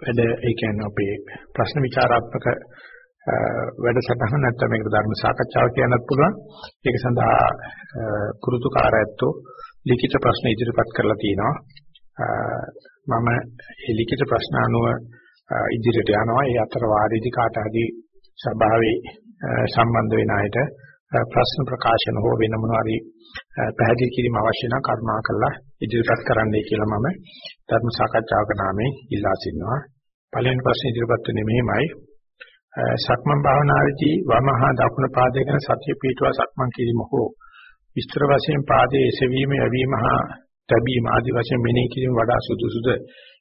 වැඩ ඒ කියන්නේ අපේ ප්‍රශ්න විචාරාත්මක වැඩසටහන නැත්නම් මේකට ධර්ම සාකච්ඡාව කියන්නත් පුළුවන්. ඒක සඳහා කුරුතුකාරයත්ෝ ලිඛිත ප්‍රශ්න ඉදිරිපත් කරලා තිනවා. මම මේ ලිඛිත ප්‍රශ්න අනුව ඉදිරියට යනවා. ඒ අතර වාරයේදී කාට හරි සභාවේ සම්බන්ධ වෙන අයට ප්‍රශ්න ප්‍රකාශන හෝ වෙන මොනවා හරි පැහැදිලි කිරීම අවශ්‍ය නම් කරුණාකරලා ඉදිරිපත් කරන්නයි කියලා මම ධර්ම සාකච්ඡාවක නාමයෙන් ඉල්ලා සිටිනවා. පළවෙනි ප්‍රශ්නේ ඉදිරිපත් වෙන්නේ මෙහිමයි. සක්මන් භාවනාවේදී වමහා දකුණ පාදයේ ගැන සතිය පිටුවා සක්මන් කිරීම හෝ විස්තර වශයෙන් පාදයේ එසවීම යැවීම හා තැබීම ආදී වශයෙන් මෙනෙහි කිරීම වඩා සුදුසුද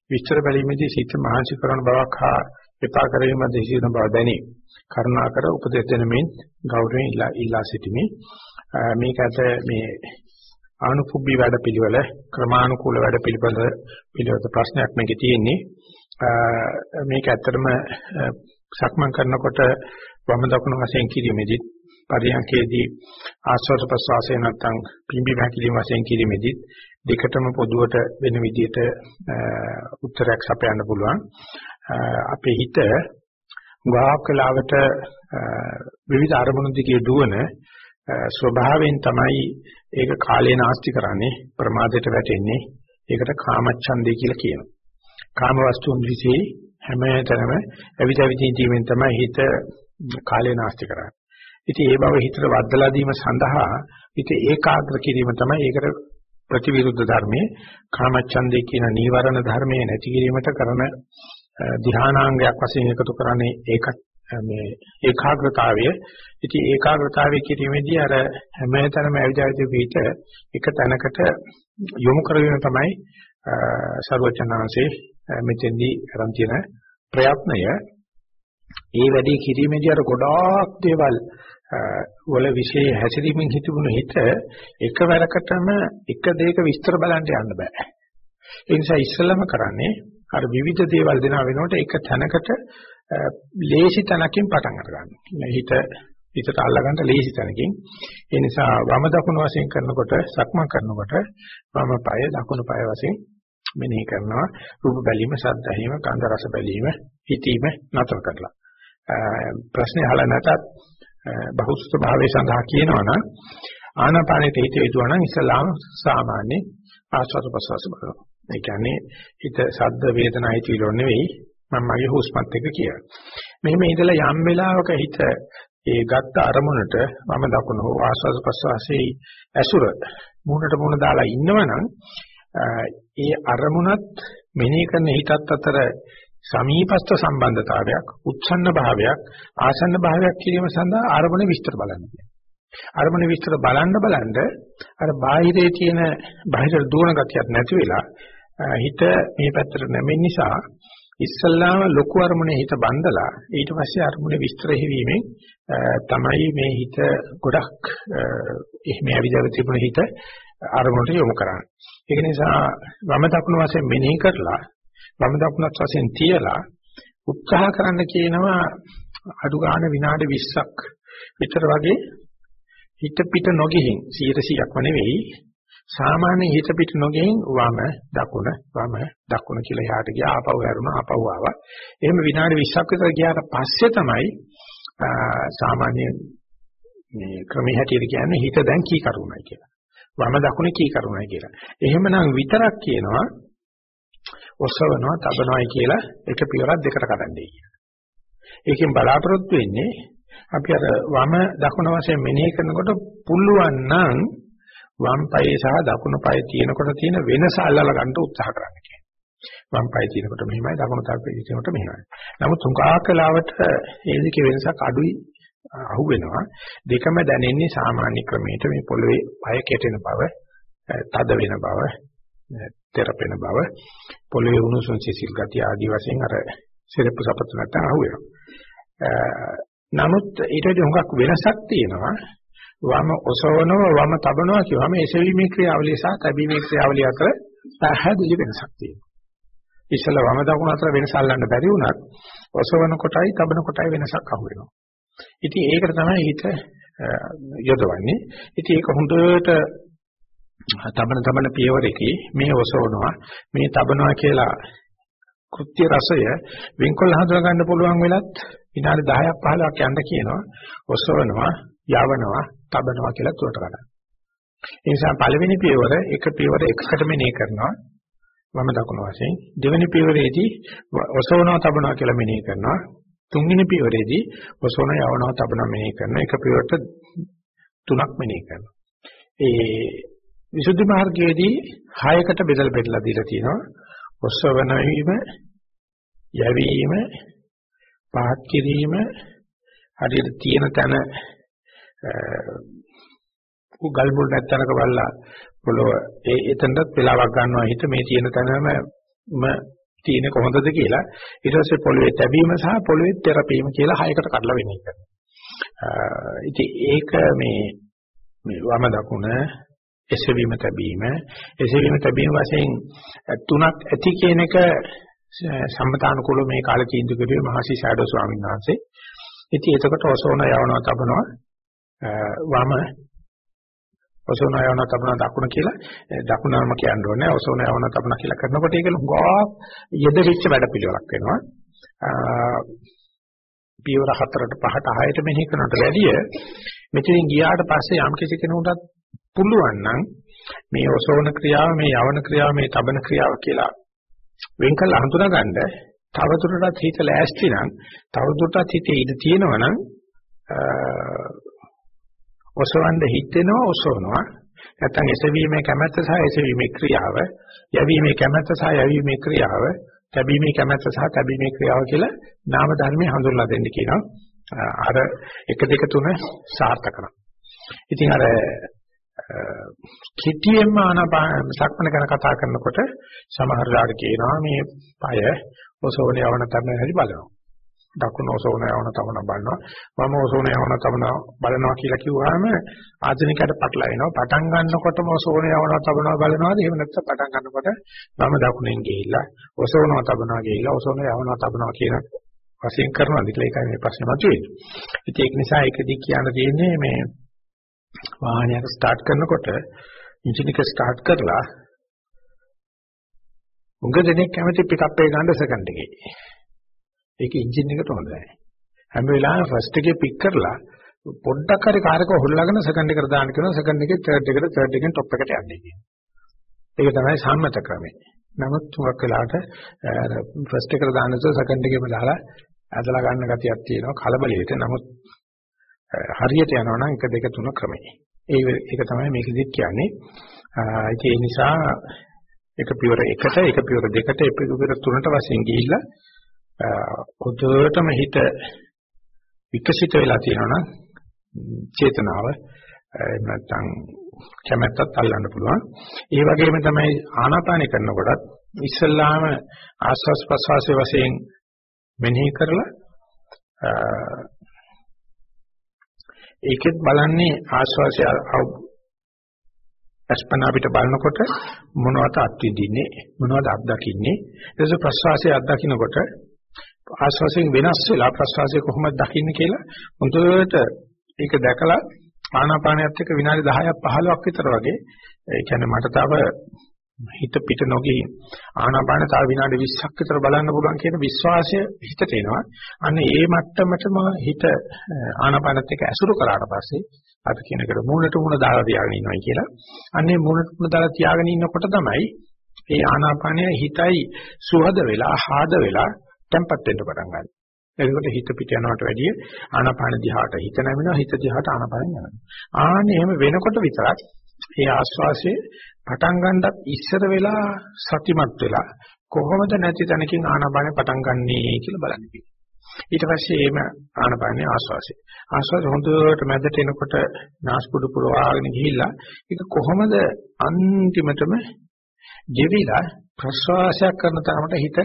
විස්තර බැලීමේදී සිත මහන්සි කරන බවක් හා එපා කිරීම දෙසින බව දැනේ කරුණාකර උපදෙස් දෙනමින් ගෞරවයෙන් ඉල්ලා ඉල්ලා සිටිමි මේකට මේ ආනුපුබ්බි වැඩ පිළිවෙල ක්‍රමානුකූල වැඩ පිළිවෙල පිළිවෙත ප්‍රශ්නයක් මේකේ තියෙන්නේ. මේක ඇත්තටම සක්මන් කරනකොට වම දකුණු වශයෙන් කිරීමේදී පරියන්කේදී ආස්වාද ප්‍රසවාසය නැත්නම් පිම්බි වැකිලීම වශයෙන් කිරීමේදී දෙකටම පොදුවට වෙන විදිහට උත්තරයක් සපයන්න පුළුවන්. අපේ හිත ගාක් කලාවට විවිධ අරමුණු දිගේ දුවන ස්වභාවයෙන් තමයි ඒක කාලේ නාස්ති කරන්නේ ප්‍රමාදයට වැටෙන්නේ. ඒකට කාමච්ඡන්දේ කියලා කියනවා. කාම වස්තුන් විසේ හැමතැනම අවිදවිදී ජීවෙන් තමයි හිත කාලේ නාස්ති කරන්නේ. ඉතින් ඒ බව හිතට වද්දලා දීම සඳහා හිත ඒකාග්‍ර කිරීම තමයි ඒකට ප්‍රතිවිරුද්ධ ධර්මයේ. කාමච්ඡන්දේ කියන නීවරණ ධර්මයේ නැති කිරීමට කරන ධ්‍යානාංගයක් වශයෙන් එකතු කරන්නේ ඒකත් මේ ඒකාග්‍රතාවය ඉතින් ඒකාග්‍රතාවය කිරීමේදී අර හැමතැනම ඇවිදවිදී පිට එක තැනකට යොමු කරගෙන තමයි සර්වචනාංශේ මෙතෙන්දී අරන් තියෙන ප්‍රයත්නය ඒ වැඩේ කිරීමේදී අර ගොඩාක් දේවල් වල විශේෂ හැසිරීමෙන් හිතුණු හිත එකවරකටම එක දෙයක විස්තර බලන්න යන්න බෑ. ඒ නිසා ඉස්සෙල්ලම කරන්නේ අර විවිධ දේවල් දෙනා වෙනකොට එක තැනකට ලේසි තැනකින් පටන් අරගන්න. හිත හිතට අල්ලගන්න ලේසි තැනකින්. ඒ නිසා වම දකුණු වශයෙන් කරනකොට සක්මන් කරනකොට වම පාය දකුණු පාය වශයෙන් මෙනෙහි කරනවා රූප බැලීම සද්ද ඇහිම ගන්ධ රස බැලීම හිතීම නතර කරලා ප්‍රශ්නේ අහලා නැතත් බහුසුත භාවයේ සඳහා කියනවා නම් ආනාපානෙට හිත යොදවන නම් ඉස්ලාම සාමාන්‍ය ආස්වාද ප්‍රසවාස බලනවා ඒ කියන්නේ හිත සද්ද වේදනා හිතවිලෝ නෙවෙයි මම මගේ හුස්මත් එක්ක කියලා. මෙහෙම ඉඳලා යම් වෙලාවක හිත ඒ ගත්ත අරමුණට මම දකුණ හෝ ආස්වාද ප්‍රසවාසයේ ඇසුර මූණට මූණ දාලා ඉන්නවනම් ඒ අරමුණත් මෙනෙහි කරන හිතත් අතර සමීපස්ත සම්බන්ධතාවයක් උච්ඡන්න භාවයක් ආසන්න භාවයක් කිරීම සඳහා අරමුණ විස්තර බලන්න අරමුණ විස්තර බලන්න බලන්න අර බාහිරේ තියෙන බාහිර දුවන ගතියක් නැති වෙලා හිත මේ පැත්තට නැමෙන නිසා ඉස්සල්ලාම ලොකු අරමුණේ හිත බඳලා ඊට පස්සේ අරමුණේ විස්තර හිවීමෙන් තමයි මේ හිත ගොඩක් එහෙම ඇවිදලා තිබුණ හිත අරමුණට යොමු කරන්නේ. ඒක නිසා වම දකුණු වශයෙන් මෙනෙහි කරලා වම දකුණත් වශයෙන් තියලා උත්සාහ කරන්න කියනවා අඩු ගන්න විනාඩි 20ක් විතර වගේ හිත පිට නොගෙහින් 100%ක්ම නෙවෙයි සාමාන්‍ය හිත පිට නොගෙහින් වම දකුණ වම දකුණ කියලා එහාට ගියා ආපහු හැරුණා ආපහු ආවා එහෙම විනාඩි 20ක් විතර ගියාට පස්සේ තමයි සාමාන්‍ය මේ ක්‍රමයේ හැටියට කියන්නේ හිත දැන් කී කරුණයි කියලා වම දකුණ කී කරුණයි කියලා. එහෙමනම් විතරක් කියනවා ඔසවනවා, තබනවායි කියලා එක පියවරක් දෙකට කඩන්නේ කියලා. ඒකෙන් බලාපොරොත්තු වෙන්නේ අපි අර වම දකුණ වශයෙන් මෙනෙහි කරනකොට පුළුවන් නම් වම් පායේ සහ දකුණු පායේ තියෙනකොට තියෙන වෙනස අල්ලලා ගන්න උත්සාහ කරන්න කියන්නේ. වම් පායේ තියෙනකොට මෙහෙමයි දකුණු පායේ තියෙනකොට මෙහෙමයි. නමුත් තුඟා කලාවට ඒ දෙකේ වෙනසක් අඩුයි අහුවෙනවා දෙකම දැනෙන්නේ සාමාන්‍ය ක්‍රමයට මේ පොළවේ පය කෙටෙන බව තද වෙන බව තෙරපෙන බව පොළවේ උණුසුම් සිසිල් ගතිය ආදී වශයෙන් අර සිරප්පු සපත්තු නැත්නම් අහුවෙනවා නමුත් ඊට වඩා හුඟක් වෙනසක් තියෙනවා වම ඔසවනව වම තබනවා කියවම එසවීමේ ක්‍රියාවලිය සහ තැබීමේ ක්‍රියාවලිය අතර පැහැදිලි වෙනසක් තියෙනවා. ඉස්සල වම දකුණ අතර වෙනස අල්ලන්න බැරි වුණත් ඔසවන කොටයි තබන කොටයි වෙනසක් අහු වෙනවා. ඉතින් ඒකට තමයි හිත යොදවන්නේ. ඉතින් ඒක හොඳට තබන තබන පියවරකේ. මේ ඔසවනවා මේ තබනවා කියලා කෘත්‍ය රසය වෙන්කොල්ල හඳුනා ගන්න පුළුවන් වෙලත් විනාඩි 10ක් 15ක් යන්න කියනවා. ඔසවනවා යවනවා. තබනවා කියලා තුරට ගන්න. ඒ නිසා පළවෙනි පියවර එක පියවර එකකට මෙනෙහි කරනවා වම දකුණු වශයෙන් දෙවෙනි පියවරේදී ඔසවනවා තබනවා කියලා මෙනෙහි කරනවා තුන්වෙනි පියවරේදී ඔසවන යවනවා තබනවා මෙනෙහි කරනවා එක පියවරට තුනක් මෙනෙහි කරනවා. ඒ විසුද්ධි මාර්ගයේදී හයකට බෙදලා බෙදලා දීලා තියෙනවා. ඔසවන වීම, යැවීම, පහත් කිරීම, හරියට තියෙන තැන උ ගල් මුල් නැත්තනක බලලා පොළොව ඒ එතනත් වෙලාවක් ගන්නවා හිත මේ තියෙන තැනම ම තියෙන කොහොමදද කියලා ඊට පස්සේ පොළවේ තැබීම සහ පොළවේ තෙරපීම කියලා හයකට කඩලා වෙන එක. ඉතින් ඒක මේ මේ වම දකුණ එසවීම තැබීම එසවීම තැබීම වශයෙන් තුනක් ඇති කියන එක සම්මතානුකූල මේ කාල චීන්දු කරුවේ මහසි ෂැඩෝ ස්වාමීන් වහන්සේ. ඉතින් එතකොට ඔසෝන යවනවා තබනවා වම. ඔසෝන යවන තබන දකුණ කියලා. දකුණම කියන්න ඕනේ. ඔසෝන යවන තබන කියලා කරනකොට ඒක ලුගා යෙදෙච්ච වැඩ පිළිවෙලක් වෙනවා. පියවර 4ට 5ට 6ට මෙහි කරනට වැඩිය මෙතනින් ගියාට පස්සේ යම් කිසි කෙනෙකුට පුළුවන් නම් මේ ඔසෝන ක්‍රියාව මේ යවන ක්‍රියාව මේ තබන ක්‍රියාව කියලා වෙන් කළ හඳුනාගන්න තවදුරටත් හිත ලෑස්ති නම් තවදුරටත් හිතේ ඉඳ තියෙනවා නම් ඔසවන්න හිතෙනවා ඔසවනවා. නැත්නම් එසවීමේ කැමැත්ත සහ එසවීමේ ක්‍රියාව යැවීමේ කැමැත්ත සහ යැවීමේ ක්‍රියාව තැබීමේ කැමැත්ත සහ තැබීමේ ක්‍රියාව කියලා නාම ධර්මයේ හඳුන්ලා දෙන්න කියනවා. අර 1 2 3 සාර්ථක කරනවා. ඉතින් අර කිටියෙන්ම ආනාපාන සක්මන ගැන කතා කරනකොට සමහර ලාට කියනවා මේ পায় ඔසවන යවන තරම හැටි බලනවා. දකුණ ඔසවන යවන තවන බලනවා. වම ඔසවන යවන තවන බලනවා කියලා කිව්වහම ආධුනිකයට පටලවෙනවා. පටන් ගන්නකොටම ඔසවන යවන තවන බලනවාද? එහෙම නැත්නම් පටන් ගන්නකොට වම දකුණෙන් ගිහිල්ලා ඔසවනවා තවනවා ගිහිල්ලා ඔසවන යවනවා තවනවා කියන වශයෙන් කරනවා. ඒකයි මේ ප්‍රශ්නේ මතුවෙන්නේ. ඉතින් ඒක නිසා ඒකදී කියන්න තියෙන්නේ මේ වාහනයක් ස්ටාර්ට් කරනකොට එන්ජින් එක ස්ටාර්ට් කරලා උඟ දෙනෙක් කැමති පිකප් එක ගන්න සෙකන්ඩ් එකේ. ඒක එන්ජින් එකට හොඳ නැහැ. හැම වෙලාවෙම ෆස්ට් එකේ පික් කරලා පොඩ්ඩක් හරි කාර් එක හොල්ලාගෙන සෙකන්ඩ් එකට දාන්න කියනවා සෙකන්ඩ් එකේ තර්ඩ් එකට තර්ඩ් එකෙන් টොප් එකට යන්නේ කියනවා. ඒක තමයි සම්මත ක්‍රමය. නමුත් තුඟක් වෙලාවට ෆස්ට් එකට දාන්න ඉස්සෙල් සෙකන්ඩ් එකේම දාලා ඇදලා ගන්න ගතියක් තියෙනවා කලබලයට. නමුත් හරියට යනවා නම් 1 2 3 ක්‍රමයි. ඒ ඒක තමයි මේකෙදිත් කියන්නේ. ඒ නිසා එක පියවර 1ට එක පියවර 2ට එක පියවර 3ට වශයෙන් ගිහිල්ලා හොඳටම හිත විකසිත වෙලා තියෙනවා නම් චේතනාව නැත්තම් කැමැත්තත් අල්ලන්න පුළුවන්. ඒ වගේම තමයි ආනාපානය කරනකොටත් ඉස්සල්ලාම ආස්වාස් ප්‍රස්වාසයේ වශයෙන් මෙනෙහි කරලා ඒකෙත් බලන්නේ ආස්වාසය අස්පන අපිට බලනකොට මොනවද අත්විඳින්නේ මොනවද අත්දකින්නේ ඊට ප්‍රසවාසය අත්දකින්නකොට ආස්වාසයෙන් වෙනස් වෙලා ප්‍රසවාසය කොහොමද දකින්නේ කියලා හොඳට ඒක දැකලා ආනාපානයත් එක්ක විනාඩි 10ක් 15ක් විතර වගේ ඒ කියන්නේ මට තව හිත පිට නොගිහින් ආනාපාන තව විනාඩි 20ක් විතර බලන්න පුළුවන් කියන විශ්වාසය හිතට එනවා. අන්න ඒ මට්ටමටම හිත ආනාපානත් එක්ක ඇසුරු කරාට පස්සේ අපි කියන එකට මූණට මූණ දාලා තියාගෙන ඉන්නවා කියලා. අන්නේ මූණට මූණ දාලා තියාගෙන ඉන්නකොට තමයි ඒ ආනාපානය හිතයි සුහද වෙලා, ආහද වෙලා tempat වෙන්න පටන් ගන්නවා. එතකොට හිත පිට යනවට වැඩිය ආනාපාන දිහාට හිත නැමෙනවා හිත දිහාට ආනාපාන යනවා. ආන්නේ එහෙම වෙනකොට විතරක් ඒ ආස්වාසියේ පටන් ගන්නත් ඉස්සර වෙලා සතිමත් වෙලා කොහොමද නැති තැනකින් ආනාපානෙ පටන් ගන්නේ කියලා බලන්න කිව්වා. ඊට පස්සේ එimhe ආනාපානෙ ආස්වාසිය. ආස්වාස හොඳට මැදට එනකොට නාස්පුඩු පුරවාගෙන ගිහිල්ලා ඒක කොහොමද අන්තිමටම ගෙවිලා ප්‍රශ්වාසයක් කරන තරමට හිත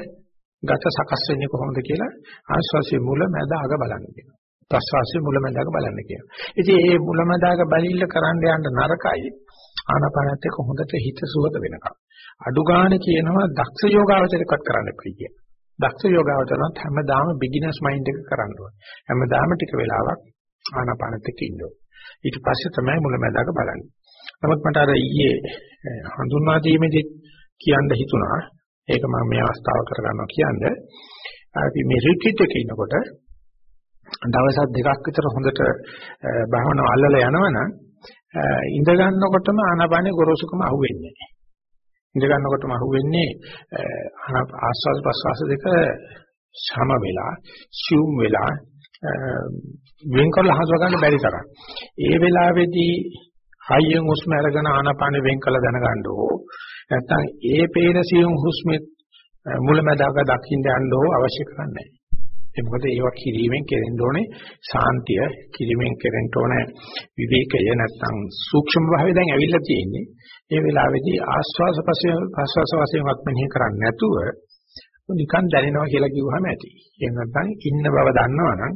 ගත සකස් වෙන්නේ කොහොමද කියලා ආස්වාසිය මුල මැද අග බලන්න කියනවා. ප්‍රශ්වාසයේ මුල මැද අග බලන්න කියනවා. ඉතින් මේ මුල මැද අග බැලිල්ල කරන්න යන්න නරකයි. ආනාපානත් එක්ක හොඳට හිත සුවද වෙනකම්. අඩු ගන්න කියනවා දක්ෂ යෝගාවචරයකට කරන්න එපයි කියන. දක්ෂ යෝගාවචරණත් හැමදාම බිග්ිනර්ස් මයින්ඩ් එක කරන්න ඕනේ. හැමදාම ටික වෙලාවක් ආනාපානත් එක්ක ඉන්න ඕනේ. ඊට පස්සේ තමයි මුලැමැදාක බලන්නේ. නමුත් මට අර ඊයේ හඳුන්වා දීමේදී කියන්න හිතුණා ඒක මම මේ අවස්ථාව කරගන්නවා කියන්නේ. අපි මේ රිට්‍රීට් එකේ ඉන්නකොට දවස් දෙකක් විතර හොඳට භාවනාව අල්ලලා යනවනම් ඉඳ ගන්නකොටම ආනාපානේ ගොරෝසුකම අහුවෙන්නේ නැහැ. ඉඳ ගන්නකොටම අහුවෙන්නේ ආස්වාද ප්‍රස්වාස දෙක සම වෙලා, සියුම් වෙලා වෙන් කරලා හසුර ගන්න බැරි තරම්. ඒ වෙලාවේදී හයියෙන් හුස්ම අරගෙන ආනාපානෙ වෙන් කළ දැනගන්න ඕ. නැත්නම් ඒ පේන සියුම් හුස්මෙත් මුලැමැදාක දකින්න යන්න ඕ අවශ්‍ය කරන්නේ ඒ මොකද ඒවා කිරීමෙන් කෙරෙන්න ඕනේ සාන්තිය කිරීමෙන් කෙරෙන්න ඕනේ විවේකය නැත්නම් සූක්ෂම භාවය දැන් ඇවිල්ලා තියෙන්නේ ඒ වෙලාවේදී ආස්වාස පස්සේ ආස්වාස වශයෙන් වත්මනිය කරන්නේ නැතුව නිකන් දැනෙනවා කියලා කිව්වහම ඇති. එහෙම නැත්නම් ඉන්න බව දන්නවනම්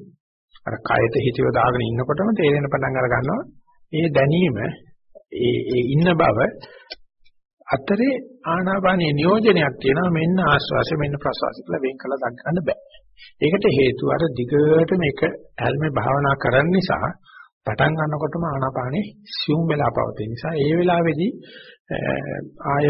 අර කයට හිතියව දාගෙන ඉන්නකොටම තේරෙන පටන් අර ගන්නවා. ඒ දැනීම ඒ ඒ ඉන්න බව අතරේ ආනාපානයේ නියෝජනයක් තියෙනවා මෙන්න ආශ්වාසය මෙන්න ප්‍රශ්වාසය කියලා වෙන් කළා දක් ගන්න බෑ. ඒකට හේතුව අර දිගට මේක ඇල්මේ භාවනා කරන්න නිසා පටන් ගන්නකොටම ආනාපානේ සියුම් වෙලා පවතින නිසා ඒ වෙලාවේදී ආය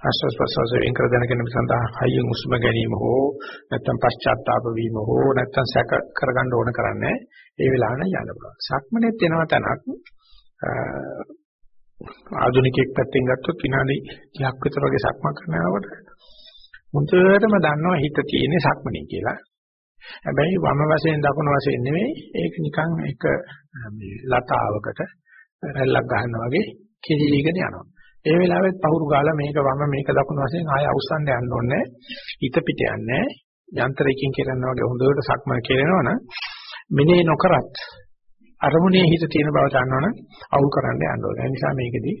ආශ්වාස ප්‍රශ්වාස වෙන් කර දැනගෙන සඳහා හයියෙන් උස්ම ගැනීම හෝ නැත්නම් පශ්චාත්තාප වීම හෝ නැත්නම් සැක කරගන්න ඕන කරන්නේ ඒ වෙලාවන යන්න පුළුවන්. සක්මනේ තැනව තැනක් ආධුනිකයෙක් පැත්තෙන් ගත්තොත් විනාඩි 30ක් විතර වගේ සක්මන් කරනකොට මුන්ටම දන්නවා හිත තියෙන්නේ සක්මනේ කියලා. හැබැයි වම වශයෙන් දකුණු වශයෙන් නෙවෙයි ඒක නිකන් එක ලතාවකට රැල්ලක් ගන්නවා වගේ කෙලිලීගෙන යනවා. ඒ වෙලාවෙත් පහුරු ගාලා මේක වම මේක දකුණු වශයෙන් ආය අවසන් යන්න ඕනේ. හිත පිට යන්නේ යන්ත්‍රයකින් කරනවා වගේ හොඳට සක්මන කරනවනම් මෙනේ නොකරත් අරමුණේ හිත තියෙන බව දන්නවනම් අවුල් කරන්න යන්න ඕනේ. ඒ නිසා මේකෙදි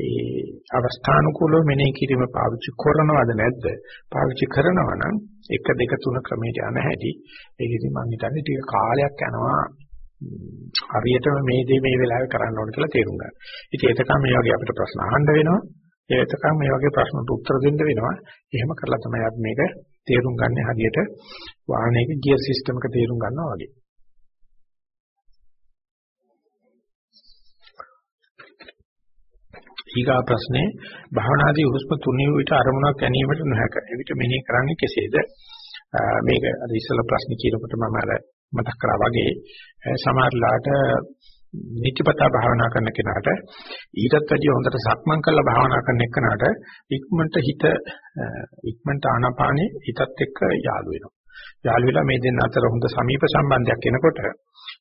ඒ අවස්ථානුකූලව මෙනෙහි කිරීම පාවිච්චි කරනවද නැද්ද? පාවිච්චි කරනවා නම් 1 2 3 ක්‍රමයට යන හැටි ඒකෙදි මම හිතන්නේ ටික කාලයක් යනවා හරියටම මේ දේ මේ වෙලාවේ කරන්න ඕන කියලා තේරුම් ගන්න. ඉතින් එතකම මේ වගේ අපිට ප්‍රශ්න අහන්න වෙනවා. එතකම මේ වගේ ප්‍රශ්නට උත්තර දෙන්න වෙනවා. එහෙම කරලා තමයි අපි මේක තේරුම් ගන්න හරියට වාහනයක ගියර් සිස්ටම් එක තේරුම් ගන්නවා වගේ. ඊගා ප්‍රශ්නේ භවනාදී හුස්ම තුනී විට අරමුණක් ගැනීමට නොහැක. එවිට මෙනෙහි කරන්නේ කෙසේද? මේක අර ඉස්සෙල්ලා ප්‍රශ්න කියනකොට මම අර මතක් කරා වගේ සමහරලාට නිත්‍යපතා භාවනා කරන කෙනාට ඊටත් වැඩිය හොඳට සක්මන් කරලා භාවනා කරන එකනට ඉක්මනට හිත ඉක්මනට ආනාපානෙ හිතත් එක්ක යාළු වෙනවා. යාළු වෙලා මේ දෙන්න අතර හොඳ සමීප සම්බන්ධයක් එනකොට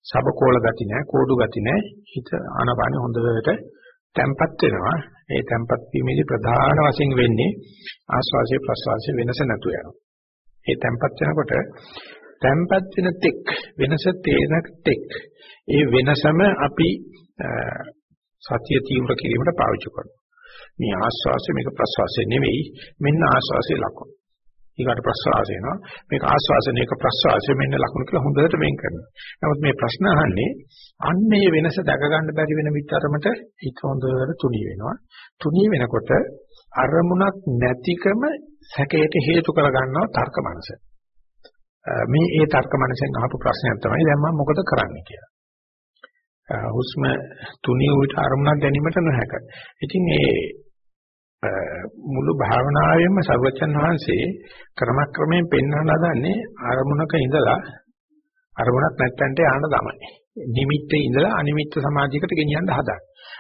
සබකෝල ගති නැහැ, කෝඩු ගති නැහැ. හිත ආනාපානෙ හොඳට තැම්පත් වෙනවා. ඒ තැම්පත් වීමේදී ප්‍රධාන වශයෙන් වෙන්නේ ආස්වාසිය ප්‍රස්වාසිය වෙනස නැතු යනවා. ඒ තැම්පත් වෙනකොට තැම්පත් වෙන තෙක් වෙනස තේන තෙක් ඒ වෙනසම අපි සතිය තීව්‍ර කිරීමට පාවිච්චි කරනවා. මේ ආස්වාසය මේක ප්‍රස්වාසය නෙවෙයි මෙන්න ආස්වාසයේ ලක්ෂණ. ඊකට ප්‍රස්වාසය එනවා මේක ආස්වාසය මේක ප්‍රස්වාසය මෙන්න ලක්ෂණ කියලා හොඳට වෙන් කරනවා. නමුත් මේ ප්‍රශ්න අහන්නේ අන්නේ වෙනස දැක ගන්න බැරි වෙන විතරමට හිත හොඳට තුනී වෙනවා. තුනී වෙනකොට අරමුණක් නැතිකම සැකයට හේතු කරගන්නවා තර්ක මනස. මේ ඒ තර්ක මනසෙන් අහපු ප්‍රශ්නයක් තමයි දැන් මම මොකද කරන්නේ කියලා. හුස්ම තුනී උවිත අරමුණක් ගැනීමට නොහැක. ඉතින් ඒ මුළු භාවනාවෙම සර්වචන් වහන්සේ ක්‍රමක්‍රමයෙන් පෙන්වන්න හදන්නේ අරමුණක ඉඳලා අරමුණක් නැත්තන්ට යන්න තමයි. නිමිත්තේ ඉඳලා අනිමිත්ත සමාධියකට ගෙනියන්න හදන්නේ.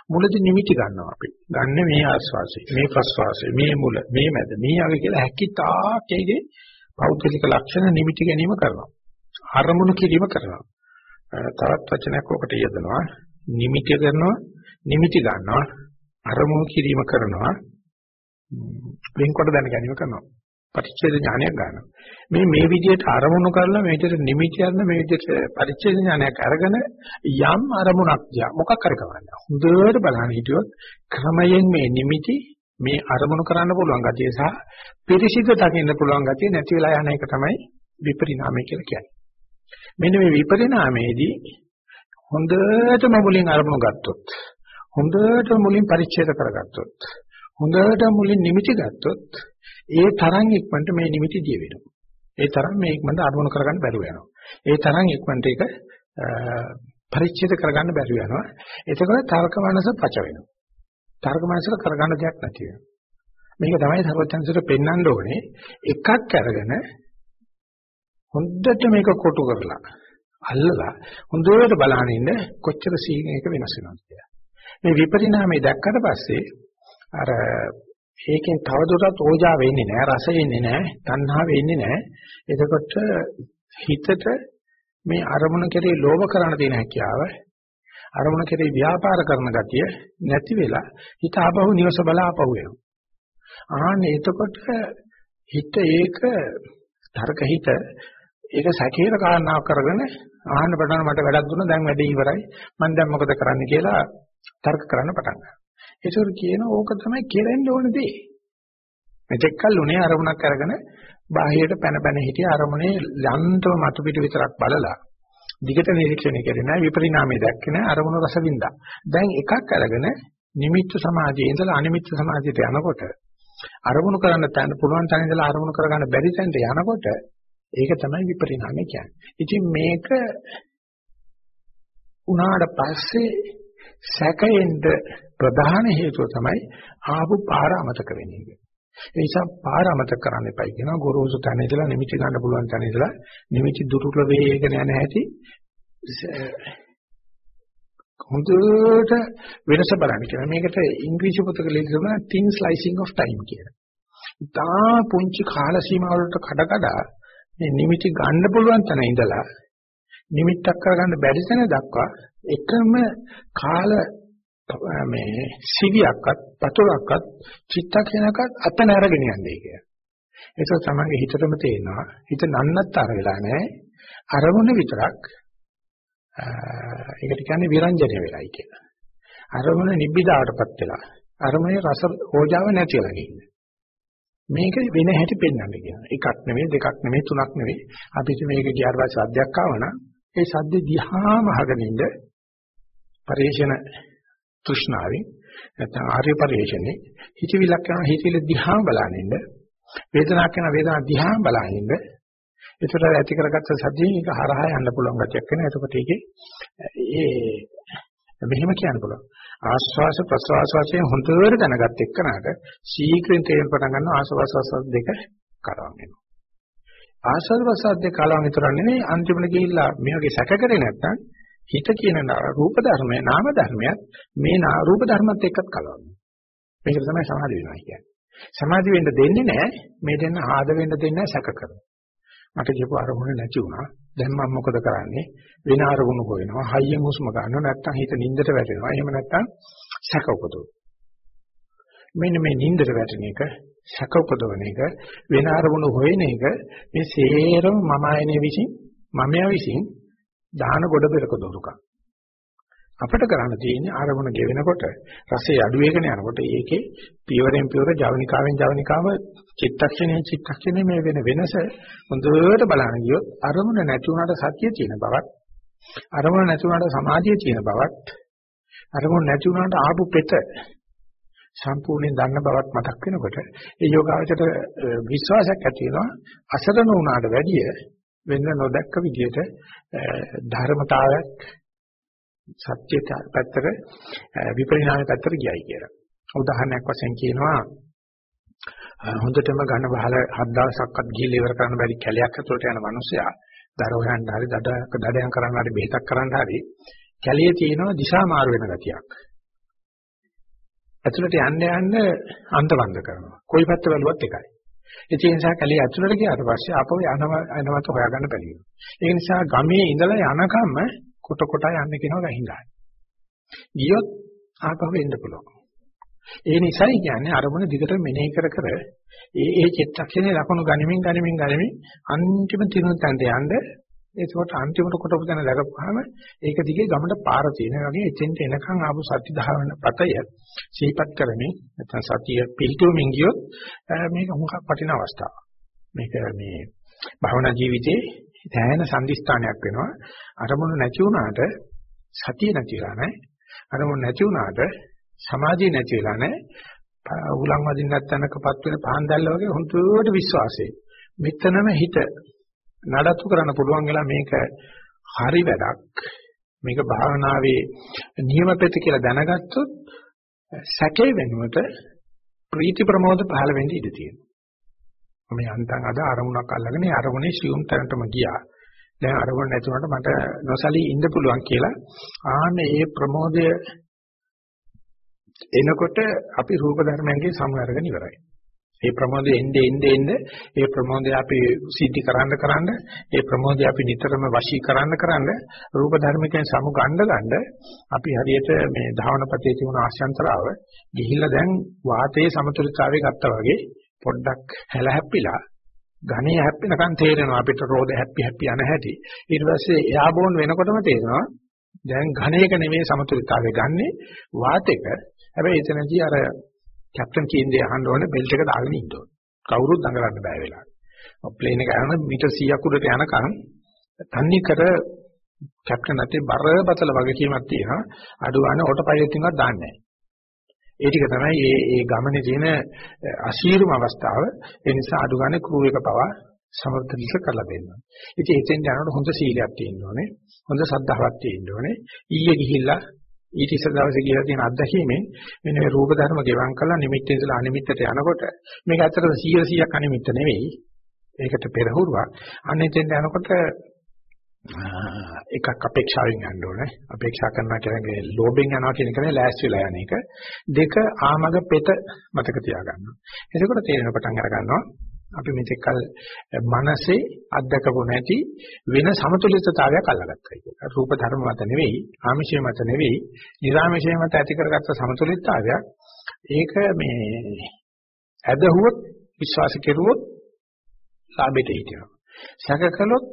මුලදී නිමිති ගන්නවා අපි. ගන්න මේ ආස්වාසය, මේ ප්‍රස්වාසය, මේ මුල, මේ මැද, මේ අග කියලා හැකිතාක් ඒකේ පෞද්ගලික ලක්ෂණ නිමිති ගැනීම කරනවා. අරමුණු කිරීම කරනවා. තවත් වචනයක් ඔකට යෙදෙනවා. නිමිති කරනවා, නිමිති ගන්නවා, අරමුණු කිරීම කරනවා. වෙන්කොට දැන ගැනීම කරනවා. පරිච්ඡේද ඥානයක් ගන්නවා. මේ මේ විදිහට අරමුණු කරලා මේ විදිහට නිමිති කරන මේ විදිහට පරිච්ඡේද ඥානයක් අරගෙන යම් අරමුණක් දිහා මොකක් හරි කරන්නේ. හොඳට බලන්න හිටියොත් ක්‍රමයෙන් මේ නිමිති මේ අරමුණු කරන්න පුළුවන් ගතිය සහ පිරිසිදු දකින්න පුළුවන් ගතිය නැති වෙලා යන එක තමයි විපරිණාමය කියලා කියන්නේ. මෙන්න මේ විපරිණාමයේදී හොඳටම මුලින් අරමුණු ගත්තොත් හොඳට මුලින් පරිච්ඡේද කරගත්තොත් හොඳට මුලින් නිමිති ගත්තොත් ඒ තරම් ඉක්මනට මේ නිමිති දිය වෙනවා. ඒ තරම් මේ ඉක්මනට අරමුණු කරගන්න බැරුව යනවා. ඒ තරම් ඉක්මනට ඒක පරිච්ඡේද කරගන්න බැරුව යනවා. එතකොට තර්ක මනස පච වෙනවා. තර්ක මනසට කරගන්න දෙයක් නැති වෙනවා. මේක තමයි සර්වඥන්සට පෙන්වන්න ඕනේ එකක් අරගෙන හොඳට මේක කොටු කරලා අල්ලලා හොඳට බලන ඉන්න කොච්චර සීනයක වෙනස් වෙනවද කියලා. මේ විපරිණාමය දැක්කට පස්සේ අර ඒකෙන් තවදුරටත් ඕජා වෙන්නේ නැහැ රස වෙන්නේ නැහැ තණ්හා වෙන්නේ නැහැ එතකොට හිතට මේ අරමුණ කෙරේ ලෝභ කරන්න තියෙන හැකියාව අරමුණ කෙරේ ව්‍යාපාර කරන ගතිය නැති වෙලා හිත ආපහු නිවස බලා ආපහු එනවා. ආන්නේ එතකොට හිත ඒක තර්ක හිත ඒක සැකේර කාරණාවක් කරගෙන ආහන්න පටන් මට වැඩක් දුන්නා දැන් වැඩේ ඉවරයි. මම දැන් මොකද කරන්න කියලා තර්ක කරන්න පටන් ගන්නවා. ඒසොර කියන ඕක තමයි කෙරෙන්න ඕන දේ. මෙතෙක් කල් උනේ අරමුණක් අරගෙන බාහිරට පැන පැන හිටිය අරමුණේ යන්තම මතු පිට විතරක් බලලා දිගට නිරීක්ෂණය කරේ නැහැ විපරිණාමය දැක්කේ නැහැ අරමුණ රස වින්දා. දැන් එකක් අරගෙන නිමිත්ත සමාධියේ ඉඳලා අනිමිත්ත සමාධියට යනකොට අරමුණු කරන්න තැන පුළුවන් තැන ඉඳලා අරමුණු කරගන්න බැරි තැනට යනකොට ඒක තමයි විපරිණාමය කියන්නේ. ඉතින් මේක උනාට පස්සේ සැකයෙන්ද ප්‍රධාන හේතුව තමයි ආපු පාර අමතක වෙන එක. ඒ නිසා පාර අමතක කරන්න එපයි කියනවා ගොරෝසු තැන ඉඳලා නිමිති ගන්න පුළුවන් තැන ඉඳලා නිමිති දුරුල වේගන යන හැටි හොඳට වෙනස බලන්න කියලා. මේකට ඉංග්‍රීසි පොතක ලියනවා thin slicing of time කියලා. ඉතා පුංචි කාල සීමාවලට කඩ කඩ මේ නිමිති ගන්න පුළුවන් තැන ඉඳලා නිමිත්තක් කරගන්න බැරි තැන දක්වා එකම කාල මේ සිවියක්වත් පතුරක්වත් චිත්තක්ෂණයක්වත් අත නැරගෙන යන්නේ කියලා. ඒක තමයි හිතටම තේරෙනවා. හිත නන්නත්තර වෙලා නැහැ. අරමුණ විතරක් ඒකට කියන්නේ විරංජන වෙලයි කියලා. අරමුණ නිබ්බිදාටපත් වෙලා. අරමුණේ රස ඕජාව නැතිලා ගිහින්. මේක වෙන හැටි පෙන්වන්න කියනවා. එකක් නෙමෙයි දෙකක් නෙමෙයි තුනක් නෙමෙයි. අපි මේක ගියාට පස්සේ සද්දයක් ආවනම් ඒ සද්ද දිහාම අහගෙන ඉඳ පරිේශන තෘෂ්ණාවෙන් නැත්නම් ආර්ය පරිශ්‍රණේ හිතවිලක් කරන හිතවිල දිහා බලනින්න වේදනාවක් කරන වේදනාව දිහා බලනින්න ඒතර ඇති කරගත්ත සතියෙන් ඒක හරහා යන්න පුළුවන් ගැටයක් වෙනවා. එතකොට ඒකේ ඒ මෙහෙම කියන්න පුළුවන්. ආස්වාස ප්‍රස්වාස වශයෙන් හොඳට දැනගත් එක්කනට ශීඝ්‍රයෙන් තේරෙන්න පටන් ගන්නවා ආස්වාස දෙක කරවම් වෙනවා. ආස්වාද ප්‍රස්වාස දෙක කලවම් විතර නෙමෙයි අන්තිමට ගිහිල්ලා මේ වගේ සැක කරේ නැත්නම් හිත කියන රූප ධර්මය නාම ධර්මයක් මේ රූප ධර්මත් එක්කත් කලවන්නේ. මේක තමයි සමාධි වෙනවා කියන්නේ. සමාධි වෙන්න දෙන්නේ නැහැ මේ දෙන්න ආද වෙන්න දෙන්නේ සැක කරනවා. මට කියපු අරමුණ නැති වුණා. දැන් මම මොකද කරන්නේ? වෙන අරමුණු හොයනවා. හයියෙන් හුස්ම ගන්නවා. නැත්තම් හිත නින්දට වැටෙනවා. එහෙම නැත්තම් සැක උපදවනවා. මෙන්න මේ නින්දට වැටෙන එක සැක උපදවන එක වෙන අරමුණු හොයන එක මේ සේරම මම ආයනේ විසින් මමයා විසින් දාන ගොඩ පෙරක දොරුකම්. අපිට කරන්න තියෙන්නේ ආරමුණ ගෙවෙනකොට රසය අඩු වෙගෙන යනකොට ඒකේ පියවරෙන් පියවර ජවනිකාවෙන් ජවනිකාව චිත්තක්ෂණයෙන් චිත්තක්ෂණය මේ වෙන වෙනස හොඳට බලන්න ගියොත් අරමුණ නැති වුණාට සතිය තියෙන බවත් අරමුණ නැති වුණාට සමාධිය තියෙන බවත් අරමුණ නැති වුණාට ආපු පෙත සම්පූර්ණයෙන් දන්න බවත් මතක් වෙනකොට ඒ යෝගාවචරයට විශ්වාසයක් ඇති වෙනවා අසරණ වුණාට වැඩිය වෙන නොදැක්ක විදිහට ධර්මතාවයක් සත්‍ය පැත්තට විපරිණාමය පැත්තට ගියයි කියලා. උදාහරණයක් වශයෙන් කියනවා හොඳටම ඝන බහල හත් දවසක්වත් ගිහලා ඉවර කරන්න බැරි කැලයක් ඇතුළට යන මිනිසයා දර හොයන්න හරි දඩ දඩයන් කරන්න හරි බෙහෙතක් කරන්න හරි කැලේ තියෙනවා දිශා මාරු වෙන ගතියක්. ඇතුළට යන්න යන්න අන්තවන්ද කරනවා. කොයි පැත්ත බැලුවත් එකයි. ඒ නිසා කැලේ ඇතුළට ගියාට පස්සේ ආපහු යනව යනවත් හොයාගන්න බැරි වෙනවා. ඒ නිසා ගමේ ඉඳලා යනකම් කොට කොට යන්න කියනවා ගහින් ගන්න. ගියොත් ආපහු එන්න පුළුවන්. ඒ නිසායි කියන්නේ අරමුණ දිගට මෙනෙහි කර කර ඒ ඒ චිත්තක්ෂණේ ලකුණු ගනිමින් ගනිමින් ගනිමින් අන්තිම තිරුණ තැනට යන්න ඒකෝට අන්තිමට කොටපු තැන ලැබපුවාම ඒක දිගේ ගමට පාර තියෙන වගේ එතෙන්ට එනකන් ආපු සත්‍ය ධාවන පතය සිහිපත් කරමින් නැත්නම් සතිය පිළිතුමින් ගියොත් මේක හුඟක් වටින අවස්ථාවක්. මේක මේ භවනා ජීවිතේ දැනෙන සම්දිස්ථානයක් වෙනවා. අරමුණු නැති වුණාට සතිය නැතිලා නැහැ. අරමුණු නැති වුණාට සමාධිය නැති වෙලා නැහැ. උලන් වදින්නත් තැනකපත් වෙන පහන් දැල්ල වගේ හුදුවට විශ්වාසය. මෙතනම හිත නඩත්තු කරන්න පුළුවන් වෙලා මේක හරි වැඩක් මේක භාවනාවේ නියම පෙත කියලා දැනගත්තොත් සැකේ වෙනුවට ප්‍රීති ප්‍රමෝද පහළ වෙන්න ඉඩ තියෙනවා. මේ අන්තං අද අරමුණක් අල්ලගෙන ඒ අරමුණේ සියුම් තැනටම ගියා. දැන් අරමුණ නැතුනට මට නොසලී ඉන්න පුළුවන් කියලා ආන්නේ ඒ ප්‍රමෝදය එනකොට අපි රූප ධර්මයන්ගේ සමවැරගෙන ඉවරයි. ඒ ප්‍රමෝදය එnde එnde එnde. ඒ ප්‍රමෝදය අපි සිද්ධි කරන්න කරන්න. ඒ ප්‍රමෝදය අපි නිතරම වශී කරන්න කරන්න. රූප ධර්මයෙන් සමු ගන්න ගන්න අපි හරියට මේ ධාවනපතේ තිබුණ ආශයන්තරාව ගිහිල්ලා දැන් වාතයේ සමතුලිතතාවය ගත්තා වගේ පොඩ්ඩක් හැලහැප්පිලා ඝණය හැප්පෙනකන් තේරෙනවා අපිට රෝද හැප්පි හැප්පි යන හැටි. ඊට පස්සේ එයාබෝන් වෙනකොටම තේරෙනවා දැන් ඝණයක නෙමෙයි සමතුලිතතාවය ගන්නෙ වාතයක. හැබැයි එතනදී අර කැප්ටන් කියන දේ අහන්න ඕනේ බෙල්ට් එක දාගෙන ඉන්න ඕනේ. කවුරුත් දඟලන්න බෑ වෙලාවට. ප්ලේන් එක යන මීටර් 100ක් උඩට යනකම් තන්නේ කර කැප්ටන් අතේ බරපතල වගකීමක් තියෙනවා. අඩු ගන්න ඕටෝ පයිලට් එකක් දාන්නේ ඒ ටික තමයි මේ මේ ගමනේ තියෙන අශීරුම අවස්ථාව. ඒ නිසා අඩු ගන්න ක්‍රූ එක පවා සමර්ථනික කරලා දෙන්න. ඉතින් එතෙන් යනකොට හොඳ සීලයක් තියෙන්න ඕනේ. හොඳ සද්ධාවක් තියෙන්න ඕනේ. ඊයේ ගිහිල්ලා ඊට ඉස්සර දවසේ කියලා තියෙන අත්දැකීමෙන් මෙන්න මේ රූප ධර්ම ගෙවම් කරලා නිමිත්තේ ඉඳලා අනිමිත්තට යනකොට මේක ඇත්තට 100 100ක් අනිමිත්ත නෙවෙයි. ඒකට පෙරහුරුවක්. අනිතෙන් යනකොට එකක් අපේක්ෂාවෙන් යන්න ඕනේ. අපේක්ෂා කරනවා කියන්නේ ලෝභෙන් යනවා කියන එක නේ ලෑස්ති වෙලා යන එක. දෙක ආමග පෙත මතක තියාගන්න. එතකොට තේරෙන පටන් අර ගන්නවා අපි මෙතෙක්කල් මනසේ අත්දකපො නැති වෙන සමතුලිතතාවයක් අල්ලගත්තා කියලා. රූප ධර්ම මත නෙවෙයි, ආමිෂය මත නෙවෙයි, නිරාමිෂය මත ඇති කරගත්ත සමතුලිතතාවයක්. ඒක මේ ඇදහුවොත් විශ්වාස කෙරුවොත් ලාභෙට හිටිනවා. සැක කළොත්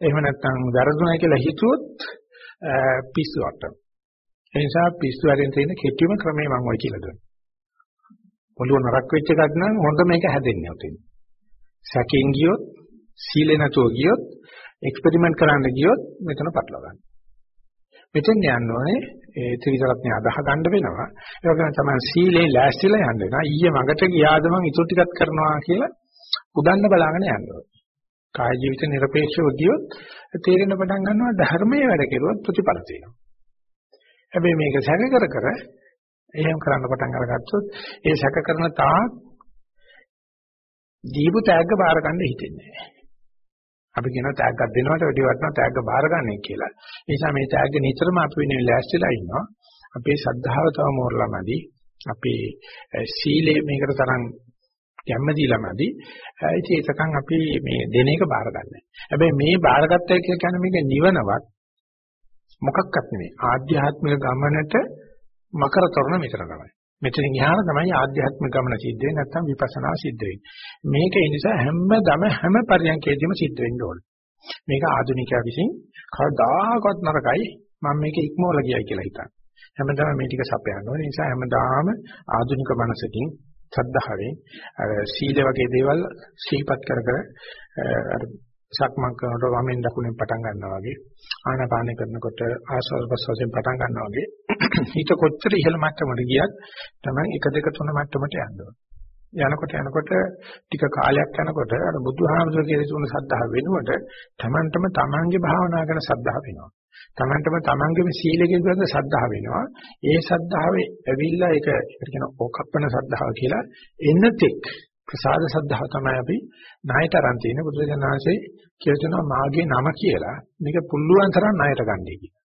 එහෙම නැත්නම් වැරදුණයි කියලා හිතුවොත් පිස්සු වට්ටන. ඒ නිසා පිස්සු වලින් තියෙන කෙටිම ක්‍රමය මම ඔය කියලා දුන්නා. ඔළුව නරක් වෙච්ච එකක් නම් හොඳ මේක හැදෙන්නේ උතින්. සැකෙන් ගියොත් සීලේ නැතුව ගියොත් එක්ස්පෙරිමන්ට් කරන්න ගියොත් මෙතන පටලවා ගන්න. මෙතෙන් යන්න ඕනේ ඒ ත්‍රිවිධරත්නේ අදාහ ගන්න වෙනවා. ඒ වගේම තමයි සීලේ ලෑස්තිලා යන්න වෙනවා. ඊයේ මගට ගියාද මං ඊටු ටිකක් කරනවා කියලා උදන්න බලාගෙන යන්න ඕනේ. කාය ජීවිත নিরপেক্ষව ගියොත් තේරෙන පටන් ගන්නවා ධර්මයේ වැඩ කෙරුවොත් ප්‍රතිඵල තියෙනවා. හැබැයි මේක සැක කර කර එහෙම කරන්න පටන් අරගත්තොත් ඒ සැක කරන තාක් දීපු තෑග්ග බාර ගන්න හිතෙන්නේ නැහැ. අපි කියනවා තෑග්ගක් දෙනවට වැඩි වටිනවා තෑග්ග බාර ගන්න කියලා. ඒ නිසා මේ තෑග්ග නිතරම අපි වෙනුවෙන් ලෑස්තිලා ඉන්නවා. අපේ ශ්‍රද්ධාව තව මෝරලාමදි. අපේ සීලේ මේකට තරම් යම්ම දීලාමදි. ඉතින් ඒකකන් අපි මේ දෙන එක බාර ගන්නෑ. හැබැයි මේ බාරගත්තයි කියලා කියන්නේ මේක නිවනවත් මොකක්වත් නෙමෙයි. ආධ්‍යාත්මික ගමනට මකර තොරණ මෙතන තමයි. මෙතනින් එහාට තමයි ආධ්‍යාත්මික ගමන සිද්ධ වෙන්නේ නැත්නම් විපස්සනා සිද්ධ වෙන්නේ. මේක ඒ නිසා හැමදම හැම පරියන්කේදීම සිද්ධ වෙන්න ඕනේ. මේක ආධුනිකයා විසින් කවදාකවත් නරකයි මම මේක ඉක්මවලා ගියයි කියලා හිතන්නේ. හැමදාම මේ ටික සපයන්න ඕනේ. ඒ නිසා හැමදාම ආධුනික මනසකින් සද්ධාවෙන් අර සීල වගේ දේවල් සිහිපත් කර කර අර සක්මන් කරනකොට වමෙන් දකුණෙන් පටන් ගන්නවා වගේ ආනාපානය කරනකොට ආස්වාද ප්‍රසවාසයෙන් පටන් ගන්නවා වගේ හිත කොච්චර ඉහළ මට්ටමකට ගියත් තමයි 1 2 3 මට්ටමට යන්න යනකොට යනකොට ටික කාලයක් යනකොට අර බුදුහාමුදුරුවෝ කියලා තුන සද්ධා වෙනුවට Tamanටම Tamanගේ භාවනා කරන සද්ධා වෙනවා. Tamanටම Tamanගේම සීලයේ කියන සද්ධා වෙනවා. ඒ සද්ධාවේ ඇවිල්ලා ඒක ඒකට කියන ඕකප්පන සද්ධාව කියලා එන්නතෙක් ප්‍රසාද සද්ධාව තමයි අපි ණයට අරන් තියෙන බුදුරජාණන්සේ කියලා දෙනවා මාගේ නම කියලා මේක පුළුවන් තරම් ණයට ගන්නයි කියලා.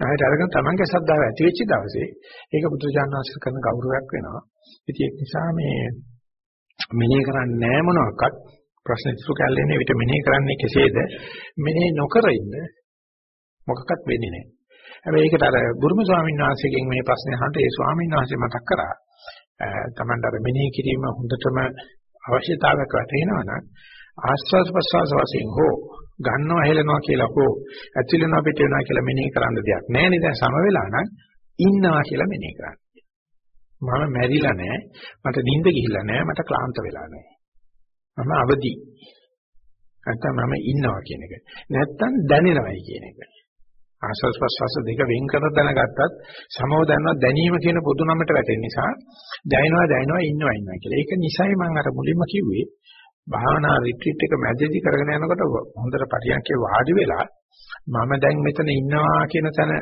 ණයට අරගෙන තමන්ගේ ශ්‍රද්ධාව ඇති වෙච්ච දවසේ ඒක බුදුරජාණන්සේ කරන ගෞරවයක් වෙනවා. ඉතින් ඒක නිසා මේ මෙනෙහි කරන්නේ නැහැ මොනවාක්වත් ප්‍රශ්න ඉතුරු කැල්ලේනේ විතර මෙනෙහි කරන්නේ කෙසේද? මෙනෙහි නොකර ඉන්න මොකක්වත් වෙන්නේ නැහැ. හැබැයි ඒකට අර බුරුම ස්වාමීන් වහන්සේගෙන් මේ ප්‍රශ්නේ අහන්න ඒ ස්වාමීන් වහන්සේ මතක් කරා. තමන්ට අර මෙනෙහි කිරීම හොඳටම අවශ්‍යතාවයක් වැටෙනවා නම් ආස්වාද ප්‍රසවාස වශයෙන් හෝ ගන්නවා හෙලනවා කියලා හෝ ඇතුළේනවා පිට වෙනවා කියලා මෙනෙහි කරන්න දෙයක් නැහැ නේද සම වෙලා නම් ඉන්නවා කියලා මෙනෙහි කරන්න. මම මැරිලා නැහැ මට නිින්ද ගිහිල්ලා නැහැ මට ක්ලාන්ත වෙලා නැහැ. මම අවදි. නැත්තම් මම ඉන්නවා කියන එක. නැත්තම් දැනෙනවයි කියන එක. ආස්වාස් ප්‍රස්වාස දෙක වෙන් කර දැනගත්තත් සමව දැනනවා දැනීම කියන පොදු නමට වැටෙන නිසා දැනෙනවා දැනෙනවා ඉන්නවා ඉන්නවා කියලා. ඒක නිසයි මම අර මුලින්ම කිව්වේ භාවනා රිට්‍රීට් එක මැදදී කරගෙන යනකොට හොඳට පරියන්කේ වාඩි වෙලා මම දැන් මෙතන ඉන්නවා කියන තැන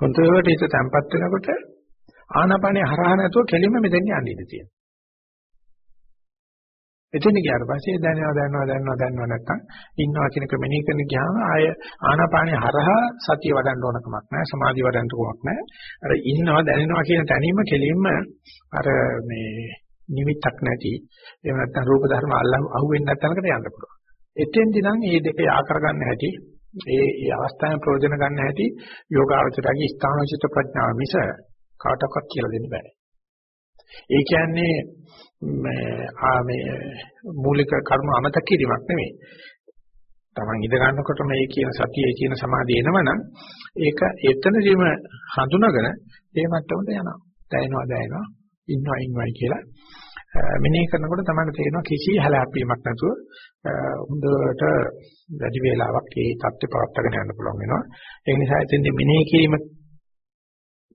හොඳට හිත තැම්පත් වෙනකොට ආනාපානේ හරහා නැතුව කෙලින්ම මෙතෙන් යන්න ඉඩ තියෙනවා. එතන ගියාට පස්සේ දැනනවා දැනනවා දැනනවා දැනනවා නැත්තම් ඉන්නවා කියන එක මෙනෙහි කරන ගියාම ආය ආනාපානිය හරහා සතිය වඩන්න ඕන කමක් නැහැ සමාධිය වඩන්න කමක් නැහැ. අර ඉන්නවා දැනෙනවා කියන තැනීම කෙලින්ම අර මේ නිමිත්තක් නැති එහෙම නැත්නම් රූප ධර්ම අහුවෙන්නේ නැත්නම්කට යන්න පුළුවන්. එතෙන්දී නම් මේ දෙක යා කරගන්න හැටි ඒ ඒ අවස්ථාවේ ප්‍රයෝජන ගන්න හැටි යෝගාවචරයේ ස්ථානෝචිත ප්‍රඥාව මිස කාටවත් කියලා දෙන්න බෑ. ඒ කියන්නේ මේ ආ මේ මූලික කර්ම අමතක කිරීමක් නෙමෙයි. Taman ඉඳ ගන්නකොට මේ කියන සතියේ කියන සමාධිය එනවනම් ඒක එතනදීම හඳුනාගෙන ඒ මට්ටමට යනවා. දැනෙනවා දැනෙනවා ඉන්නවා ඉන්නවයි කියලා මෙනෙහි කරනකොට තමයි තේරෙනවා කිසි හැලහැප්පීමක් නැතුව හොඳට වැඩි වේලාවක් ඒ தත්ත්ව පවත්වාගෙන යන්න පුළුවන් වෙනවා. ඒ නිසා එතෙන්දී මෙනෙහි කිරීම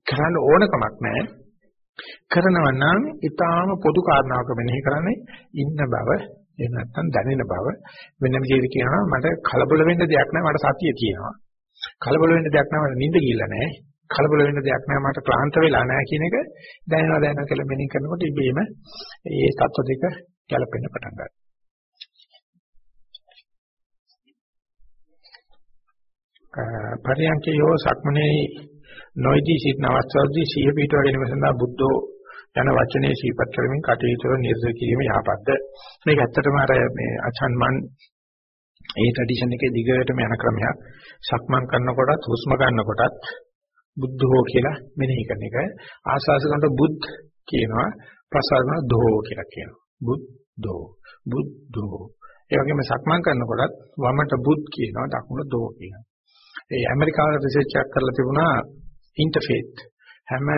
කරන්න ඕනකමක් නැහැ. කරනවා නම් ඊටාම පොදු කාරණාවක මෙනෙහි කරන්නේ ඉන්න බව එහෙම නැත්නම් දැනෙන බව. වෙන විදිහට කියනවා මට කලබල වෙන්න දෙයක් නැහැ මට සතිය තියෙනවා. කලබල වෙන්න දෙයක් නැහැ මට නිින්ද ගිල්ල නැහැ. කලබල වෙන්න දෙයක් නැහැ මට ක්ලාන්ත වෙලා නැහැ කියන එක දැනෙනවා දැනෙනවා කියලා මෙනෙහි කරනකොට ඉබේම ඒ தত্ত্ব දෙක ගැලපෙන්න පටන් ගන්නවා. පරියන්කයෝ සක්මනේ නොයිදී සිටින අවස්ථාවේදී සිහිය පිටව ගැනීම සඳහා බුද්ධෝ යන වචනේ සීපත් කරමින් කටයුතු නිර්දේ කිරීම යහපත්ද? මේක ඇත්තටම අර මේ අචන්මන් ඒ ට්‍රැඩිෂන් එකේ දිගටම යන ක්‍රමයක්. සක්මන් කරනකොටත් හුස්ම ගන්නකොටත් බුද්ධෝ කියලා මෙනෙහි කරන එක. ආස්වාස කරනකොට බුද්ධ කියනවා ප්‍රසාර කරන දෝ කියලා කියනවා. බුද්ධෝ බුද්ධෝ. ඒ වගේම සක්මන් කරනකොටත් වමට බුද්ධ කියනවා දකුණ දෝ කියනවා ඒ ඇමරිකාවේ රිසර්ච් එකක් කරලා තිබුණා ඉන්ටර්ෆේත් හැම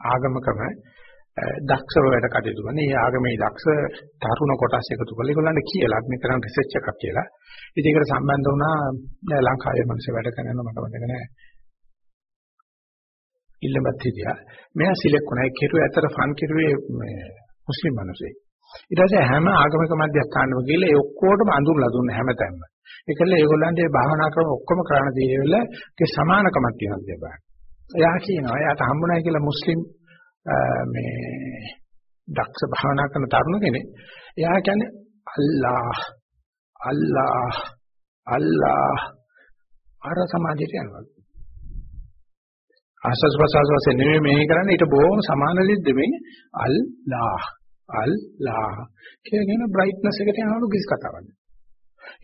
ආගමකම දක්ෂව වැඩ කටයුතු කරන. මේ ආගමේ දක්ෂ තරුණ කොටස් එකතු කරලා ඒගොල්ලන්ට කියලා මේ කරන රිසර්ච් එකක් කියලා. ඉතින් ඒකට සම්බන්ධ වුණා ලංකාවේ මිනිස්සු වැඩ කරනවා මට මතක නැහැ. ඉල්ලමත් හිටියා. මෙයා සිලෙක්ට් වුණා. ඒ කෙරුවේ ඇතර ෆන් කෙරුවේ මේ මුස්ලිම් මිනිස්සෙක්. ඊට පස්සේ හැම ආගමික මධ්‍යස්ථානම ගිහලා ඒ ඔක්කොටම අඳුරලා දුන්න හැමතැනම. ඒකල ඒගොල්ලන්ගේ භාවනා ක්‍රම ඔක්කොම කරණ දීලා ඒකේ සමානකමක් තියෙනවා කියලා. එයා කියනවා එයාට හම්බුනායි කියලා මුස්ලිම් මේ දක්ෂ භාවනා කරන තරුණ කෙනෙක්. එයා කියන්නේ අල්ලාහ් අල්ලාහ් අල්ලාහ් අර සමාධියට යනවා. ආස්වාස් ප්‍රසවාස වශයෙන් නෙමෙයි මේ කරන්නේ ඊට බොහොම සමාන දෙද්දෙමින් අල්ලාහ් අල්ලාහ් කියන බ්‍රයිට්නස් එකට යනවලු කිසි කතාවක්.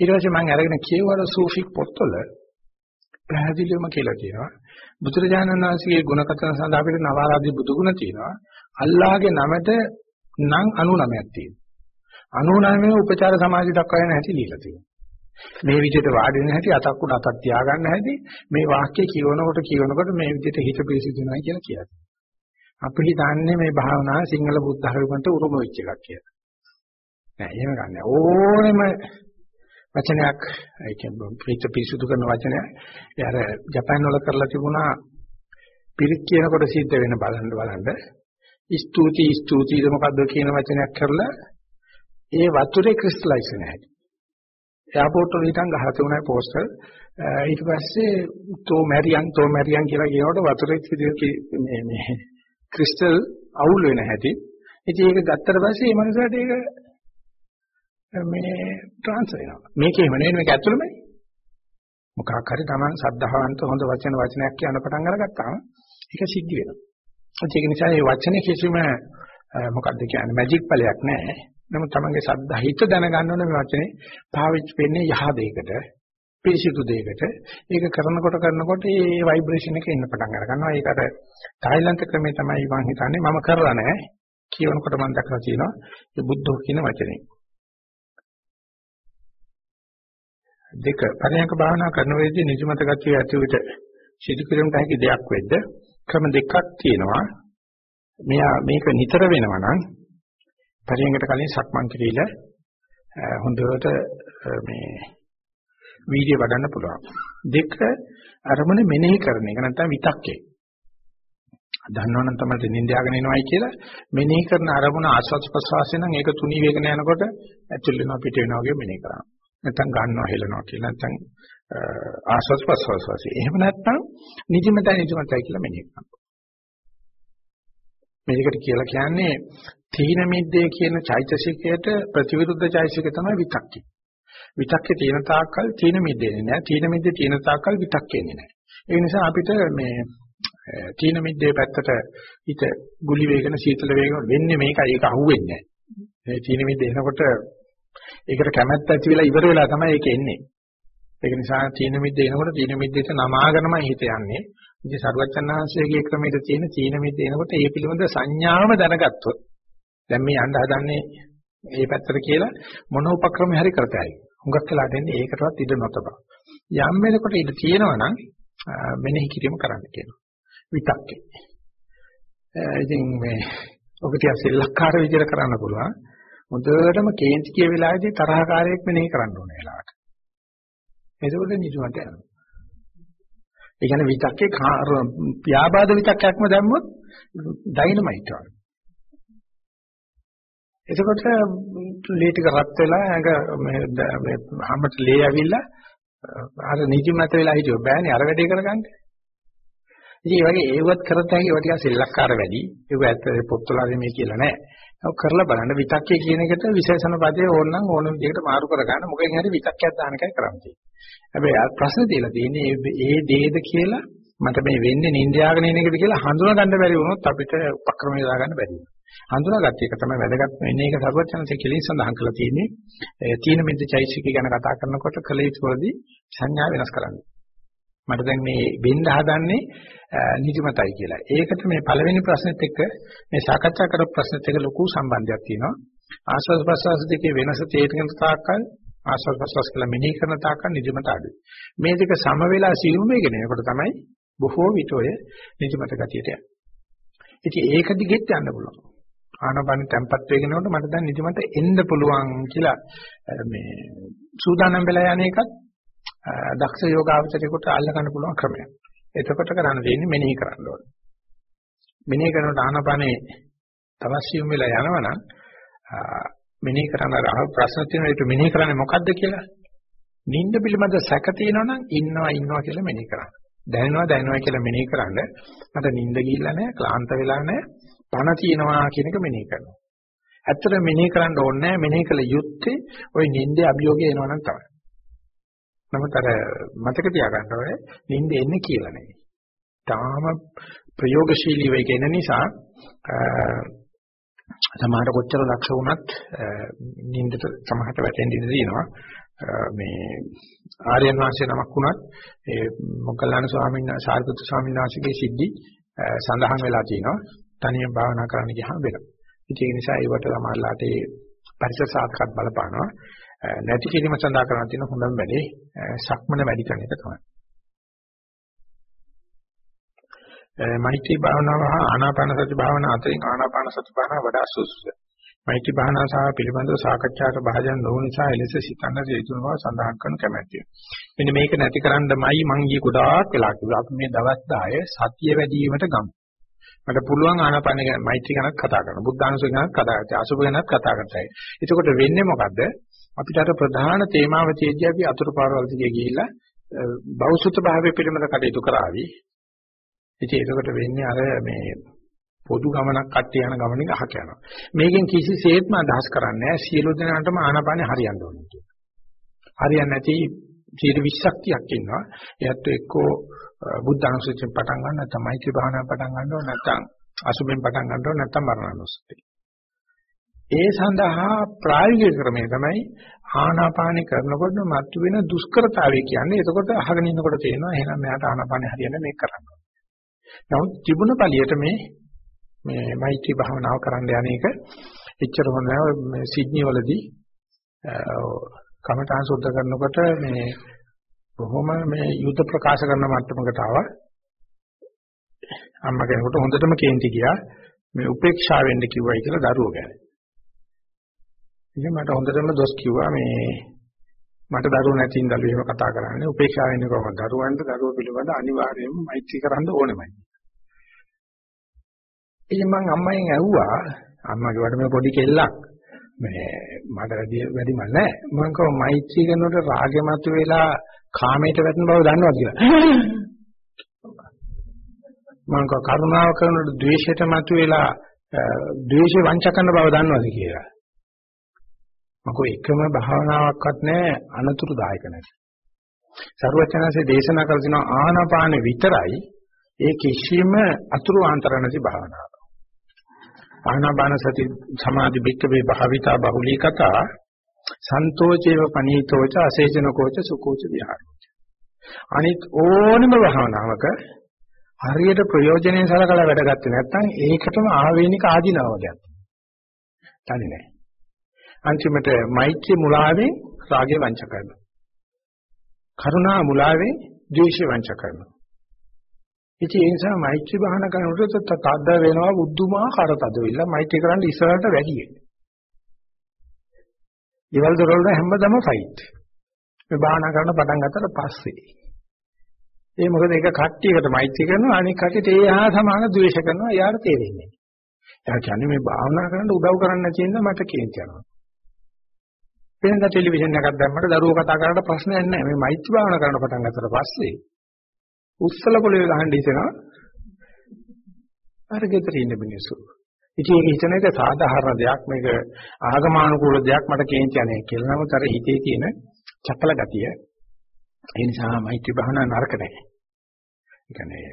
ඊට පස්සේ මම අරගෙන කියවල සූෆික් පොත්වල පැහැදිලිවම කියලා තියෙනවා බුදුරජාණන් වහන්සේගේ ගුණ කතන සඳහා අපිට නවාරාදී බුදු ගුණ තියෙනවා. අල්ලාහගේ නමට නම් 99ක් තියෙනවා. 99 උපචාර සමාධිය දක්වා යන හැටි ලියලා තියෙනවා. මේ විදිහට වාඩි වෙන හැටි අතක් උඩ අතක් තියාගන්න හැටි මේ වාක්‍ය කියවනකොට කියවනකොට මේ විදිහට හිත පිරිසිදු වෙනවා කියලා කියනවා. අපි හිතන්නේ මේ භාවනාව සිංහල බුද්ධ ධර්මයට උරුම වෙච්ච එකක් කියලා. නෑ එහෙම ගන්න. ඕනෙම වචනයක් ඒ කියන්නේ ප්‍රීත පිරිසුදු කරන වචනය. ඒ අර ජපාන් වල කරලා තිබුණා පිරිත් කියනකොට සිද්ධ වෙන බලන්න බලන්න ස්තුති ස්තුතිද මොකද්ද කියන වචනයක් කරලා ඒ වතුරේ ක්‍රිස්ටලයිස් වෙන හැටි. එයාපෝට් වල හිටන් ගහලා තිබුණා පෝස්ටර්. ඊට පස්සේ තෝ මැරියන් තෝ මැරියන් කියලා කියනකොට වතුරේ මේ මේ ක්‍රිස්ටල් අවුල් වෙන හැටි. ඉතින් ඒක ගත්තට පස්සේ මේ මනුස්සයාට ඒක මේ ට්‍රාන්ස්ෆර් වෙනවා. මේකේම නෙවෙයි මේක ඇතුළමයි. මොකක් හරි Taman සද්ධාවන්ත හොඳ වචන වචනයක් කියන පටන් අරගත්තාම ඒක සිද්ධ වෙනවා. ඒක නිසා මේ වචනේ කිසිම මොකක්ද කියන්නේ මැජික් ඵලයක් නැහැ. නමුත් Tamanගේ සද්ධා හිත දැනගන්න ඕනේ මේ වචනේ පාවිච්චි වෙන්නේ යහ දෙයකට පිරිසිදු දෙයකට ඒක කරනකොට කරනකොට මේ ভাইබ්‍රේෂන් එක එන්න පටන් අර ගන්නවා ඒක අර තායිලන්ත ක්‍රමේ තමයි මම හිතන්නේ මම කරලා නැහැ කියනකොට මම දැකලා තියෙනවා ඒ බුද්ධෝ කියන වචනේ දෙක පරයන්ක භාවනා කරන වෙලදී නිදිමත ගතිය ඇතුළට සිදු කිරීමට හැකි දෙයක් වෙද්ද ක්‍රම දෙකක් තියෙනවා. මෙයා මේක නිතර වෙනවා නම් පරයන්කට කලින් සක්මන් කිරීල හොඳට මේ වීර්ය වඩන්න පුළුවන්. දෙක අරමුණ මෙනෙහි කරන එක නැත්නම් විතක්කේ. දන්නවනම් තමයි නිින්ද යාගෙන එනවයි කියලා මෙනෙහි කරන අරමුණ ආස්වාද ප්‍රසවාසයෙන් නම් ඒක තුනී වේගන යනකොට ඇතුල් වෙනවා පිට වෙනවා වගේ මෙනෙහි කරනවා. නැත්නම් ගන්නවා හෙලනවා කියලා නැත්නම් ආස්වාස් ප්‍රස්වාස් වශයෙන්. එහෙම නැත්නම් නිදිමතයි නිදිමතයි කියලා මෙනෙහි කරනවා. මේකට කියලා කියන්නේ තීන මිද්දේ කියන චෛතසිකයට ප්‍රතිවිරුද්ධ චෛතසිකය තමයි විතක්කේ. විතක්කේ තියෙන තාක්කල් තීන මිද්දේ නෑ. තීන මිද්දේ තියෙන තාක්කල් විතක්කේ නෑ. ඒ නිසා අපිට මේ තීන මිද්දේ පැත්තට හිත ගුලි වේගන සීතල වේගන වෙන්නේ මේකයි ඒක අහුවෙන්නේ නෑ. මේ තීන මිද්දේ එනකොට ඒකට කැමැත්ත ඇති වෙලා ඉවර වෙලා තමයි ඒක එන්නේ. ඒක නිසා තීන මිද්ද එනකොට තීන මිද්දේට නමාගෙනමයි හිත යන්නේ. ඉතින් සරුවචනාංශයේ ක්‍රමයට තියෙන තීන මිද්ද එනකොට ඒ පිළිබඳ සංඥාවම දැනගත්තොත් දැන් මේ යන්න හදන්නේ මේ පැත්තට කියලා මොන උපක්‍රම හරි කරතයි. හුඟක් වෙලා දෙන්නේ ඒකටවත් ඉඩ නොතබ. යම් වෙනකොට ඉඩ තියෙනවා නම් මෙනෙහි කිරීම කරන්න කියනවා. විතක්කේ. ඉතින් මේ ඔබ ටික සෙල්ලක්කාර විදිහට කරන්න පුළුවන්. මුදවටම කේන්ති කිය වෙලාවේදී තරහකාරයෙක් මෙනෙහි කරන්න ඕන වෙලාවට. එතකොට නිදුමට යනවා. ඒ කියන්නේ විතක්කේ ව්‍යාබාධ විතක්කයක්ම දැම්මොත් ඩයිනමයිට් වගේ. එතකොට ලේ ටික රත් වෙලා ඇඟ මේ හැමත ලේ ඇවිල්ලා අර නිදිමත වෙලා හිටියෝ බෑනේ අර වැඩේ කරගන්න. ඉතින් ඒ වගේ ඒවත් කරත් හැකි ඒවා ටික සෙල්ලක්කාර වැඩි. ඒක ඇත්ත පොත්වල මේ කියලා නෑ. ඒක කරලා බලන්න විතක්කේ කියන එකට විශේෂණ පදේ ඕනනම් ඕන විදිහකට මාරු කරගන්න මොකෙන් හරි විතක්කයක් දාන එකයි කරන්නේ. හැබැයි ආ ප්‍රශ්න තියලා තියෙන්නේ ඒ දේද කියලා මට මේ වෙන්නේ නින්දයාගෙන ඉන්න එකද කියලා හඳුනා ගන්න බැරි වුණොත් අපිට උපක්‍රම යොදා ගන්න බැරි වෙනවා. හඳුනාගත්ත එක තමයි වැදගත් වෙන්නේ. ඒක සර්වඥන්සේ කෙලින් සඳහන් කරලා තියෙන්නේ. තීන මිද්ද චෛසික ගැන කතා කරනකොට කලේශවලදී සංඥා වෙනස් කරන්න. මට දැන් මේ වෙන්න හදන්නේ නිදිමතයි කියලා. ඒකට මේ පළවෙනි ප්‍රශ්නෙත් එක්ක මේ සාකච්ඡා කරපු ප්‍රශ්නෙත් එක්ක ලොකු සම්බන්ධයක් තියෙනවා. ආස්වාද ප්‍රසවාස දෙකේ වෙනස තේරෙන තාක්කල් ආස්වාද ප්‍රසවාස කියලා මෙනෙහි කරන තාක්කල් නිදිමත අඩුයි. මේ දෙක සම වෙලා සියුම් වෙගෙන එනකොට තමයි බොහෝ විට ඔය නිදිමත ගතියට යන්නේ. ඉතින් ඒක දිගෙත් යන්න පුළුවන්. ආනපන tempat වෙගෙන යනකොට මට දැන් නිදිමත එන්න පුළුවන් කියලා මේ සූදානම් වෙලා යන එකත් දක්ෂ යෝගාවචරයකට අල්ල ගන්න පුළුවන් ක්‍රමයක්. එතකොට කරන්න තියෙන්නේ මෙනෙහි කරන්න ඕනේ. මෙනෙහි කරනකොට ආනපනේ තවස්සියුම් වෙලා යනවනම් මෙනෙහි කරන අර ප්‍රශ්න තියෙනවා ඒක මෙනෙහි කරන්නේ මොකද්ද කියලා. නිින්ද පිළිබඳ සැක තියෙනවනම් ඉන්නවා ඉන්නවා කියලා මෙනෙහි කරන්න. දැනෙනවා දැනෙනවා කියලා මෙනෙහි කරන්න මට නිින්ද ගිහිල්ලා නැහැ, ක්ලාන්ත වෙලා නැහැ, පණ තියෙනවා කියන එක මෙනෙහි කරනවා. ඇත්තට මෙනෙහි කරන්න ඕනේ නැහැ, මෙනෙහි කළ යුත්තේ ওই නිින්දේ අභියෝගය එනවනම් තමයි. නමුත් අර මතක තියාගන්න ඕනේ නිින්ද එන්නේ කියලා නෙවෙයි. තාම ප්‍රයෝගශීලී වෙක එන නිසා සමහර කොච්චර දක්ෂ වුණත් නිින්දට සමහරට වැටෙන්න ඉඩ තියෙනවා. මේ ආර්යයන් වහන්සේ නමක් වුණත් ඒ මොග්ගල්ලාන ස්වාමීන් වහන්සේ සාරිපුත්‍ර ස්වාමීන් වහන්සේගේ සිද්ධි සඳහන් වෙලා තියෙනවා. තනියම භාවනා කරන්න ගියාම වෙනවා. ඒක නිසා ඒවට සමහරලාට ඒ පරිසර සාධකත් බලපානවා. නැති කිරීම සඳහා කරන්න තියෙන හොඳම වැඩේ සක්මන වැඩි කරන එක තමයි. මෛත්‍රී භාවනාව හා ආනාපාන සති භාවනාව අතරින් ආනාපාන සති භාවනාව වඩා සුසුසුයි. මෛත්‍රී භාවනාව සහ පිළිබඳව සාකච්ඡාට භාජන නොවන නිසා එලෙස සිතන්න හේතුන බව සඳහන් කරන කැමැතියි. මෙන්න මේක නැති කරන්නමයි මං ගියේ ගොඩාක් වෙලා කිව්වා. අපි මේ දවස් 10 සතිය වැඩි වීමට ගමු. මට පුළුවන් ආනාපාන ගැන මෛත්‍රී ගැනත් කතා කරන්න. බුද්ධානුසය ගැනත් කතා කරන්න. අසුභ ගැනත් කතා කරන්න. එතකොට වෙන්නේ මොකද්ද? අපිට අර ප්‍රධාන තේමාව තියෙද්දී අපි අතුරු පාරවල් දිගේ ගිහිල්ලා බෞසුත භාවය පිළිබඳ කටයුතු කරાવી. ඉතින් ඒකට වෙන්නේ අර මේ පොදු ගමනක් කට්ටිය යන ගමනින් අහක යනවා. මේකෙන් කිසිසේත්ම අදහස් කරන්නේ නැහැ සියලු දෙනාටම ආනාපානේ හරියන්න ඕනේ කියලා. හරියන්නේ නැති 20ක් ඉන්නවා. එයත් එක්කෝ බුද්ධානුසුචින් පටන් ගන්න නැත්නම් මෛත්‍රී භාවනාව පටන් ගන්නව නැත්නම් අසුබෙන් පටන් ගන්නව නැත්නම් මරණානුස්සතිය. ඒ සඳහා ප්‍රායෝගික ක්‍රමය තමයි ආනාපානි කරනකොට මතුවෙන දුෂ්කරතාවය කියන්නේ. එතකොට අහගෙන ඉන්නකොට තේරෙනවා එහෙනම් මෙයාට ආනාපානි හරියන්නේ මේක කරන්න ඕනේ. නමුත් තිබුණ පළියට මේ මේ මෛත්‍රී භාවනාව කරන්න යන එක එච්චර හොඳ නෑ. මේ සිඩ්නි වලදී කමඨාන් සුද්ධ කරනකොට මේ බොහොම මේ යුද්ධ ප්‍රකාශ කරන මට්ටමකට ආවා. අම්මා කෙනෙකුට හොඳටම කේන්ති ගියා. මේ උපේක්ෂා වෙන්න කිව්වයි කියලා දරුවෝ ගැන. ඉතින් මට හොඳටම දොස් කිව්වා මේ මට දරුවෝ නැතිනම් දරුවෝ එහෙම කතා කරන්නේ උපේක්ෂා වෙන්නේ කොහොමද? දරුවන්ට දරුවෝ පිළිබඳ අනිවාර්යයෙන්ම මෛත්‍රී කරන්න ඕනෙමයි. ඉතින් මං අම්මෙන් ඇහුවා අම්මගේ වට මේ පොඩි කෙල්ලක් මේ මට වැඩි වැඩිම නැහැ. මං කව මෛත්‍රී කරනකොට රාගෙ මත වෙලා කාමයට වැටෙන බව දන්නවද කියලා. මං කව කරුණාව කරනකොට ද්වේෂයට මත වෙලා ද්වේෂේ වංච කරන බව දන්නවද කියලා. මොකෝ එකම භාවනාවක්වත් නැහැ අනතුරුදායක නැති. සරුවචනanse දේශනා කළ තිනවා ආනාපාන විතරයි ඒ කිසිම අතුරු ආන්තර නැති භාවනාවක්. ආනාපාන සති සමාධි බික්කවේ භාවිතා බහුලී කතා සන්තෝචේව පනීතෝච අසේචනකෝච සුකෝච විහාරෝච අනිත් ඕනම භාවනාවක හරියට ප්‍රයෝජනෙන් සලකලා වැඩ ගත්තේ නැත්නම් ඒකටම ආවේනික ආධිනවයක්. තනි නෑ. අන්තිමට මෛත්‍රී මුලාවෙන් රාගය වංච කරනවා. කරුණා මුලාවෙන් ද්වේෂය වංච කරනවා. ඉතින් ඒ නිසා මෛත්‍රී භාවනා කරනකොට තද්ද වෙනවා බුද්ධමාකාර තදවිල්ල මෛත්‍රී කරන්න ඉස්සරහට වැඩි. ඊවල දොරවල හැමදම ෆයිට්. මේ භාවනා කරන පටන් ගත්තට පස්සේ. ඒ මොකද ඒක කට්ටියකට මෛත්‍රී කරනවා අනික කට්ටියට ඒ හා සමාන ද්වේෂ කරනවා එයාට තේරෙන්නේ නැහැ. එයා කියන්නේ මේ භාවනා කරන්න උදව් කරන්න නැති නිසා මට කේන්ති යනවා. වෙනද ටෙලිවිෂන් එකක් දැම්මට දරුවෝ කතා කරලා ප්‍රශ්නයක් නැහැ. මේ මෛත්‍රී භාවනා කරන පටන් ගත්තට පස්සේ උස්සල පොළවේ ගහන්න හිතෙනවා. අර ගෙදර ඉන්න මිනිස්සු. ඉතින් ඒක හිතන එක සාධාරණ දෙයක් මේක ආගමානුකූල දෙයක් මට කේන්ති යන්නේ කියලා. නමුත් අර හිතේ තියෙන චපල ගතිය ඒ නිසා මෛත්‍රී භාවනා නරක නැහැ. ඒ කියන්නේ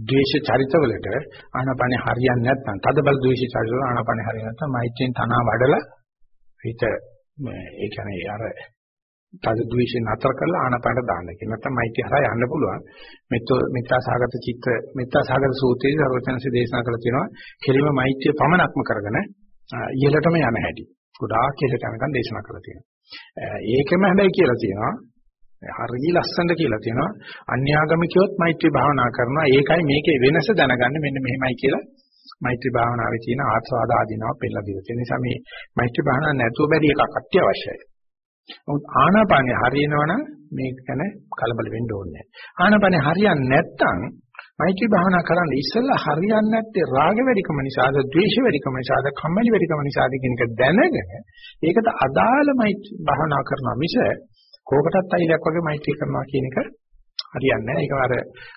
ද්වේෂ චරිතවලට ආනාපානේ හරියන්නේ නැත්නම් තද බල ද්වේෂ චරිතවල ආනාපානේ හරියන්නේ නැත්නම් මෛත්‍රියෙන් තනවා වඩලා හිත ඒ කියන්නේ අර තද ද්වේෂේ නතර කරලා ආනාපානට දාන්න කියන නැත්නම් මෛත්‍රිය හරහා යන්න පුළුවන්. මෙත්තෝ මෙත්තා සාගත චිත්ත මෙත්තා සාගත සූත්‍රයේ සර්වචනසේ දේශනා කරලා තියෙනවා කෙලිම මෛත්‍රිය පමණක්ම කරගෙන ඉහළටම යන හැටි. ගොඩාක් ඉහළට යනකම් දේශනා කරලා තියෙනවා. ඒකෙම හැබැයි කියලා තියෙනවා හරිය ලස්සනට කියලා තියෙනවා අන්‍යාගමිකයොත් මෛත්‍රී භාවනා කරනවා ඒකයි මේකේ වෙනස දැනගන්න මෙන්න මෙහෙමයි කියලා මෛත්‍රී භාවනාවේ තියෙන ආස්වාද ආදීනව පෙළලා දීලා තියෙන නිසා මේ මෛත්‍රී භාවනාව නැතුව බැරි එකක් අත්‍යවශ්‍යයි. නමුත් ආනාපානිය හරියනවනම් මේක ගැන කලබල වෙන්න ඕනේ නැහැ. ආනාපානිය හරියන්නේ නැත්නම් මෛත්‍රී භාවනා කරන්න ඉස්සෙල්ලා හරියන්නේ නැත්තේ රාග වැඩිකම නිසාද, ද්වේෂ වැඩිකම නිසාද, කම්මැලි වැඩිකම නිසාද කියන එක දැනගෙන ඒකට අදාළ මෛත්‍රී භාවනා කරනවා මිස කෝකටත් අයිලක් වගේ මෛත්‍රී කරනවා කියන එක හරියන්නේ නැහැ. ඒක අර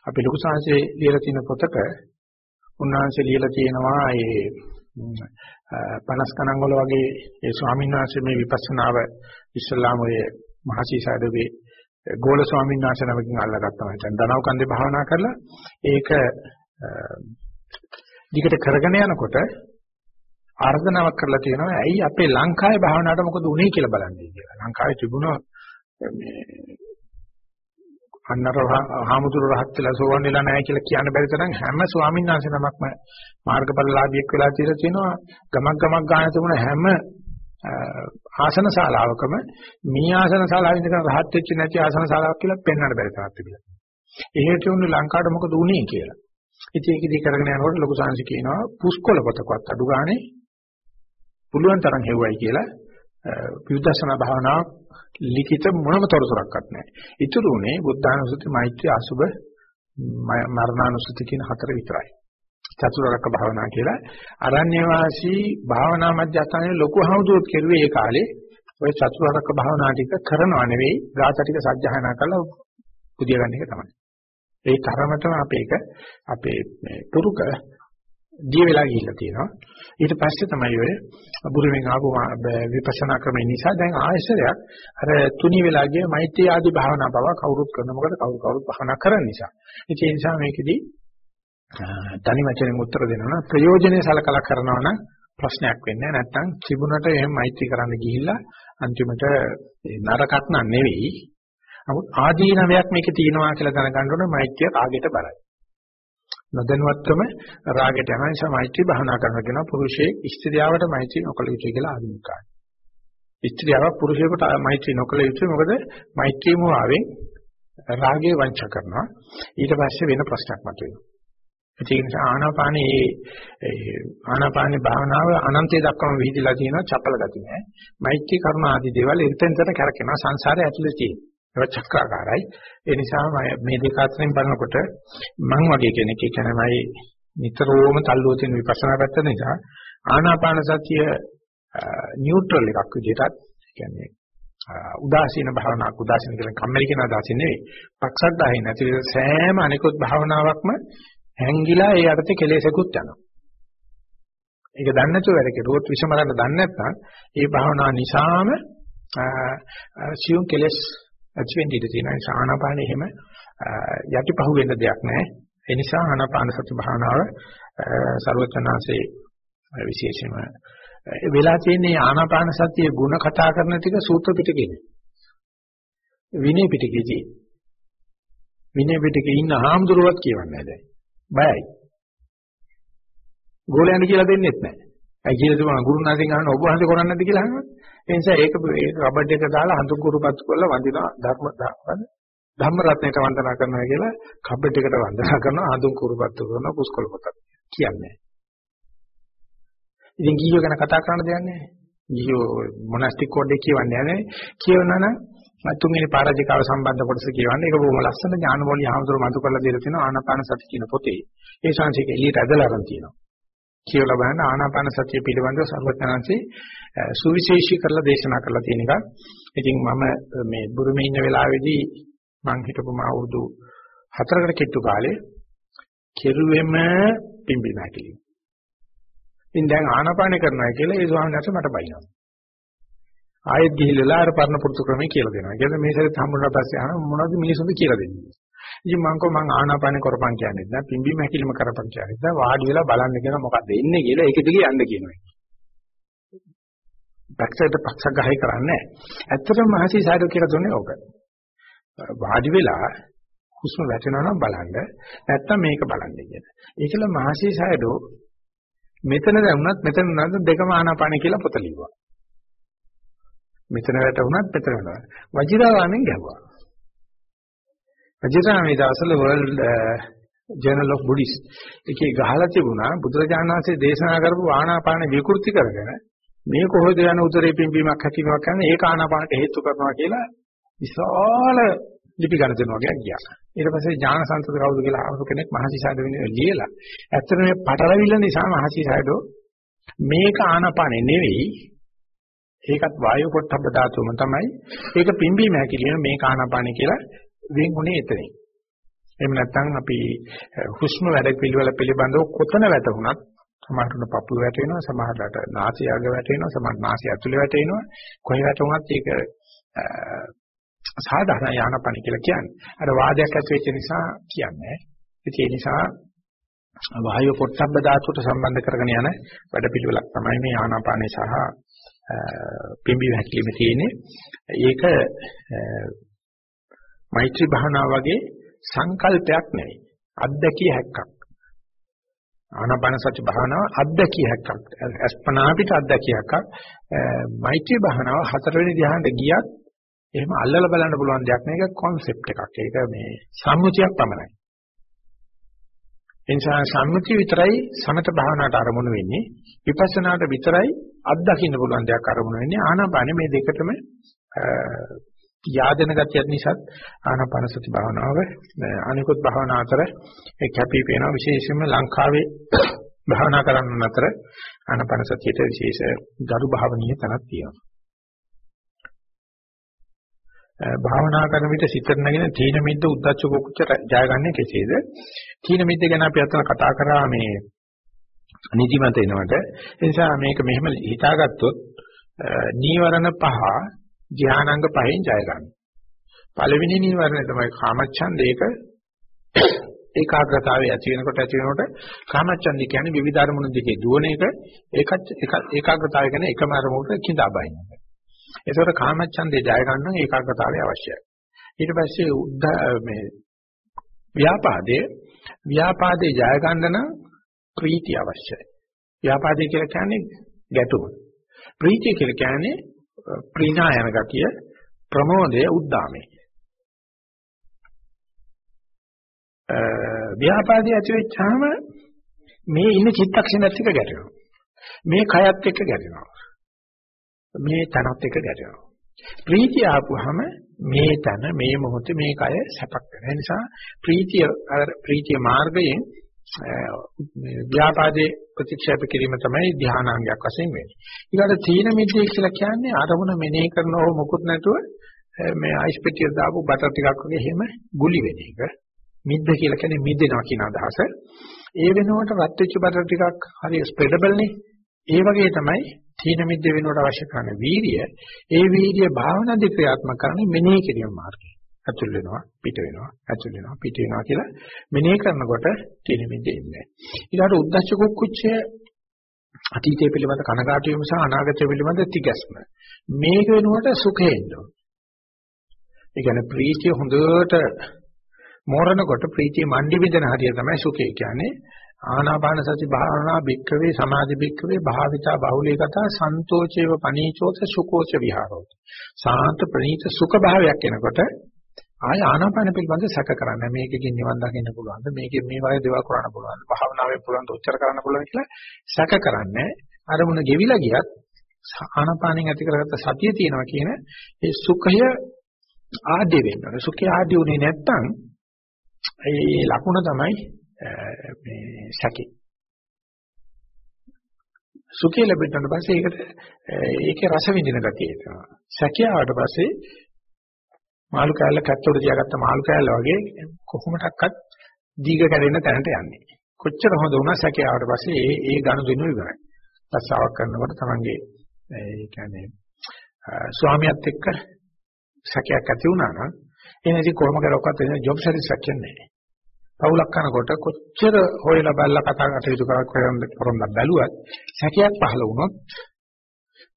අපි ලොකු සංහසේ ලියලා තියෙන පොතක උන්වහන්සේ ලියලා තියෙනවා ඒ 50 ගණන් වල වගේ ඒ ස්වාමීන් වහන්සේ මේ විපස්සනාව ඉස්ලාම ඔය මහසීසාරවේ ගෝල ස්වාමීන් වහන්සේ නමකින් අල්ලගත්තා මම දැන් දනව කන්දේ භාවනා කරලා ඒක දිගට කරගෙන යනකොට ආර්ධනාවක් කරලා තියෙනවා ඇයි අපේ ලංකාවේ භාවනාවට මොකද උනේ කියලා බලන්නේ කියලා. ලංකාවේ තිබුණා මේ අන්නර හාමුදුර රහත් වෙලා සෝවන් වෙලා නැහැ කියලා කියන්න බැරි තරම් හැම ස්වාමීන් වහන්සේ නමක්ම මාර්ගඵලලාභියෙක් වෙලා තියලා තියෙනවා ගමක් ගමක් ගන්න තිබුණ හැම ආසන ශාලාවකම මේ ආසන ශාලාවෙ ඉඳන් රහත් වෙච්ච නැති ආසන ශාලාවක් කියලා පෙන්වන්න බැරි තරක් තිබිලා. එහෙට උන්නේ ලංකාවට මොකද උනේ කියලා. ඉතින් ඒකදී කරගෙන යනකොට ලොකු සංසි කියනවා පුස්කොළ පොතකවත් අඩු ගානේ පුළුවන් තරම් හෙව්වයි කියලා විදර්ශනා භාවනාව ලිඛිත මොනම තොරතුරක්වත් නැහැ. ඉතුරු උනේ බුද්ධානුසුති, මෛත්‍රී, අසුබ, මරණානුසුති කියන හතර විතරයි. චතුරාර්යක භාවනා කියලා අරණ්‍ය වාසී භාවනා මධ්‍යස්ථානයේ ලොකු හමුදුත් කෙරුවේ ඒ කාලේ ඔය චතුරාර්යක භාවනා ටික කරනව නෙවෙයි ගාත ටික සජ්ජහායනා කරලා පුදිය ගන්න එක තමයි. ඒ තරමටම අපේක අපේ මේ පුරුක දිය වෙලා ගිහිල්ලා තියෙනවා. ඊට පස්සේ තමයි ඔය බුරුමෙන් ආපු විපස්සනා ක්‍රමය නිසා දැන් ආයශරයක් අර තුනි වෙලා ගිය මෛත්‍රී ආදී භාවනා බව කවුරුත් කරන මොකද කවුරු කවුරුත් භාවනා කරන නිසා. ඒ නිසා මේකෙදි තනි වචනෙන් උත්තර දෙනවා නම් ප්‍රයෝජනේ සලකලා කරනවා නම් ප්‍රශ්නයක් වෙන්නේ නැත්නම් තිබුණට එහෙම මෛත්‍රී කරන්න ගිහිල්ලා අන්තිමට නරකක් නන් නෙවෙයි. නමුත් ආදීනවයක් මේකේ තියෙනවා කියලා දැනගන්න ඕනේ මෛත්‍රිය කාගෙට බලයි. නොදැනුවත්වම රාගයට යන නිසා මෛත්‍රී භාවනා කරනවා කියන පුරුෂයෙක් ස්ත්‍රියවට මෛත්‍රී නොකළ යුතුයි කියලා ආධුනිකයි. ස්ත්‍රියව පුරුෂයෙකුට මෛත්‍රී නොකළ යුතුයි මොකද මෛත්‍රී මුවාවෙන් රාගය වංච කරනවා. ඊට පස්සේ වෙන ප්‍රශ්නයක් මතුවෙනවා. ඒ නිසා ආනාපානේ ආනාපානේ භාවනාව අනන්තය දක්වාම විහිදලා තියෙනවා චපල ගති නෑ. මෛත්‍රී කරුණා ආදී දේවල් එතෙන්ට කරකිනවා සංසාරය ඇතුලේ තියෙනවා. ඒක චක්‍රාකාරයි. ඒ නිසා මේ දෙක අතරින් බලනකොට මං වගේ කෙනෙක් ඒ කියන්නේ මයි නිතරම තල්ලුව තියෙන විපස්සනා පැත්ත නිසා ආනාපාන සතිය නියුට්‍රල් එකක් විදිහටත් කියන්නේ උදාසීන භාවනාවක් උදාසීන කියන කම්මැලි කියන අදහසින් නෙවෙයි. පක්ෂග්‍රාහී නැති සෑම අනිකුත් භාවනාවක්ම හැංගිලා ඒ අර්ථේ කෙලෙසකුත් යනවා. ඒක දන්නේ නැතුව වැඩ කෙරුවොත් විෂමරන්න දන්නේ නැත්නම් ඒ භාවනාව නිසාම සියුම් කෙලස් ඇති වෙන්න ඉඩ තියෙනවා. ඒ ආනාපානෙ එහෙම යටිපහුව වෙන්න දෙයක් නැහැ. ඒ නිසා ආනාපාන සති භාවනාව ਸਰවචනාසේ විශේෂයෙන්ම වෙලා තියෙන්නේ ආනාපාන සතියේ ಗುಣ කතා කරන ටික සූත්‍ර පිටකේ. විනය පිටකේදී විනය පිටකේ ඉන්න හාමුදුරුවත් කියවන්නේ නැහැ බයයි. ගෝලයන් කියලා දෙන්නෙත් නැහැ. ඇයි කියලා තුමා ගුරුනාථෙන් අහන ඔබ වහන්සේ කරන්නේ නැද්ද කියලා අහනවා. ඒ නිසා ඒක ඒක රබඩ් එක දාලා හඳු කුරුපත් කරලා වඳිනවා ධර්ම ධම්ම රත්නයට වන්දනා කරනවා කියලා කබඩ් එකට වන්දනා කරනවා හඳු කුරුපත් කරනවා පුස්කොළ පොතක් කියන්නේ. ඉතින් ගියෝ ගැන කතා කරන්න දෙයක් නැහැ. ගියෝ මොනස්ටික් කෝඩ් එක කියවන්නේ නැහැ. කියවනවා නම් තුන්වෙනි පරාජිකාව සම්බන්ධ කොටස කියවන්නේ. ඒක බොහොම ලස්සන ඥානවෝලි ආමතුරු මතු කරලා දෙලා තියෙනවා ආනාපාන සති කියන පොතේ. ඒ ශාන්සික එළියට ඇදලා අරන් තියෙනවා. කියලා බලන්න ආනාපාන සතිය පිළිබඳව සර්වඥාන්සේ සුවිශේෂී කරලා දේශනා කරලා තියෙන එක. ඉතින් මම මේ බුරුමේ ඉන්න වෙලාවේදී මං හිටපු මා අවුරුදු 4කට කිට්ටු කාලේ කෙරුවෙම පිම්බි නැකිලි. ඉතින් දැන් ආනාපාන කරනවා කියලා ඒ ස්වාමීන් වහන්සේ මට බයිනවා. ආයෙත් ගිහිල්ලා අර පරණ පුරුදු ක්‍රමයේ කියලා දෙනවා. ඒකද මේ සැරේ හම්බුනට පස්සේ අහන මොනවද මිනිසුන්ට කියලා දෙන්නේ. ඉතින් මං කෝ මං ආනාපාන කරපන් කියන්නේ නැහැ. පිම්බි මැකිලිම කරපන් කියන්නේ. දැන් වාඩි වෙලා බලන්න කියන මොකද්ද එන්නේ කියලා ඒක දිගේ යන්න කියනවා. පැක්සයට පක්ෂ ගහයි කරන්නේ නැහැ. ඇත්තටම මහසි සාරෝ කියලා දුන්නේ ඕක. වාඩි වෙලා හුස්ම වැටෙනවා නම් බලන්න නැත්තම් මේක බලන්න කියන. ඒකල මහසි සාරෝ මෙතන දැනුණත් මෙතන නැද්ද දෙකම ආනාපාන කියලා පොත ලිව්වා. මෙතන වැටුණත් මෙතන වැටුණා. වජිරාවාමෙන් ගැහුවා. වජිරාමේ දවසල වර්ල්ඩ් ජර්නල් ඔෆ් බුද්දිස්ට් එකේ ගහලා තිබුණා බුදුරජාණන් වහන්සේ දේශනා කරපු ආනාපාන විකෘති කරගෙන මේ කොහොමද යන උදරේ පිම්බීමක් හැකියාවක් කරන ඒක ආනාපානට හේතු කරනවා කියලා විශාල ලිපි ගන්න දෙනවා වගේ ගියා. ඊට පස්සේ ඥානසන්තද කවුද කියලා අහපු කෙනෙක් මහසිසාද වෙන්නේ ලියලා. ඇත්තට මේ පටලවිල්ල නිසා මහසිසාදෝ මේක ආනාපානේ නෙවෙයි ඒකත් වායු පොට්ටබ්බ ධාතුවම තමයි. ඒක පිම්බීම හැකිලින මේ කානාපානේ කියලා වෙන්ුනේ එතනින්. එහෙම නැත්නම් අපි හුස්ම වැඩ පිළිවෙල පිළිබඳව කොතන වැටුණත් සමහරට පපුව වැටෙනවා සමහරට නාසය අග වැටෙනවා සමහර නාසය ඇතුලේ වැටෙනවා කොහේ වැටුණත් ඒක සාධාරණ යානපණ කියලා කියන්නේ. අර වාදයක් ඇති වෙච්ච නිසා කියන්නේ. ඒ නිසා වායු පොට්ටබ්බ ධාතුවට සම්බන්ධ කරගෙන යන වැඩ පිළිවෙලක් තමයි මේ ආනාපානේ සහ පිම්බි හැකිලිම තියෙන්නේ. ඒක මෛත්‍රී භාවනාව වගේ සංකල්පයක් නෙවෙයි. අත්දැකිය හැක්කක්. ආනාපාන සති භාවනාව අත්දැකිය හැක්කක්. අස්පනා පිට අත්දැකිය හැක්කක්. මෛත්‍රී භාවනාව හතරවෙනි ධ්‍යානට ගියත් එහෙම අල්ලලා බලන්න පුළුවන් දෙයක් නෙවෙයි. ඒක concept එකක්. ඒක මේ සම්මුතියක් පමණයි. එනිසා සම්මුතිය විතරයි සමත භාවනාවට අරමුණු වෙන්නේ. විපස්සනාට විතරයි අත්දකින්න පුළුවන් දෙයක් අරමුණු වෙන්නේ. ආනාපානෙ මේ දෙකටම යාදෙන ගතියක් නිසා ආනාපාන සති භාවනාව අනිකුත් භාවනා අතර ඒ කැපී පෙනෙනවා විශේෂයෙන්ම ලංකාවේ භාවනා කරන්න අතර ආනාපාන සතියට විශේෂ ගරු භාවනීය තනක් තියෙනවා. භාවනා කරන විට සිතට නැගෙන තීන මිද්ද උද්දච්ච කුච්ච ජයගන්නේ කෙසේද? තීන මිද්ද ගැන අපි අතන කතා කරා මේ නිදිමත එනවට. ඒ නිසා මේක මෙහෙම හිතාගත්තොත් නීවරණ පහ ධානාංග පහෙන් ජය ගන්න. පළවෙනි නීවරණය තමයි කාමච්ඡන්දේක ඒකාග්‍රතාවය ඇති වෙනකොට ඇති වෙනකොට කාමච්ඡන්දේ කියන්නේ විවිධ අරමුණු දෙකේ දුවන එක ඒකත් ඒකාග්‍රතාවය කියන්නේ එකම අරමුණක කිඳා බයින එක. ඒතකොට කාමච්ඡන්දේ ජය ගන්න නම් ඒකාග්‍රතාවය අවශ්‍යයි. ඊට පස්සේ උද්ධ මේ ව්‍යාපාදේ ව්‍යාපාදේ ජය ගන්න නම් ප්‍රීතිය අවශ්‍යයි. ව්‍යාපාදේ කියලා කියන්නේ ගැටුම. ප්‍රීතිය කියලා කියන්නේ ප්‍රීණායන ගතිය ප්‍රමෝදය උද්දාමේ. ව්‍යාපාදේ ඇති වෙච්චාම මේ ඉන්න චිත්තක්ෂණත් එක්ක ගැටෙනවා. මේ කයත් එක්ක ගැටෙනවා. මේ තනත් එක්ක ගැටෙනවා. ප්‍රීතිය ආපුවාම මේ තන මේ මොහොතේ මේ කය සැපක් වෙන නිසා ප්‍රීතිය ප්‍රීතිය මාර්ගයෙන් ව්‍යාපාදේ ප්‍රතික්ෂේප කිරීම තමයි ධානාංගයක් වශයෙන් වෙන්නේ. ඊළඟට තීන මිද්දේ කියලා කියන්නේ අරමුණ මෙනෙහි කරනව මොකුත් නැතුව මේ අයිස් පෙට්ටිය දාපු බටර් ටිකක් වගේ එහෙම ගුලි වෙන එක. මිද්ද කියලා කියන්නේ මිදෙනවා කියන අදහස. ඒ වෙනුවට රත් වෙච්ච බටර් ටිකක් හරි ස්ප්‍රෙඩබල් නේ. ඒ වගේ තමයි තීන මිද්ද වෙනවට අවශ්‍ය කරන වීර්ය. ඒ වීර්ය භාවනාදී ක්‍රියාත්මක කරන්නේ මෙනෙහි කිරීම මාර්ගය. ඇතුල් වෙනවා පිට වෙනවා ඇතුල් වෙනවා පිට වෙනවා කියලා මෙනෙහි කරනකොට තීන මිද්ද එන්නේ. ඊළඟට උද්දච්ච කුක්කුච්චය අතීතය පිළිබඳ කනගාටු වීම සහ අනාගතය පිළිබඳ තිගැස්ම. මේක වෙනුවට සුඛය එනවා. ඒ කියන්නේ ප්‍රීතිය හොඳට මෝරනකොට ප්‍රීතිය මණ්ඩි විදන හරිය තමයි සුඛය කියන්නේ. ආනාපාන සති භාවනා භික්කවේ සමාධි භික්කවේ භාවිතා බහුලී කතා සන්තෝෂේව පනීචෝත සුකෝච විහාරෝත. සාන්ත ප්‍රණීත සුඛ භාවයක් එනකොට ආය ආනාපාන පිළිබඳ සැක කරන්න. මේකකින් නිවන් දකින්න පුළුවන්ද? මේකෙන් මේ වගේ දේවල් කරන්න පුළුවන්ද? භාවනාවෙන් පුළුවන් ද උච්චර කරන්න පුළුවන් කියලා සැක කරන්නේ. අරමුණ ගෙවිලා ගියත් ආනාපානෙන් ඇති කරගත්ත සතිය තියෙනවා කියන ඒ සුඛය ආද්‍ය වෙනවා සුඛය ආද්‍ය උනේ නැත්තම් ඒ ලකුණ තමයි මේ සැකේ. සුඛය ලැබෙන්න පස්සේ ඒකට ඒකේ රස විඳින ගතිය එනවා. සැකය ආවට පස්සේ මාළු කෑල්ල කැත්තට තියාගත්ත මාළු කෑල්ල වගේ කොහොමඩක්වත් දීග කැඩෙන්න තැනට යන්නේ. කොච්චර හොඳ වුණා සැකේ ආවට පස්සේ ඒ ඒ ගණු දෙනු ඉවරයි. රස්සාවක් කරනකොට තමන්ගේ ඒ කියන්නේ ස්වාමියාත් එක්ක සැකයක් ඇති වුණා නම් එනදී කොහොම කරවක්වත් එන ජොබ් සැටිස්ෆැක්ෂන් නැහැ. පවුලක් කරනකොට කොච්චර හොයලා බලලා කතා කටයුතු කරක් කරන්න බැලුවත් සැකයක් පහළ වුණොත්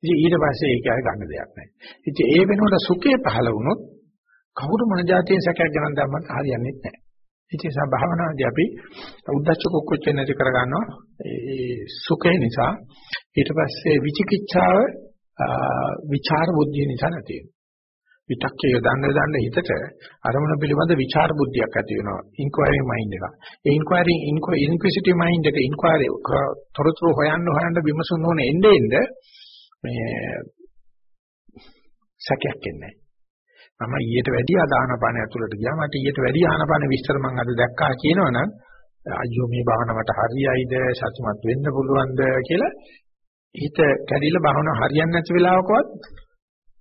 ඉතින් ඊට පස්සේ ඒක අය ගන්න දෙයක් නැහැ. ඉතින් ඒ වෙනකොට සුඛය පහළ වුණොත් කවුරු මොන જાතියෙන් සැකයක් ගණන් දැම්මත් හරියන්නේ නැහැ. ඉතින් සා භාවනාදී අපි උද්දච්ච කුක්කුච්ච නැති කරගන්නවා ඒ සුඛය නිසා ඊට පස්සේ විචිකිච්ඡාව විචාර බුද්ධිය නිසා නැති වෙනවා. විතක්කේ යොදන්න යොදන්න හිතට අරමුණ පිළිබඳ විචාර බුද්ධියක් ඇති වෙනවා. ඉන්ක්වයරි මයින්ඩ් එක. ඒ ඉන්ක්වයරි ඉන්ක්විසිටිව් මයින්ඩ් එක ඉන්ක්වයරි තොරතුරු හොයන්න හොයන්න විමසුම් නොන එන්නේ එන්නේ මේ සැකයක් එන්නේ මම ඊට වැඩිය ආදානපාන ඇතුළට ගියා. මට ඊට වැඩිය ආනපාන විස්තර මම අද දැක්කා කියනවනම් අයියෝ මේ භාවනාව මට හරියයිද? සතුටුමත් වෙන්න පුළුවන්ද? කියලා හිත කැඩිලා භාවනාව හරියන්නේ නැති වෙලාවකවත්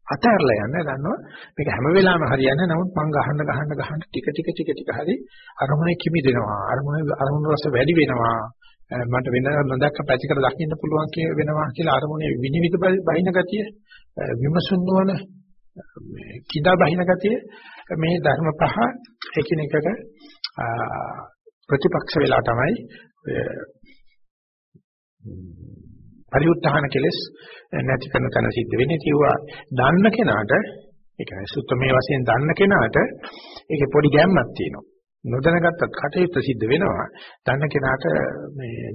අතහැරලා යන්න ගන්නවා මේක හැම වෙලාවෙම හරියන්නේ නමුත් මම ගහන්න ගහන්න ගහන්න ටික ටික ටික ටික හරි අරමුණේ කිමිදෙනවා. අරමුණේ අරමුණ රස වැඩි වෙනවා. මට වෙන නොදැක්ක පැතිකඩ දකින්න පුළුවන් කිය වෙනවා කියලා අරමුණේ විනිවිද බහින ගතිය විමසුන් නොවන මේ කිදා බහින ගතිය මේ ධර්ම පහ එකිනෙකට ප්‍රතිපක්ෂ වෙලා තමයි පරිඋත්ථාන කෙලස් නැති කරන තැන සිද්ධ වෙන්නේ. කිව්වා දන්න කෙනාට ඒ කියන්නේ සුත්තමේ වශයෙන් දන්න කෙනාට ඒකේ පොඩි ගැම්මක් තියෙනවා. නොදැනගත්තත් කටයුත්ත සිද්ධ වෙනවා. දන්න කෙනාට මේ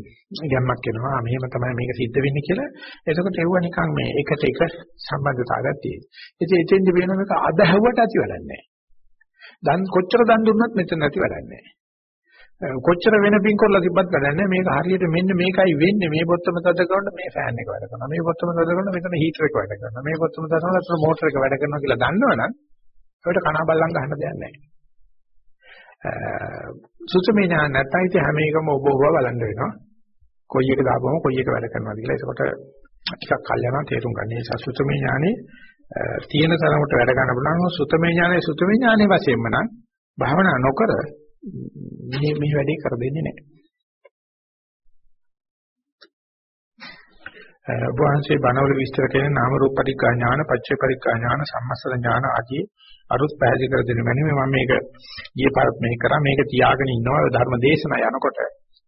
ගැම්මක් එනවා. මෙහෙම තමයි මේක සිද්ධ වෙන්නේ කියලා. එතකොට ඒව නිකන් මේ එකට එක සම්බන්ධතාවයක් තියෙනවා. ඉතින් එතෙන්දි වෙන මේක අදහුවට ඇති වැඩක් නැහැ. දන් කොච්චර දන් දුන්නත් මෙතන නැති වැඩක් නැහැ. කොච්චර වෙන පින් කරලා තිබ්බත් වැඩක් නැහැ. මේක හරියට මෙන්න මේකයි වෙන්නේ. මේ බොත්තම තද කරනකොට මේ ෆෑන් එක වැඩ කරනවා. මේ බොත්තම තද කරනකොට මෙතන හීටර් එක වැඩ කරනවා. මේ බොත්තම තද කරනකොට මෝටර එක වැඩ කරනවා කියලා දන්නවනම් ඒකට කන බල්ලන් ගන්න දෙයක් නැහැ. සුසුමේ ඥාන නැත්නම් ඉතින් හැම එකම ඔබ ඔබ බලන්න වෙනවා. කොයි එක දාපුවම කොයි එක වැඩ කරනවද කියලා. ඒකට ටිකක් කල් යනවා තේරුම් ගන්න. ඒ සුසුමේ ඥානේ තියෙන තරමට වැඩ ගන්න පුළුවන්. සුතමේ ඥානේ සුතමේ ඥානේ වශයෙන්ම නම් භාවනා නොකර මේ මේ වැඩේ කර දෙන්නේ නැහැ. වහන්සේ බණවල විස්තර කරන නාම රූප පරික්ඛා ඥාන, පච්චේ පරික්ඛා ඥාන, සම්මස්සන ඥාන ආදී අරුත් පැහැදිලි කර දෙන්න මැනවි මම මේක ගිය පාරත් මේ කරා. මේක තියාගෙන ඉන්නවා. ධර්ම දේශනා යනකොට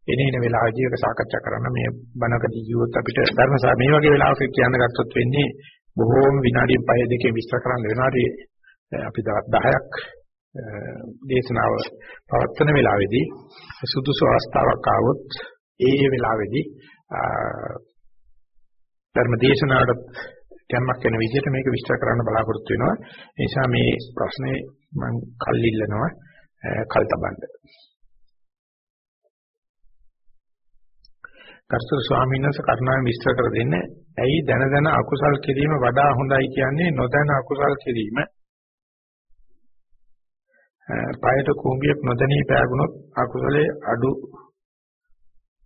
එනේන වෙලාවදී ඒක සාකච්ඡා කරන්න මේ බණකදී ජීවත් අපිට ධර්මසා මේ වගේ වෙලාවක කියන්න ගත්තොත් වෙන්නේ බොහෝම විනාඩි 5 දෙකේ විස්තර කරන්න වෙනවා. අපි දවස් 10ක් දේශනාව පවත්වන වෙලාවේදී සුදුසු අවස්ථාවක් ආවොත් ඒ වෙලාවේදී ධර්ම දේශනාවට ගැම්මක් වෙන විදිහට මේක විස්තර කරන්න බලාපොරොත්තු වෙනවා. ඒ නිසා මේ ප්‍රශ්නේ මම කල් ඉල්ලනවා කල් තබන්න. කර්තෘ ස්වාමීන් වහන්සේ කරුණාවෙන් විස්තර කර දෙන්න. ඇයි දන දන අකුසල් කිරීම වඩා හොඳයි කියන්නේ නොදැන අකුසල් කිරීම? පයට කුඹියක් නොදැනී පෑගුණොත් අකුසලයේ අඩු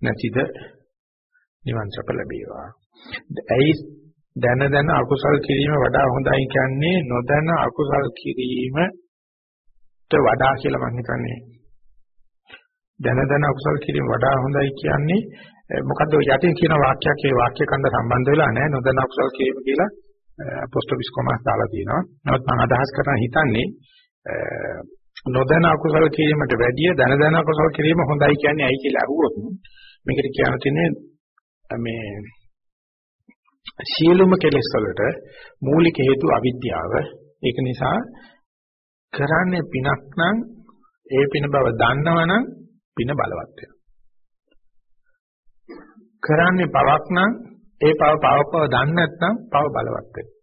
නැතිද නිවන් සප ලැබේවා. ඇයි දැන දැන අකුසල් කිරීම වඩා හොඳයි කියන්නේ නොදැන අකුසල් කිරීමට වඩා කියලා මම හිතන්නේ. දැන දැන අකුසල් කිරීම වඩා හොඳයි කියන්නේ මොකද්ද ඔය යටින් කියන වාක්‍යයක් ඒ වාක්‍ය කණ්ඩ සම්බන්ධ වෙලා නැහැ නොදන්න අකුසල කිරීම කියලා පොස්ට් ඔෆිස් කොමස් දාලා තියෙනවා. නමුත් මම අදහස් කරන හිතන්නේ නොදන්න අකුසල කිරීමට වැඩිය දන දන අකුසල කිරීම හොඳයි කියන්නේ ඇයි කියලා අහුවොත් මේකට කියන්න තියෙන්නේ මේ සියලුම කෙලෙස් වලට මූලික හේතු අවිද්‍යාව. ඒක නිසා කරන්නේ පිනක් නම් ඒ පින බව දන්නවනම් පින බලවත් වෙනවා. කරන්නේ පවක් නම් ඒ පව පවක් බව දන්නේ නැත්නම් පව බලවත් වෙනවා.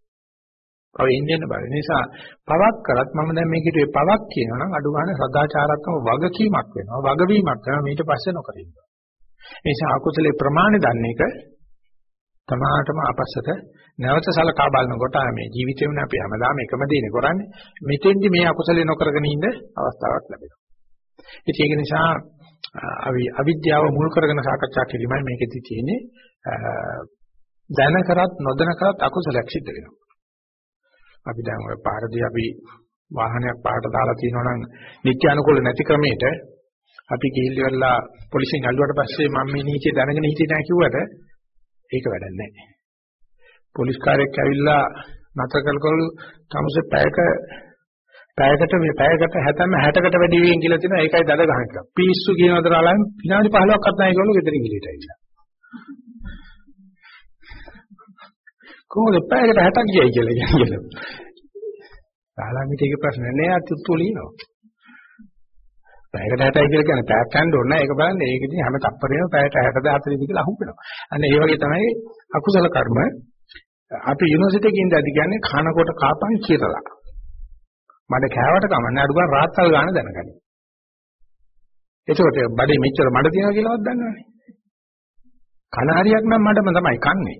පව ඉන්නේ බල. නිසා පවක් කරත් මම දැන් මේකට ඒ පවක් කියනවා නම් අඩු ගන්න සදාචාරාත්මක වගකීමක් වෙනවා. වගවීමක් කරනවා ඊට පස්සේ නොකරින්න. ඒ නිසා අකුසලේ ප්‍රමාණය දන්න එක තමාටම අපස්සට නැවත සලකා බලනකොට මේ ජීවිතේම අපි හැමදාම එකම දේනේ කරන්නේ. මෙතෙන්දි මේ අකුසලේ නොකරගෙන ඉන්න අවස්ථාවක් ලැබෙනවා. ඒක නිසා අවිද්‍යාව මුල් කරගෙන සාකච්ඡා කිරීමයි මේකෙදි තියෙන්නේ. දැන කරත් නොදැන කරත් අකුසලයක් සිද්ධ වෙනවා. අපි දැන් ඔය පාරදී අපි වාහනයක් පාරට දාලා තියෙනවා නම් නිත්‍ය අනුකූල නැති ක්‍රමයට අපි ගිහිල්ලා පොලිසියෙන් අල්ලුවට පස්සේ මම මේ නීතිය දැනගෙන හිටියේ නැහැ කිව්වට ඒක වැඩක් නැහැ. පොලිස් කාර්යයක් ඇවිල්ලා නතර කළකලු තමසේ පැයක පැයකට මේ පැයකට 70 60කට වැඩි වෙයින් කියලා තියෙනවා ඒකයි දඩ ගහන එක. පිස්සු කියනවද රාලන් විනාඩි 15ක්වත් නැහැ ඒගොල්ලෝ ගෙදරින් ගිහිට ඇවිල්ලා. කොහොමද පැයකට 60ක් ගියයි කියලා කියන්නේ. රාලන්ට ඒක ප්‍රශ්න නෑ අතුතු ලියනවා. පැයකට 60යි කියලා කියන්නේ පැයක් ගන්න ඕනේ නැහැ ඒක බලන්න ඒකදී හැම තප්පරේම පැයට 60ද 40ද කියලා අහු වෙනවා. අන්න ඒ වගේ තමයි අකුසල කර්ම අපි යුනිවර්සිටි එකේ ඉඳලා කියන්නේ කනකොට කාපන් කියලා. මඩ කෑවට කමන්නේ අඩු ගන්න රාත්තල් ගන්න දැනගන්න. එතකොට බඩේ මෙච්චර මඩ තියෙනවා කියලාවත් දන්නවනේ. කන හරියක් නම් මඩම තමයි කන්නේ.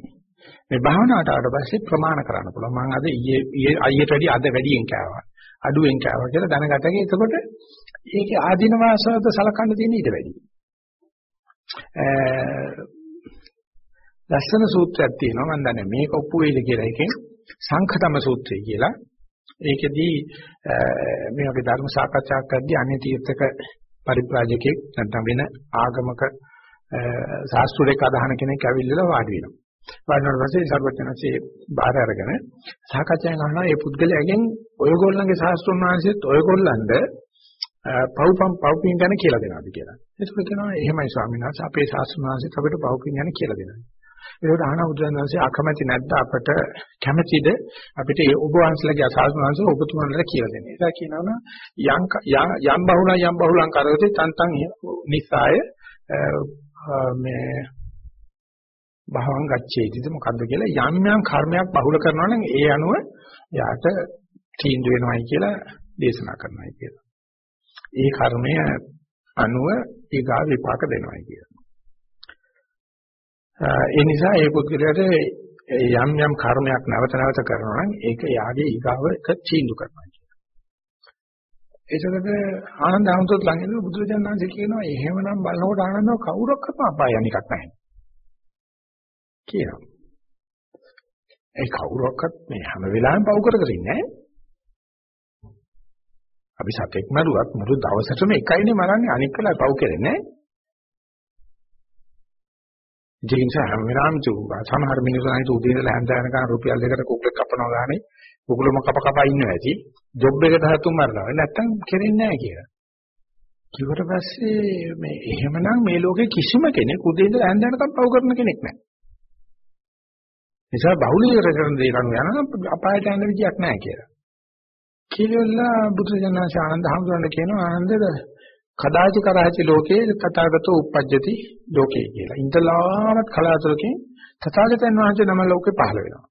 මේ භාවනාවට ආවට පස්සේ ප්‍රමාණ කරන්න පුළුවන්. මම අද ඊයේ ඊයේ අයියට වැඩි අද වැඩියෙන් කෑවා. අඩුවෙන් කෑවා කියලා දැනගටගෙන එතකොට ඒකේ ආධින වාසවද සලකන්න තියෙන ඊට වැඩි. ලස්සන සූත්‍රයක් තියෙනවා මම දන්නේ මේක ඔප්පු වෙයිද කියලා එකෙන් සංඛතම සූත්‍රය කියලා. ඒකෙදී මේ වගේ ධර්ම සාකච්ඡාවක් කරද්දී අන්‍ය තීර්ථක පරිප്രാජකෙක් නැත්නම් වෙන ආගමක ශාස්ත්‍රයක අදහන කෙනෙක් ඇවිල්ලා වාඩි වෙනවා. වාඩිවෙනාට පස්සේ සර්වඥාන්සේ බාහිර අරගෙන සාකච්ඡා කරනවා මේ පුද්ගලයාගෙන් ඔයගොල්ලන්ගේ ශාස්ත්‍රුන් වහන්සේත් ඔයගොල්ලන්ට පව්පම් පව්පින් ගැන කියලා දෙනවාද කියලා. ඒක කියනවා එහෙමයි ස්වාමීන් වහන්සේ අපේ ශාස්ත්‍රුන් වහන්සේත් අපිට පව්පින් ගැන කියලා දෙනවා. ඒකට අහන බුදුරජාණන්සේ අකමැති නැද්ද අපට කැමැතිද අපිට ඒ ඔබ වහන්සේලාගේ අසාසන වහන්සේ ඔබතුමන්ලා කියලා දෙන්නේ. ඒක කියනවා යම් යම් බහුලං යම් බහුලං කරෝති තන්තං නිසාය මේ භවං ගච්ඡේතිද මොකද්ද කියලා යම් යම් කර්මයක් බහුල කරනවා නම් ඒ අනුව යාට තීන්දුව වෙනවයි කියලා දේශනා කරනවායි කියලා. ඒ කර්මය අනුව ඊගා විපාක දෙනවායි කියලා. ඒ නිසා ඒ පුද්ගලයාට යම් යම් කර්මයක් නැවත නැවත කරනවා නම් ඒක යාගේ ඊගාව එක තීන්දුව කරනවා කියනවා. ඒකද ආනන්ද හඳුත් ළඟින් බුදුරජාණන් වහන්සේ කියනවා එහෙමනම් බලනකොට ආනන්දව කවුරක්වත් අපාය යන එකක් නැහැ. කියනවා. ඒ කවුරක්වත් මේ හැම වෙලාවෙම පව් කර කර ඉන්නේ නැහැ. අපි සතෙක් මරුවත් මුළු දවසටම එකයිනේ මරන්නේ අනික් වෙලාව පව් කරන්නේ නැහැ. ඒ නිසා හැම වෙලාවෙම සමහර මිනිස්සු අනිත් උදේ ඉඳලා හැන්ද යනකම් රුපියල් දෙකට කුක්ලෙක් කපනවා ගානේ කුකුලම කප කප ඉන්නවා ඇති ජොබ් එකට හතුම් මරනවා නැත්තම් කෙරෙන්නේ නැහැ කියලා. කිව්වට පස්සේ මේ එහෙමනම් මේ ලෝකේ කිසිම කෙනෙක් උදේ ඉඳලා හැන්ද යනකම් පව් කරන කෙනෙක් නැහැ. නිසා බහුලීකරණ කරන දේ කණු යනනම් අපායට යන්න විදියක් නැහැ කියලා. කියලා බුදුසසුන ආනන්ද හඳුනන කියනවා ආනන්දද කදාචි කරාචි ලෝකේ තථාගතෝ uppajjati ලෝකේ කියලා. ඉන්දලාමත් කලාතුරකින් තථාගතයන් වහන්සේ නම ලෝකේ පහළ වෙනවා.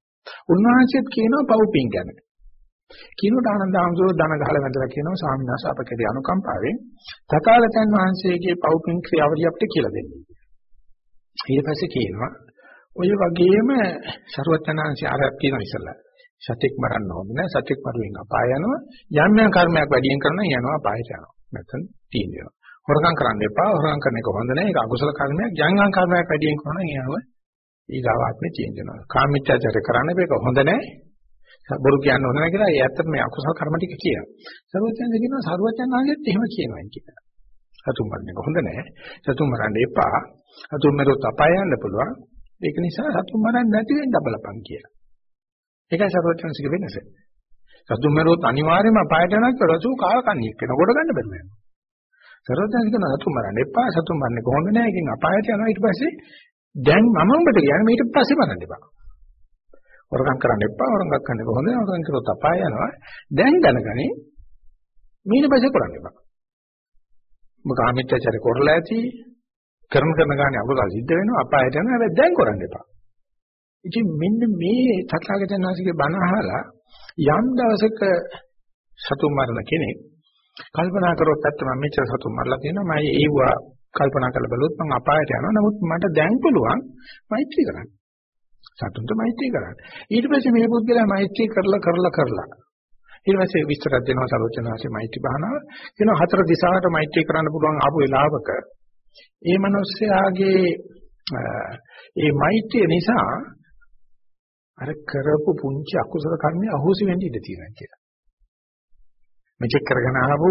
උන්වහන්සේත් කියනවා පව්පින් ගැන. කියනකොට ආනන්ද ආමසෝ දන ගහලා වැඳලා කියනවා ස්වාමීන් වහන්සේ අපකේ අනුකම්පාවෙන් තථාගතයන් වහන්සේගේ පව්පින් ක්‍රියාවලිය අපිට කියලා දෙන්නේ. ඊට පස්සේ කියනවා ඔය වගේම ਸਰවඥාන්සේ ආරයක් කියනවා ඉස්සලා. සත්‍යක් මරන්න හොඳ නෑ සත්‍යක් මරුවෙන් අපාය යනවා යම් යම් කර්මයක් වැඩියෙන් කරනවා යනවා අපායට යනවා. නැත්නම් තීන්දුව. හොරකම් කරන්න එපා. හොරකම් කරන එක හොඳ නැහැ. ඒක අකුසල කර්මයක්. යංගම් කර්මයක් වැඩියෙන් කරනවා කියනව ඊගාවාත්මේ තීන්දුව. කාමීත්‍යාචාරය කරන්න එපා. ඒක හොඳ නැහැ. බොරු කියන්න හොඳ නැහැ කියලා ඒ ඇත්තට මේ අකුසල කර්ම ටික කියනවා. සර්වඥයන් කියනවා සර්වඥාන්ගෙත් එහෙම කියනවා කියලා. සතුන් මරන්නේ හොඳ නැහැ. සතුන් මරන්න එපා. සතුන් මරුවොත් අපාය යන්න පුළුවන්. ඒක නිසා සතුන් මරන්නේ නැති වෙන්න බලපන් කියලා. ඒකයි සර්වඥාන්සික වෙනස. සතුන් මරුවොත් අනිවාර්යයෙන්ම අපායට යනවා කියලා සතු කාලකන්ණියෙක් වෙන කොට ගන්න බැහැ නේද? සර්වඥාන්සික සතුන් මරන්න එපා. සතුන් මරන්නේ කොහොමද නැහැ. එකකින් අපායට යනවා ඊට පස්සේ දැන් මම උඹට කියන්නේ ඊට පස්සේ මරන්න එපා. වරකම් කරන්න එපා. වරකම් කරන්න කොහොමද? වරකම් කරොත් අපාය යනවා. දැන් දැනගනි මීන පස්සේ කරන්න එපා. ඔබ කාමීත්‍යචාර කරලා ඇති කරන කරන ගානේ අකුසල සිද්ධ වෙනවා අපායට යනවා හැබැයි දැන් කරන්න එපා. ඉතින් මෙන්න මේ තථාගතයන් වහන්සේගේ බණ අහලා යම් දවසක සතුන් මරණ කෙනෙක් කල්පනා කරොත් ඇත්ත මම මෙච්චර සතුන් මරලා තියෙනවා මම ඒවා කල්පනා කරලා බලුවොත් මම අපායට යනවා නමුත් මට දැන් පුළුවන් මෛත්‍රී කරන්න. සතුන්ට මෛත්‍රී කරන්න. ඊට පස්සේ මේ පුද්ගලයා මෛත්‍රී කරලා කරලා කරලා ඊට පස්සේ විස්තරයක් දෙනවා සරෝජනාසේ මෛත්‍රී භානාව. කියනවා හතර දිශාවට මෛත්‍රී කරන්න පුළුවන් ආපු වෙලාවක ඒ මිනිස්යාගේ ඒ මෛත්‍රිය නිසා අර කරපු පුංචි අකුසල කර්මය අහෝසි වෙන්න ඉඩ තියෙනවා කියලා. මෙච්චර කරගෙන ආපු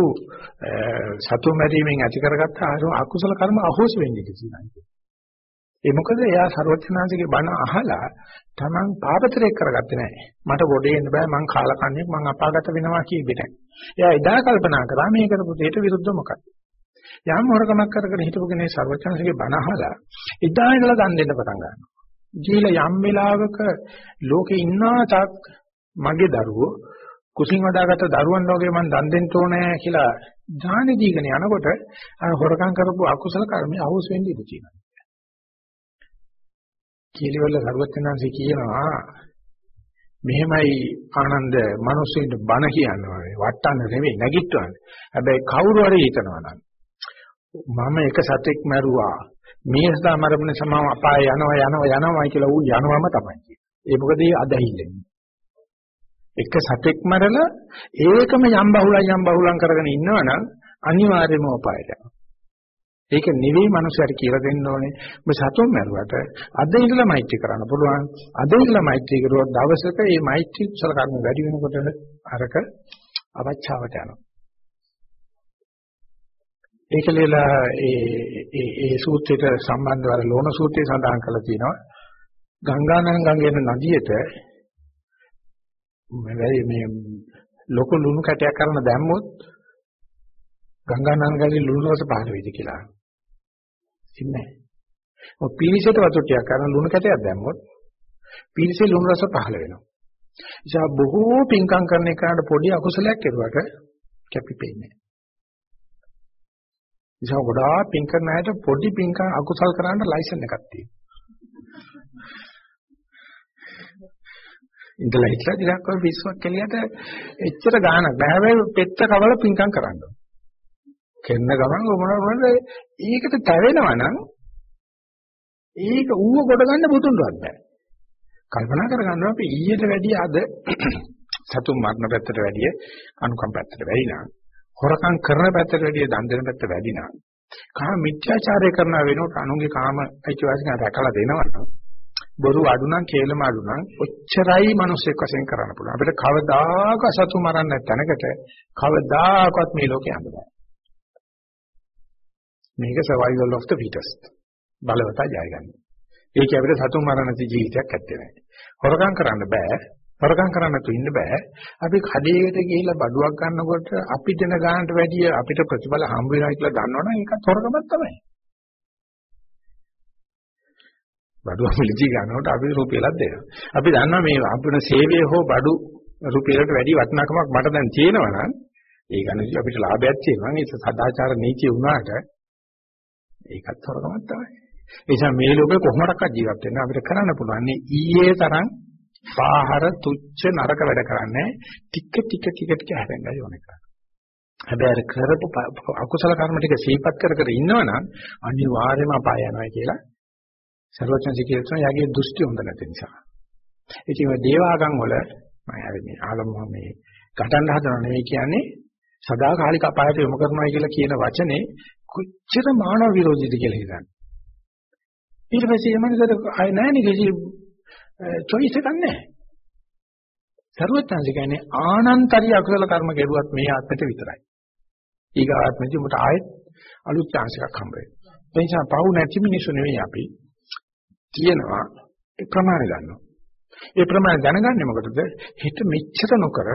සතුම් මැරීමෙන් ඇති කරගත්ත අකුසල කර්ම අහෝසි වෙන්න ඉඩ තියෙනවා කියලා. ඒ මොකද එයා ਸਰවඥාන්සේගේ බණ අහලා Taman පාපතරයක් කරගත්තේ නැහැ. මට ගොඩේ එන්න බෑ මං කාලා කන්නේ මං අපාගත වෙනවා කියෙබෙ නැහැ. එයා එදා කල්පනා කරා මේ කරපු දෙයට විරුද්ධව මොකක්ද? යම් හොරකමක් කරගෙන හිටපු කෙනේ ਸਰවඥාන්සේගේ බණ අහලා එදා ඉඳලා දන් දෙන්න පටන් ගන්නවා. ජීලා යම් වෙලාවක ලෝකේ ඉන්නා තාක් මගේ දරුවෝ කුසින් වදාගත්ත දරුවන් වගේ මං දන් දෙන්න ඕනේ කියලා ඥානෙ දීගෙන යනකොට අර හොරකම් කරපු අකුසල කර්මය අහුස් වෙන්න ඉඩ තියෙනවා. කීලිවල සරුවචනාංශي කියනවා මෙහෙමයි ආනන්ද මිනිස්සුන්ට බන කියනවා වට්ටන්න නෙවෙයි නැගිටවන්න. හැබැයි කවුරු හරි හිතනවා නම් මම එක සතෙක් මැරුවා මේ සදා මරපණ සමාව අපාය යනවා යනවා යනවායි කියලා ඌ යනවම තමයි කියන්නේ. ඒ මොකද ඒ අදහිල්ලෙන්. එක සතෙක් මරලා ඒකම යම් බහුලම් යම් බහුලම් කරගෙන ඉන්නවනම් අනිවාර්යයෙන්ම අපායට යනවා. ඒක නෙවෙයි මනුස්සයට කියලා දෙන්න ඕනේ. ඔබ සතුන් මරුවට අද ඉඳලා මෛත්‍රී කරන්න පුළුවන්. අද ඉඳලා මෛත්‍රී කරුවොත් දවසක මේ මෛත්‍රී කුසල කර්ම වැඩි වෙනකොට අරක අවචාවට යනවා. ඒකලෙලා ඒ ඒ ඒ සූත්‍රයට සම්බන්ධව අර ලෝණ සූත්‍රය සඳහන් කරලා තියෙනවා. ගංගානං ගංගේන නදියට මේ මේ ලොකු ලුණු කැටයක් කරන දැම්මොත් ගංගානං ගඟේ ලුණු රස පහළ වෙයිද කියලා. ඉන්නේ නැහැ. ඔය පීරිසට වතුර ටිකක් කරන ලුණු කැටයක් දැම්මොත් පීරිසේ ලුණු රස පහළ වෙනවා. නිසා බොහෝ පින්කම් කරන එකට පොඩි අකුසලයක් කෙරුවට කැපිපෙන්නේ නැහැ. නිසා ගොඩාක් පින් කරන අයට පොඩි පින්කම් අකුසල් කරන්න ලයිසන් එකක් තියෙනවා. ඉඳලා හිටලා ටිකක් ඔය පිස්සුවක් කෙලියට එච්චර ගානක් බෑ හැබැයි පෙත්ත කවල පින්කම් කරන්න ඕන. කෙන්න ගමන් මොනවද ඒකට තැවෙනවා නම් ඒක ඌව කොට ගන්න බුදුන්වත් බෑ. කල්පනා කරගන්න අපි ඊට වැඩිය අද සතුන් මරණ පැත්තට වැඩිය අනුකම්ප පැත්තට වැඩි නම් හොරකම් කරන පැත්තට වැඩිය දන් දෙන පැත්ත වැඩි නම් කාම මිත්‍යාචාරය කරන වෙනකොට අනුන්ගේ කාම අයිතිවාසිකම් රැකලා දෙනවනම් බොරු අඩු නම් කේලම අඩු නම් ඔච්චරයි මිනිස්සෙක් වශයෙන් කරන්න පුළුවන්. අපිට කවදාක සතු මරන්න තැනකට කවදාකවත් මේ ලෝකේ යන්න බෑ. මේක survival of the fittest. බලවතා ජයගන්න. ඒක අපිට සතුන් මරණ ජීවිතයක් ඇත්තේ නැහැ. හොරකම් කරන්න බෑ. හොරකම් කරන්න තු ඉන්න බෑ. අපි කඩේකට ගිහිල්ලා බඩුවක් ගන්නකොට අපි දෙන ගානට වැඩිය අපිට ප්‍රතිඵල හම්බ වෙනවා කියලා දන්නවනම් ඒකත් හොරකමක් තමයි. බඩුව මිලදී ගන්නකොට අපි රුපියලක් දෙනවා. අපි දන්නවා මේ අපිට සේවය හෝ බඩු රුපියලට වැඩි වටිනාකමක් මට දැන් තියෙනවා නම් ඒ ගණන් අපිට ලාභයක් තියෙනවා. ඒක සදාචාර නීතිය වුණාට ඒකත් හොරකමක් තමයි. ඒ නිසා මේ ලෝකේ කොහොමඩක්වත් ජීවත් වෙන්න අපිට කරන්න පුළුවන් ඊයේ තරම් පාහර තුච්ච නරක වැඩ කරන්නේ ටික ටික ටික ටික හැරෙන්නයි ඕනේ කරන්නේ. හැබැයි අර කරපු අකුසල කර්ම ටික සිහිපත් කර කර ඉන්නවනම් අනිවාර්යයෙන්ම අපාය යනවා කියලා සර්වඥ සිකියන යාගේ දෘෂ්ටි හොඳ නැති නිසා. ඉතින් මේ දේවාගම් වල මම හරි මේ ආගම මේ ගටන්න හදනව නෙවෙයි කියන්නේ සදාකාලික අපායට යොමු කරනවා කියලා කියන වචනේ කොච්චර මානව විරෝධීද කියලා හිතන්නේ. ඊට පස්සේ මේ මනසට ආය නැහැ කිසි choice එකක් නැහැ. සරුවත්යන්ස කියන්නේ ආනන්තරිය අකුසල කර්ම කෙරුවත් මේ ආත්මෙට විතරයි. ඊග ආත්මෙදි උඹට ආයෙත් අලුත් chance එකක් හම්බ වෙනවා. ඒ නිසා පවු නැති මිනිස්සු නෙවෙයි අපි. තියෙනවා ඒ ප්‍රමාණය ගන්නවා. ඒ ප්‍රමාණය දැනගන්නේ මොකටද? හිත මෙච්චර නොකර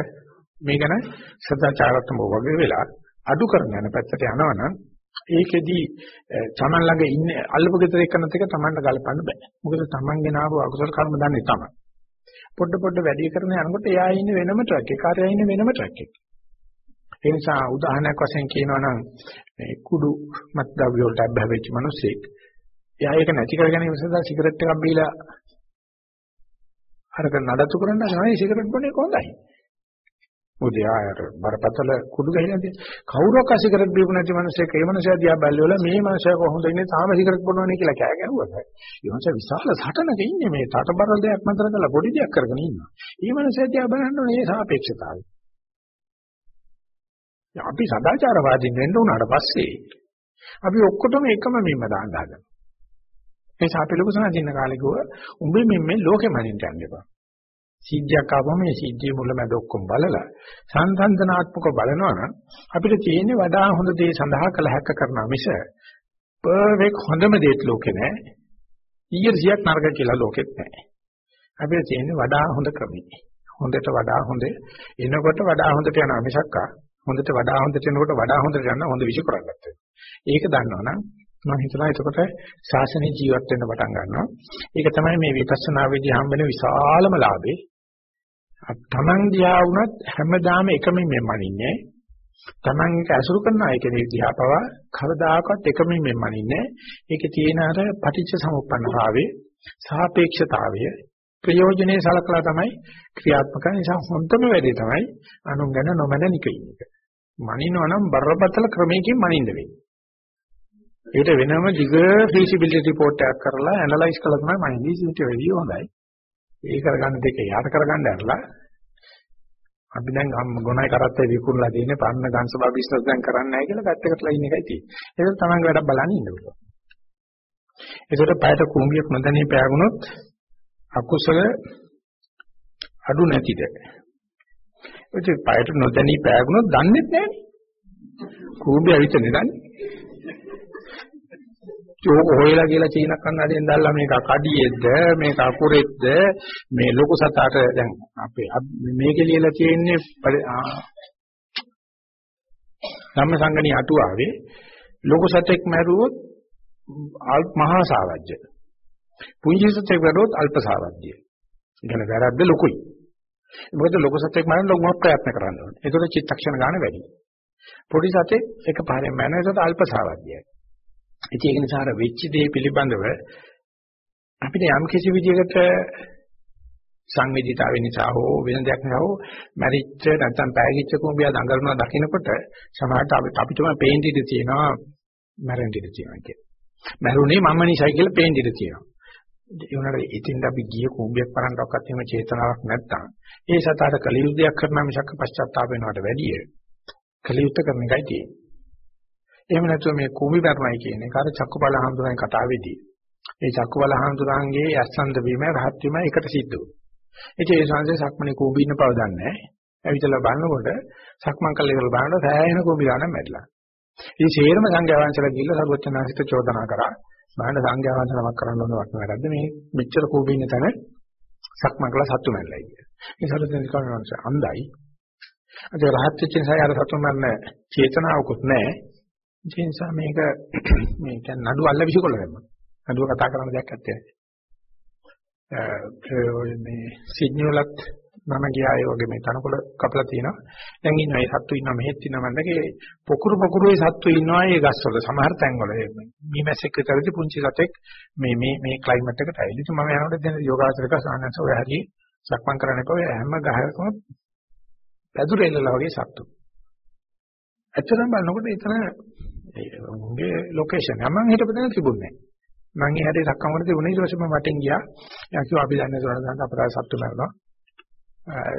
මේ ගැන සදාචාරාත්මක වගේ වෙලා අඩු කරන යන පැත්තට යනවනම් ඒකෙදි තමන් ළඟ ඉන්නේ අල්ලපු ගෙදර එක්කනත් එක තමන්ට ගලපන්න බෑ. මොකද තමන්ගෙන ආව අකුසල කර්ම දන්නේ තමයි. පොඩ පොඩ වැඩි කරන යනකොට එයා ඉන්නේ වෙනම ට්‍රැක් එක, කාර්යය ඉන්නේ වෙනම ට්‍රැක් එක. ඒ නිසා උදාහරණයක් වශයෙන් කියනවා නම් මේ කුඩු මත්ද්‍රව්‍ය වලට අබ්බැහිච්ච මිනිස්සෙක් එයා ඒක නැති කර ගැනීම සඳහා සිගරට් එකක් බීලා අරක නඩත්තු කරන්න නැහැ සිගරට් බොන්නේ කොහොඳයි. මොකද යාර බරපතල කුඩු ගහලා තියෙන කවුරක් සිගරට් බීපු නැති මිනිස්සෙක් ඒ මිනිසා දිහා බැලුවල මේ මිනිසා කොහොමද ඉන්නේ තාම සිගරට් බොනවනේ කියලා කෑ ගැහුවා. ඒ මිනිසා විශාල සටනක ඉන්නේ මේ තටබරල් දෙයක් මතර කරලා පොඩි දෙයක් කරගෙන ඉන්නවා. මේ මිනිසා දිහා බලන්න ඕනේ මේ සාපේක්ෂතාවය. අපි සදාචාරවාදීන් වෙන්න උනාට පස්සේ අපි ඔක්කොටම එකම මිම්ම දාන්න හදනවා. ඒ සාපේ ලොකු සනාදින්න කාලේ ගුව උඹේ මිම්මේ ලෝකෙ මනින්න යන්න එපා. සිද්ධියක් ආවම මේ සිද්ධියේ මුලමැද ඔක්කොම බලලා සංසන්දනාත්මකව බලනවා නම් අපිට තියෙන්නේ වඩා හොඳ දේ සඳහා කළ හැක කරනවා මිස පර්ෆෙක්ට් හොඳම දේත් ලෝකේ නැහැ. 100ක් නරක කියලා ලෝකෙත් නැහැ. අපිට තියෙන්නේ වඩා හොඳ ක්‍රමී. හොඳට වඩා හොඳ එනකොට වඩා හොඳට යනවා මිසක්කා හොඳට වඩා හොඳට යනකොට වඩා හොඳට යන හොඳ විශ් කරගත්තා. ඒක දන්නවනම් මම හිතනවා එතකොට ශාසනය ජීවත් වෙන්න පටන් ගන්නවා. ඒක තමයි මේ විපස්සනා වේදී හම්බ වෙන විශාලම ලාභේ. තමන් දිහා වුණත් හැමදාම එකමින් මෙම්මනින්නේ. තමන් එක ඇසුරු කරන අය කෙනෙක් දිහා පවා කවදාකවත් එකමින් මෙම්මනින්නේ. ඒකේ තියෙන අර පටිච්ච සමුප්පන්න භාවයේ සාපේක්ෂතාවය ප්‍රයෝජනේ සලකලා තමයි ක්‍රියාත්මක නිසා හොඳම වැඩේ තමයි අනුන් ගැන නොමැන නිකින් එක. මනිනවා නම් බරපතල ක්‍රමයකින් මනින්න වෙන්නේ. ඒකට වෙනම දිග feasibility report එකක් කරලා analyze කළා තමයි මනින්නේ. ඉතින් ඒක වැඩි හොඳයි. ඒ කරගන්න දෙක යාට කරගන්න ඇරලා අපි දැන් ගොනයි කරත්තේ විකුණලා තියෙන්නේ පන්න ගන්සබා බිස්නස් දැන් කරන්නේ නැහැ කියලා පැත්තකටලා ඉන්න එකයි තියෙන්නේ. ඒක තමයි වැඩක් බලන්න ඉන්න පුළුවන්. ඒකට පැයට කුඹියක් නොදැනී පෑගුණොත් අකුසල අඩු නැතිද? ඒ පැයට නොදැනී පෑගුණොත් දන්නේ නැහනේ. කුඹිය විතරනේ දන්නේ. චෝක හොයලා කියලා චීන කන්නඩියෙන් දැල්ලා මේක කඩියෙද්ද මේක අකුරෙද්ද මේ ලොකු සතාට දැන් අපේ මේකේ ලියලා තියෙන්නේ ධම්මසංගණී අටුවාවේ ලොකු සතෙක් මැරුවොත් මහා සාවජ්‍ය. පුංචි සතෙක් මැරුවොත් අල්ප සාවජ්‍ය. ඉගෙන වැරද්ද ලොකුයි. මොකද ලොකු සතෙක් මරන්න ලොකු ප්‍රයත්න කරන්න ඕනේ. ඒකට චිත්තක්ෂණ ගන්න වැඩි. පොඩි සතෙක් එකපාරෙන් මැරෙන ඒකට අල්ප සාවජ්‍යයි. ඉතින් ඒක නිසා අර වෙච්ච දේ පිළිබඳව අපිට යම් කිසි විදිහකට සංවේදීතාවය නිසා හෝ වෙන දෙයක් නිසා හෝ මැරිච්ච නැත්නම් පෑගිච්ච කුඹියා දඟලනවා දකින්නකොට සමහරට අපිට අපිටම පේන්න ඉඩ තියෙනවා මැරෙන්න ඉඩ තියෙනවා කියන්නේ. මැරුණේ මම නිසායි කියලා පේන්න ඉඩ තියෙනවා. ඒ වුණාට ඉතින් අපි ගිය කුඹියක් පරන්ටවත් එහෙම චේතනාවක් නැත්තම් ඒ සතාට කලියුද්ධයක් කරන මිසක් පශ්චාත්තාප වෙනවට වැඩිය කලියුද්ධ කරන එකයි තියෙන්නේ. එහෙම නැතුව මේ කුඹි බරණයි කියන්නේ කාර චක්කබල හඳුනන කතාවේදී. මේ චක්කබල හඳුනන්ගේ යස්සන්ද වීම රහත් වීම එකට සිද්ධ වුණා. ඒ ඒ සංසේ සක්මනේ කුඹි ඉන්න බව දන්නේ නැහැ. ඇවිදලා බලනකොට සක්මන් කළේ ඉවර බලනකොට සෑහෙන කුඹි ගන්න මැරිලා. ඉතින් සේරම සංඝයා වහන්සේලා ගිහිල්ලා සර්වඥාසිත චෝදනා කරා. බලන්න සංඝයා වහන්සේලාමක් කරන්න ඕන වට වැරද්ද මේ මෙච්චර කුඹි ඉන්න තැන සක්මන් කළා සත්තු මැරිලා ඉන්නේ. මේ සර්වඥාසිත කවුරුන්ස අන්දයි. අද රහත් වෙච්ච නිසා යාර සත්තු මරන චේතනාවකුත් නැහැ. ඒ නිසා මේක මේ කියන්නේ නඩු අල්ල විසිකොල වෙනවා. නඩුව කතා කරන දෙයක් ඇත්තේ නැහැ. මේ සිඩ්නි වලත් මම ගියා ඒ වගේ මේ තනකොළ කපලා තියෙනවා. දැන් ඉන්න මේ සත්තු ඉන්නවා මෙහෙත් ඉන්නවා මන්දගේ පොකුරු පොකුරු ඒ සත්තු ඉන්නවා ඒ ගස්වල සමහර තැන්වල මීමැස්සෙක් විතරදී පුංචි සතෙක් මේ මේ මේ ක්ලයිමේට් එකට ඇවිල්ලා ඉතින් මම යනකොට දැන් යෝගාචරක සානස ඔය හරි සක්මන් කරන්න එපා ඔය හැම ගහකම පැදුරෙල්ලලා වගේ සත්තු. ඇත්තටම බලනකොට එතන උන්ගේ ලොකේෂන් එක මම හිටපු තැන තිබුණේ නැහැ. මම ඒ හැටේ සක්කම් තිබුණේ ඊට පස්සේ මම වටෙන් ගියා. එයා කිව්වා අපි දන්නේ සොරණ දාන්න අපරාධ සත්තු මරනවා.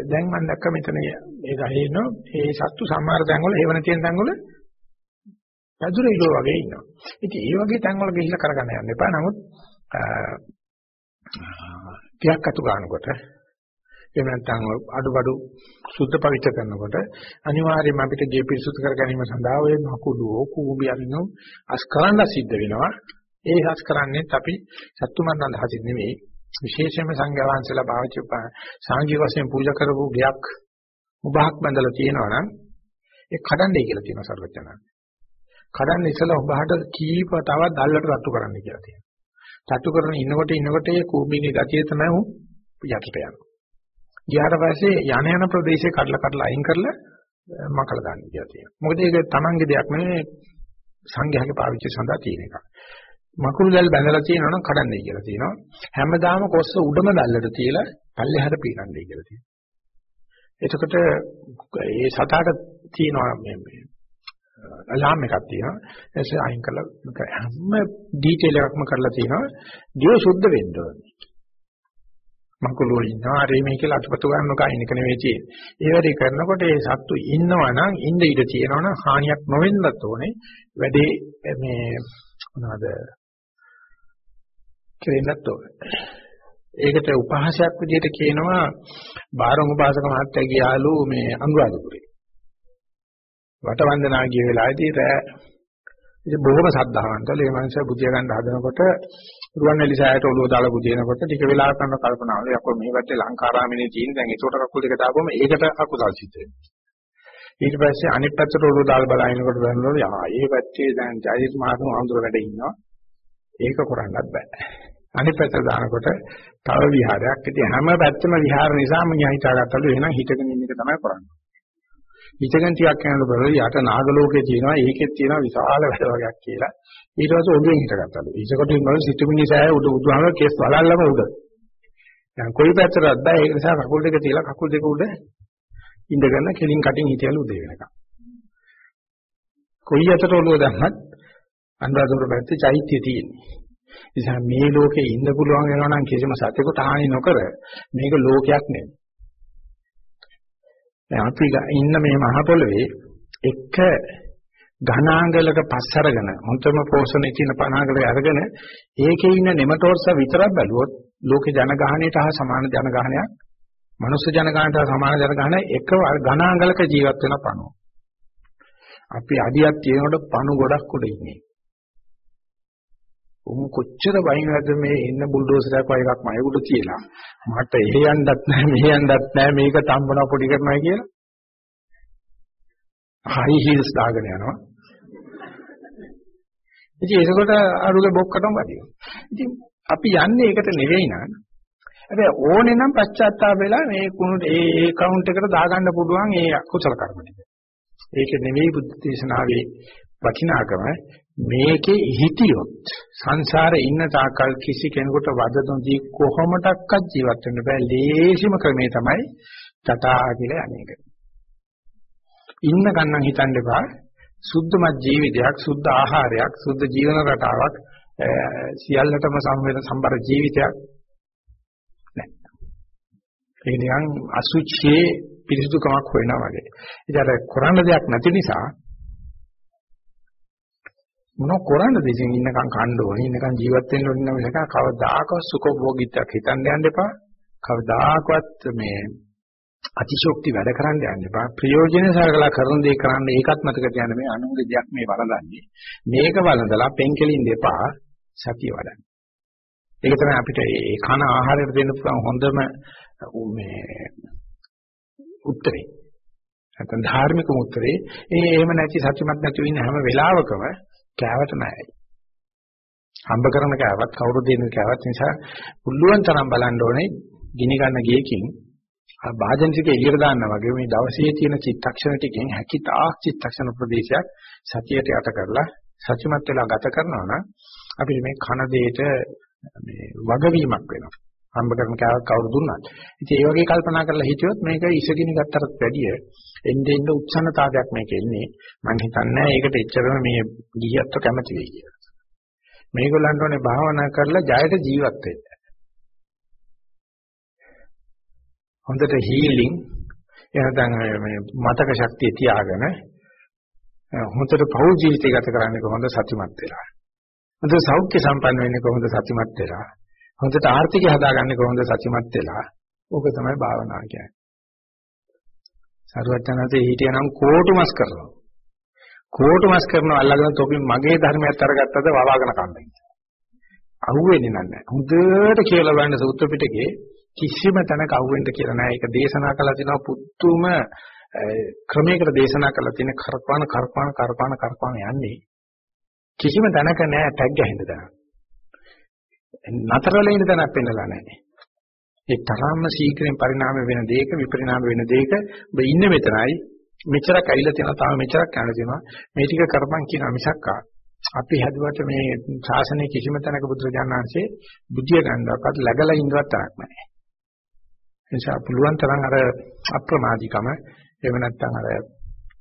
දැන් මම දැක්ක මෙතන මේ ගහේ ඉන්නවා. ඒ සත්තු සමහර තැන්වල හේවන තියෙන තැන්වල පැදුර ඉලෝ වගේ ඉන්නවා. ඉතින් ඒ වගේ තැන්වල ගිහිල්ලා කරගන්න යන්න එපා. නමුත් ටිකක් අතු ගන්නකොට එහෙම නැත්නම් අඩුබඩු සුද්ධ පවිත්‍ර කරනකොට අනිවාර්යයෙන්ම අපිට ගේ පිරිසුදු කර ගැනීම සඳහා ඔය මකුළු කූඹි අරිනු අස්කරන්න සිද්ධ වෙනවා. ඒ හස් කරන්නේත් අපි සත්තු මරණ අදහසින් නෙවෙයි විශේෂයෙන්ම සංඝයා වහන්සේලා භාවිත සාංගික වශයෙන් පූජා කරපු ගයක් උභාක් බඳලා තියෙනවා නම් ඒ කඩන්නේ කියලා තියෙනවා සර්වඥාන්. කඩන්න ඉස්සලා උභාට කීප තවත් දැල්ලට රට්ටු කරන්න කියලා තියෙනවා. රට්ටු කරන ඉන්නකොට ඉන්නකොට ඒ කූඹිගේ ගතිය තමයි උ යටට යනවා. ගියාට පස්සේ යන යන ප්‍රදේශේ කඩලා කඩලා අයින් කරලා මකල ගන්න කියලා තියෙනවා. මොකද ඒක තමන්ගේ දෙයක් නෙවෙයි සංඝයාගේ පාවිච්චි සඳහා තියෙන එකක්. මකුළු දැල් බැඳලා තියෙනවා නම් කඩන්නයි කියලා තියෙනවා. හැමදාම කොස්ස උඩම දැල්ලට තියලා පල්ලෙහාට පීනන්නයි කියලා තියෙනවා. එතකොට ඒ සතාට තියෙනවා මේ මේ අලාම් එකක් තියෙනවා. ඒක අයින් කරලා හැම ඩීටේල් එකක්ම කරලා තියෙනවා. දිය සුද්ධ වෙන්න ඕනේ. මකුළු ඉන්නවා රේමේ කියලා අතපතු ගන්නක අයින් එක නෙවෙයි තියෙන්නේ. ඒ වැඩේ කරනකොට ඒ සත්තු ඉන්නවා නම් ඉන්න ඉඩ තියෙනවා නම් හානියක් නොවෙන්නත් ඕනේ. වැඩේ මේ මොනවද කෙරෙන්නත් ඕනේ. ඒකට උපහාසයක් විදිහට කියනවා බාරම් උපාසක මහත්තයා ගියාලු මේ අනුරාධපුරේ. වටවන්දනා ගිය වෙලාවේදී රෑ ඉතින් බොහොම සද්ධාවන්තල ඒ මනුස්සයා බුදිය ගන්න හදනකොට රුවන්වැලි සෑයට ඔළුව දාලා බුදිනකොට ටික වෙලාවක් කරන කල්පනාවල යකෝ මේ පැත්තේ ලංකාරාමනේ තියෙන දැන් ඒකට කකුල් දෙක දාපුවම ඒකට අකුසල් සිද්ධ වෙනවා. ඊට පස්සේ අනිත් පැත්තට ඔළුව දාලා බලනකොට බලනකොට යා ඒ පැත්තේ දැන් ජයසිත මහත්ම ආන්දර වැඩ ඉන්නවා. ඒක කරන්නත් බෑ. අනිත් පැත්තට දානකොට තව විහාරයක්. ඉතින් හැම පැත්තම විහාර නිසාම හිතාගත්තලු එහෙනම් හිතගෙන ඉන්න එක තමයි කරන්නේ. හිතගෙන ටිකක් යනකොට බලලා යට නාග ලෝකේ තියෙනවා ඒකෙත් තියෙනවා විශාල වැඩ වගේක් කියලා. ඊට පස්සේ ඔළුවෙන් හිටගත්තලු. ඊටකොට ඉන්නවල සිටුමිනි සෑය උඩ උඩුහාම කේස් වලල්ලම උඩ. දැන් කොයි පැත්තටද බෑ ඒක නිසා කකුල් දෙක තියලා කකුල් දෙක උඩ ඉඳගෙන කෙලින් කටින් හිටියලු උදේ වෙනකම්. කොයි අතට ඔළුව දැම්මත් අනුරාධපුර පැත්තේ චෛත්‍යය තියෙන්නේ. නිසා මේ ලෝකේ ඉන්න පුළුවන් වෙනවා නම් කිසිම සතෙකුට හානි නොකර මේක ලෝකයක් නෙවෙයි. දැන් අපි ඉන්න මේ මහ පොළවේ එක ඝනාංගලක පස්සරගෙන මුතම පෝෂණය තියෙන පනාංගලක අරගෙන ඒකේ ඉන්න නෙමටෝර්ස විතරක් බැලුවොත් ලෝක ජනගහණයට හා සමාන ජනගහණයක් මනුස්ස ජනගහණයට හා සමාන ජනගහණය එක ඝනාංගලක ජීවත් වෙන පණුව. අපි අඩියක් තියෙනකොට පණු ගොඩක් උඩ ඉන්නේ. උන් කොච්චර වයින්වද මේ එන්න බුල්ඩෝසරයක් වගේ එකක් මයකට තියලා මට එහෙ යන්නත් නැහැ මෙහෙ යන්නත් නැහැ මේක තම්බන පොඩි කරනවා කියලා හයි හීල්ස් දාගෙන යනවා ඉතින් ඒකකොට අරුගේ බොක්කටම වදිනවා ඉතින් අපි යන්නේ ඒකට නෙවෙයි නේද හැබැයි ඕනේ නම් පශ්චාත්තාප වෙලා මේ කුණු ඒ ඒ කවුන්ට් එකට දාගන්න පුළුවන් ඒ අකුසල කර්ම ටික. ඒක නෙවෙයි බුද්ධ දේශනාවේ වටිනාකම මේකේ හිතියොත් සංසාරේ ඉන්න තාකල් කිසි කෙනෙකුට වද නොදී කොහොමඩක්වත් ජීවත් වෙන්න බෑ. ලේසිම ක්‍රමේ තමයි තථා කියලා අනේක. ඉන්න ගන්නන් හිතන්න එපා. සුද්ධමත් ජීවිතයක් සුද්ධ ආහාරයක් සුද්ධ ජීවන රටාවක් සියල්ලටම සම්වේද සම්බර ජීවිතයක් නෑ. ඒක නිකන් අසුචියේ පිරිසුදුකමක් හොයනවා වගේ. ඉතින් අර කරන්න දෙයක් නැති නිසා මොනව කරන්නද ඉතින් ඉන්නකම් කන්න ඕනේ ඉන්නකම් ජීවත් වෙන්න ඕනේ නම් එක කවදාකවත් සුඛභෝගීත්වයක් හිතන්න යන්න එපා කවදාකවත් මේ අතිශෝක්ති වැඩ කරන්න යන්න එපා. ප්‍රයෝජන සරකලා කරන දේ කරන්න ඒකත් මතක තියාගන්න මේ අනුන්ගේ දෙයක් මේ වළඳන්නේ. මේක වළඳලා පෙන්කලින් දෙපා සතිය වඩන්න. ඒක තමයි අපිට ඒ කන ආහාරයට දෙන්න පුළුවන් හොඳම මේ උත්තරේ. නැත්නම් ධාර්මික උත්තරේ. ඒ එහෙම නැති සත්‍යමත් නැතුව ඉන්න හැම වෙලාවකම කෑවට නෑයි. හම්බ කරන කෑවත් කවුරු දෙන කෑවත් නිසා පුළුවන් තරම් බලන්න ඕනේ. ගිනි ගන්න ගියකින් භාජන ටික එළියට දාන්නා වගේ මේ දවසේ තියෙන චිත්තක්ෂණ ටිකෙන් හැකිතා චිත්තක්ෂණ ප්‍රදේශයක් සතියට යට කරලා සත්‍යමත් වෙලා ගත කරනවා නම් අපිට මේ කන දෙයට මේ වගවීමක් වෙනවා. හම්බ කරන කෑවක් කවුරු දුන්නත්. ඉතින් ඒ වගේ කල්පනා කරලා හිටියොත් මේක ඉසගිනි ගත්තට වැඩිය එන්නේ එන්නේ උත්සන්නතාවයක් මේක එන්නේ. මම හිතන්නේ ඒකට එච්චරම මේ ගිහියත්ව කැමති වෙයි කියලා. මේගොල්ලන්ට ඕනේ භාවනා කරලා ජයට ජීවත් වෙන්න. හොඳට හීලින් එහෙනම් මේ මතක ශක්තිය තියාගෙන හොඳට පෞල් ජීවිතය ගත කරන්නේ කොහොමද සතුටුමත් වෙලා. හොඳට සෞඛ්‍ය සම්පන්න වෙන්නේ කොහොමද සතුටුමත් වෙලා. හොඳට ආර්ථිකය හදාගන්නේ කොහොමද සත්‍යමත් වෙලා ඕක තමයි භාවනා කියන්නේ. සරුවචනanse හිටියනම් කෝටුමස් කරනවා. කෝටුමස් කරනවා අල්ලගෙන තොපි මගේ ධර්මයක් අරගත්තද වවාගෙන කන්නේ. අහුවෙන්නේ නැහැ. හොඳට කියලා බලන්න සූත්‍ර පිටකේ කිසිම තැනක අහුවෙන්න කියලා නැහැ. ඒක දේශනා කළා තිනවා පුතුම ක්‍රමයකට දේශනා කළා තියෙන කරපාන කරපාන කරපාන කරපාන යන්නේ. කිසිම තැනක නැහැ ටැග් ගහින්න තැන. නතර වෙලා ඉන්න තැනක් පෙන්නලා නැහැ. ඒ තරම්ම ශීඝ්‍රයෙන් පරිණාම වෙන දෙයක විපරිණාම වෙන දෙයක ඔබ ඉන්නේ මෙතනයි මෙච්චරක් ඇවිල්ලා තියෙනවා තාම මෙච්චරක් යන තියෙනවා මේ ටික කරපන් කියන මිසක්කා අපි හැදුවට මේ ශාසනයේ කිසිම තැනක බුදුරජාණන් වහන්සේ බුද්ධිය ගන්නවත් läගලා ඉන්නවත් තරක් නැහැ. ඒ නිසා පුළුවන් තරම් අර අප්‍රමාදීකම එහෙම නැත්නම් අර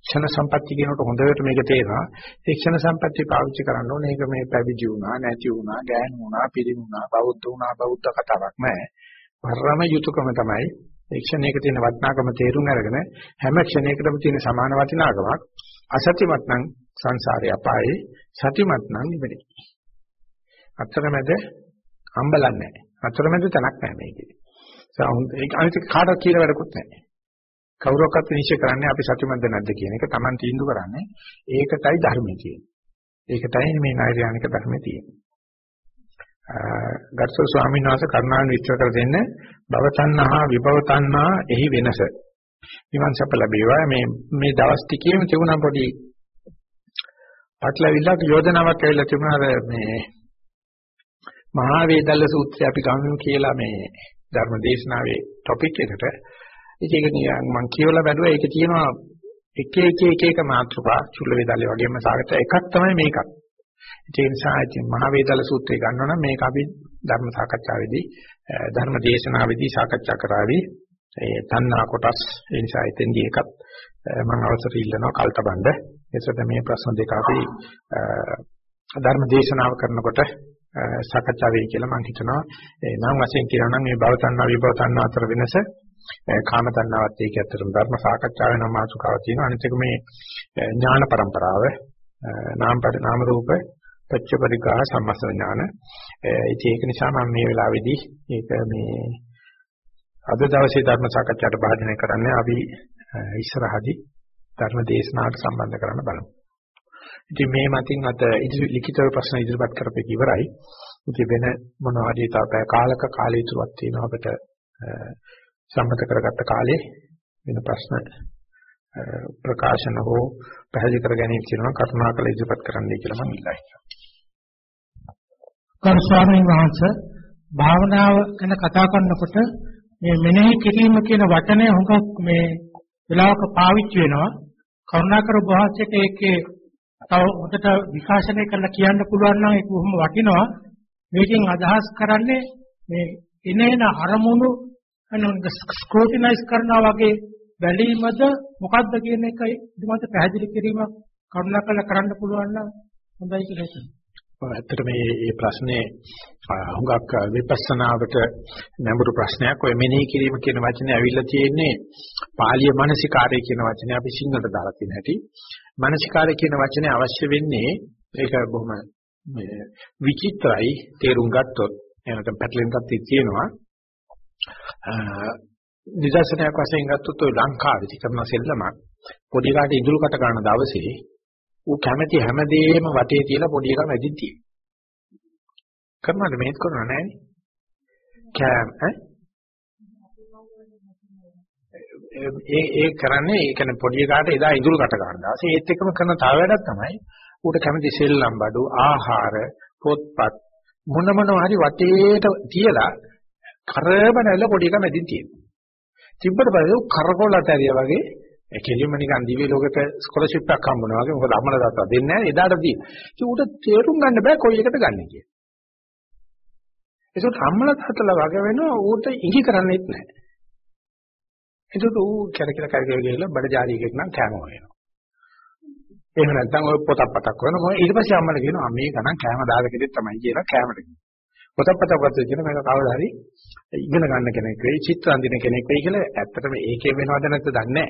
ක්ෂණ සම්පatti කියනකොට හොඳට මේක තේරෙනවා. ඒ ක්ෂණ සම්පatti පාවිච්චි කරන්න ඕනේ. ඒක මේ පැවිදි වුණා, නැති වුණා, ගෑනු වුණා, පිරිමි වුණා, බෞද්ධ වුණා, බෞද්ධ කතාවක් නෑ. පරම යුතුයකම තමයි ඒ ක්ෂණයක තියෙන වටිනාකම තේරුම් අරගෙන හැම ක්ෂණයකටම තියෙන සමාන වටිනාකමක් අසත්‍යමත් නම් සංසාරේ අපායේ සත්‍යමත් නම් නිවැරදි. අතරමැද අම්බලන්නේ නැහැ. අතරමැද තැනක් නැහැ මේකේ. ඒක අනිත් කාටවත් කියලා වැඩකුත් නැහැ. කවුරක්වත් නිශ්චය කරන්නේ අපි සත්‍යමත්ද නැද්ද කියන එක Taman තීන්දුව කරන්නේ. ඒකටයි ධර්මයේ තියෙන්නේ. ඒකටයි මේ නෛර්යානික ධර්මයේ තියෙන්නේ. ගර්ථ ස්වාමීන් වහන්සේ කරුණාවෙන් විස්තර කර දෙන්න භව තණ්හා විභව තණ්හා එහි වෙනස. විමර්ශක ලැබේවා මේ මේ දවස් ටිකේම තිබුණා පොඩි පටලවිල්ලක් යෝජනාවක් ඇවිල්ලා තිබුණා මේ මහා වේදල්ල සූත්‍රය අපි ගමු කියලා මේ ධර්ම දේශනාවේ ટොපික් එකට. ඒක නිකන් මම කියවලා බැලුවා ඒකේ තියෙනවා එක එක එක එක මාතෘකා චුල්ල වේදල්ලේ වගේම සාගත එකක් තමයි මේකත්. ඒ නිසා ඉතින් මහා වේදල සූත්‍රය ගන්නවා නම් මේක අපි ධර්ම සාකච්ඡාවේදී ධර්ම දේශනාවේදී සාකච්ඡා කරાવી ඒ තණ්හා කොටස් ඒ නිසා එතෙන්දී එකත් මම අවසර ඉල්ලනවා කල්තබන්ද එසට මේ ප්‍රශ්න දෙක අපි ධර්ම දේශනාව කරනකොට සාකච්ඡා වෙයි කියලා මම හිතනවා ඒ නම් වශයෙන් කියනවා නම් මේ භව තණ්හා විභව තණ්හා අතර වෙනස කාම තණ්හාවත් ඒක ඇත්තටම ධර්ම සාකච්ඡා වෙන මාතෘකාවක් තියෙනවා අනිත් එක මේ ඥාන પરම්පරාව නාම පද නාම රූප පච්චපරිකාහ සම්මස්ස ඥාන. ඉතින් ඒක නිසා මම මේ වෙලාවේදී ඒක මේ අද දවසේ ධර්ම සාකච්ඡාවට භාජනය කරන්නේ අපි ඉස්සරහදී ධර්ම දේශනාවට සම්බන්ධ කරන්න බලමු. ඉතින් මේ මතින් අත ඉදිරි ලිඛිතව ප්‍රශ්න ඉදිරිපත් කරපෙක ඉවරයි. ඉතින් වෙන මොනවා හරි තව කාලක කාලය ඉතුරුවක් තියෙනවා අපිට සම්මත කරගත්ත කාලේ වෙන ප්‍රශ්න ප්‍රකාශන හෝ පැහැදිලි කර ගැනීම කියනවා කරුණාකර ඉදිරිපත් කරන්නයි කියලා මම ඉල්ලා හිටියා. කරු ස්වාමීන් වහන්සේ භාවනාව ගැන කතා කරනකොට මේ මෙනෙහි කිරීම කියන වචනය හුඟක් මේ වෙලාවක පාවිච්චි වෙනවා. කරුණාකර වහන්සේට ඒකේ තව උඩට විකාශනය කරලා කියන්න පුළුවන් නම් ඒක බොහොම වටිනවා. මේකෙන් අදහස් කරන්නේ මේ එනේන අරමුණු ස්ක්‍රූටිනයිස් කරනවා වගේ බැලීමද මොකද්ද කියන එකයි ඉදමත පැහැදිලි කිරීමක් කරුණාකරලා කරන්න පුළුවන් නම් හොඳයි කියලා හිතනවා. ඇත්තට මේ මේ ප්‍රශ්නේ හුඟක් විපස්සනාවට නැඹුරු ප්‍රශ්නයක්. ඔය මෙනෙහි කිරීම කියන වචනේ ඇවිල්ලා තියෙන්නේ පාලිය මානසිකාරය කියන වචනේ අපි සිංහලට දාලා තියෙන හැටි. මානසිකාරය කියන වචනේ අවශ්‍ය වෙන්නේ ඒක බොහොම විචිත්‍රයි තේරුම් ගත්තොත් එනකම් පැටලෙන්නත් තියෙනවා. නිදර්ශනයක් වශයෙන් ගත්තොත් ඔය ලංකාවේදී කරන සෙල්ලමක් පොඩි කාට ඉදුරු කට ගන්න දවසේ ඌ කැමැති හැමදේම වටේ තියලා පොඩි එකා මැදින් තියෙන. කරනවද මේක කරනව නෑනේ. කෑම ඈ ඒ ඒ කරන්නේ ඒ කියන්නේ පොඩි එකාට එදා ඉදුරු කට ගන්න දවසේ ඒත් එක්කම කරන තව වැඩක් තමයි ඌට කැමති සෙල්ලම් බඩු ආහාර පොත්පත් මොන මොනවා හරි වටේට තියලා කරබනැල පොඩි එකා මැදින් තියෙනවා. තිබ්බට පස්සේ කරකොලට ඇරියා වගේ ඒ කෙලින්ම නිකන් දිව්‍ය ලෝකෙට ස්කෝලර්ෂිප් එකක් හම්බුනා වගේ මොකද අම්මලා තාත්තා දෙන්නේ නැහැ එදාට දී. ඒක උට තේරුම් ගන්න බෑ කොයි එකට ගන්න කියලා. ඒකට අම්මලා තාත්තලා වගේ වෙනවා ඌට ඉඟි කරන්නේත් නැහැ. ඒකට ඌ කැරකිලා කැරකිලා ගිහලා බඩජාරියෙක් නම් කෑම හොයනවා. එහෙම නැත්නම් ඔය පොතක් පතක් කරන මොකද ඊට පස්සේ අම්මලා කියනවා මේ ගණන් කෑම දාලා කෙනෙක් තමයි කියලා කෑමට කියනවා. පොතක් පතක් පතක් කියන මේක කවදා හරි ඉගෙන ගන්න කෙනෙක් වෙයි චිත්‍ර අඳින කෙනෙක් වෙයි කියලා ඇත්තටම ඒකේ වෙනවද නැත්ද දන්නේ නැහැ.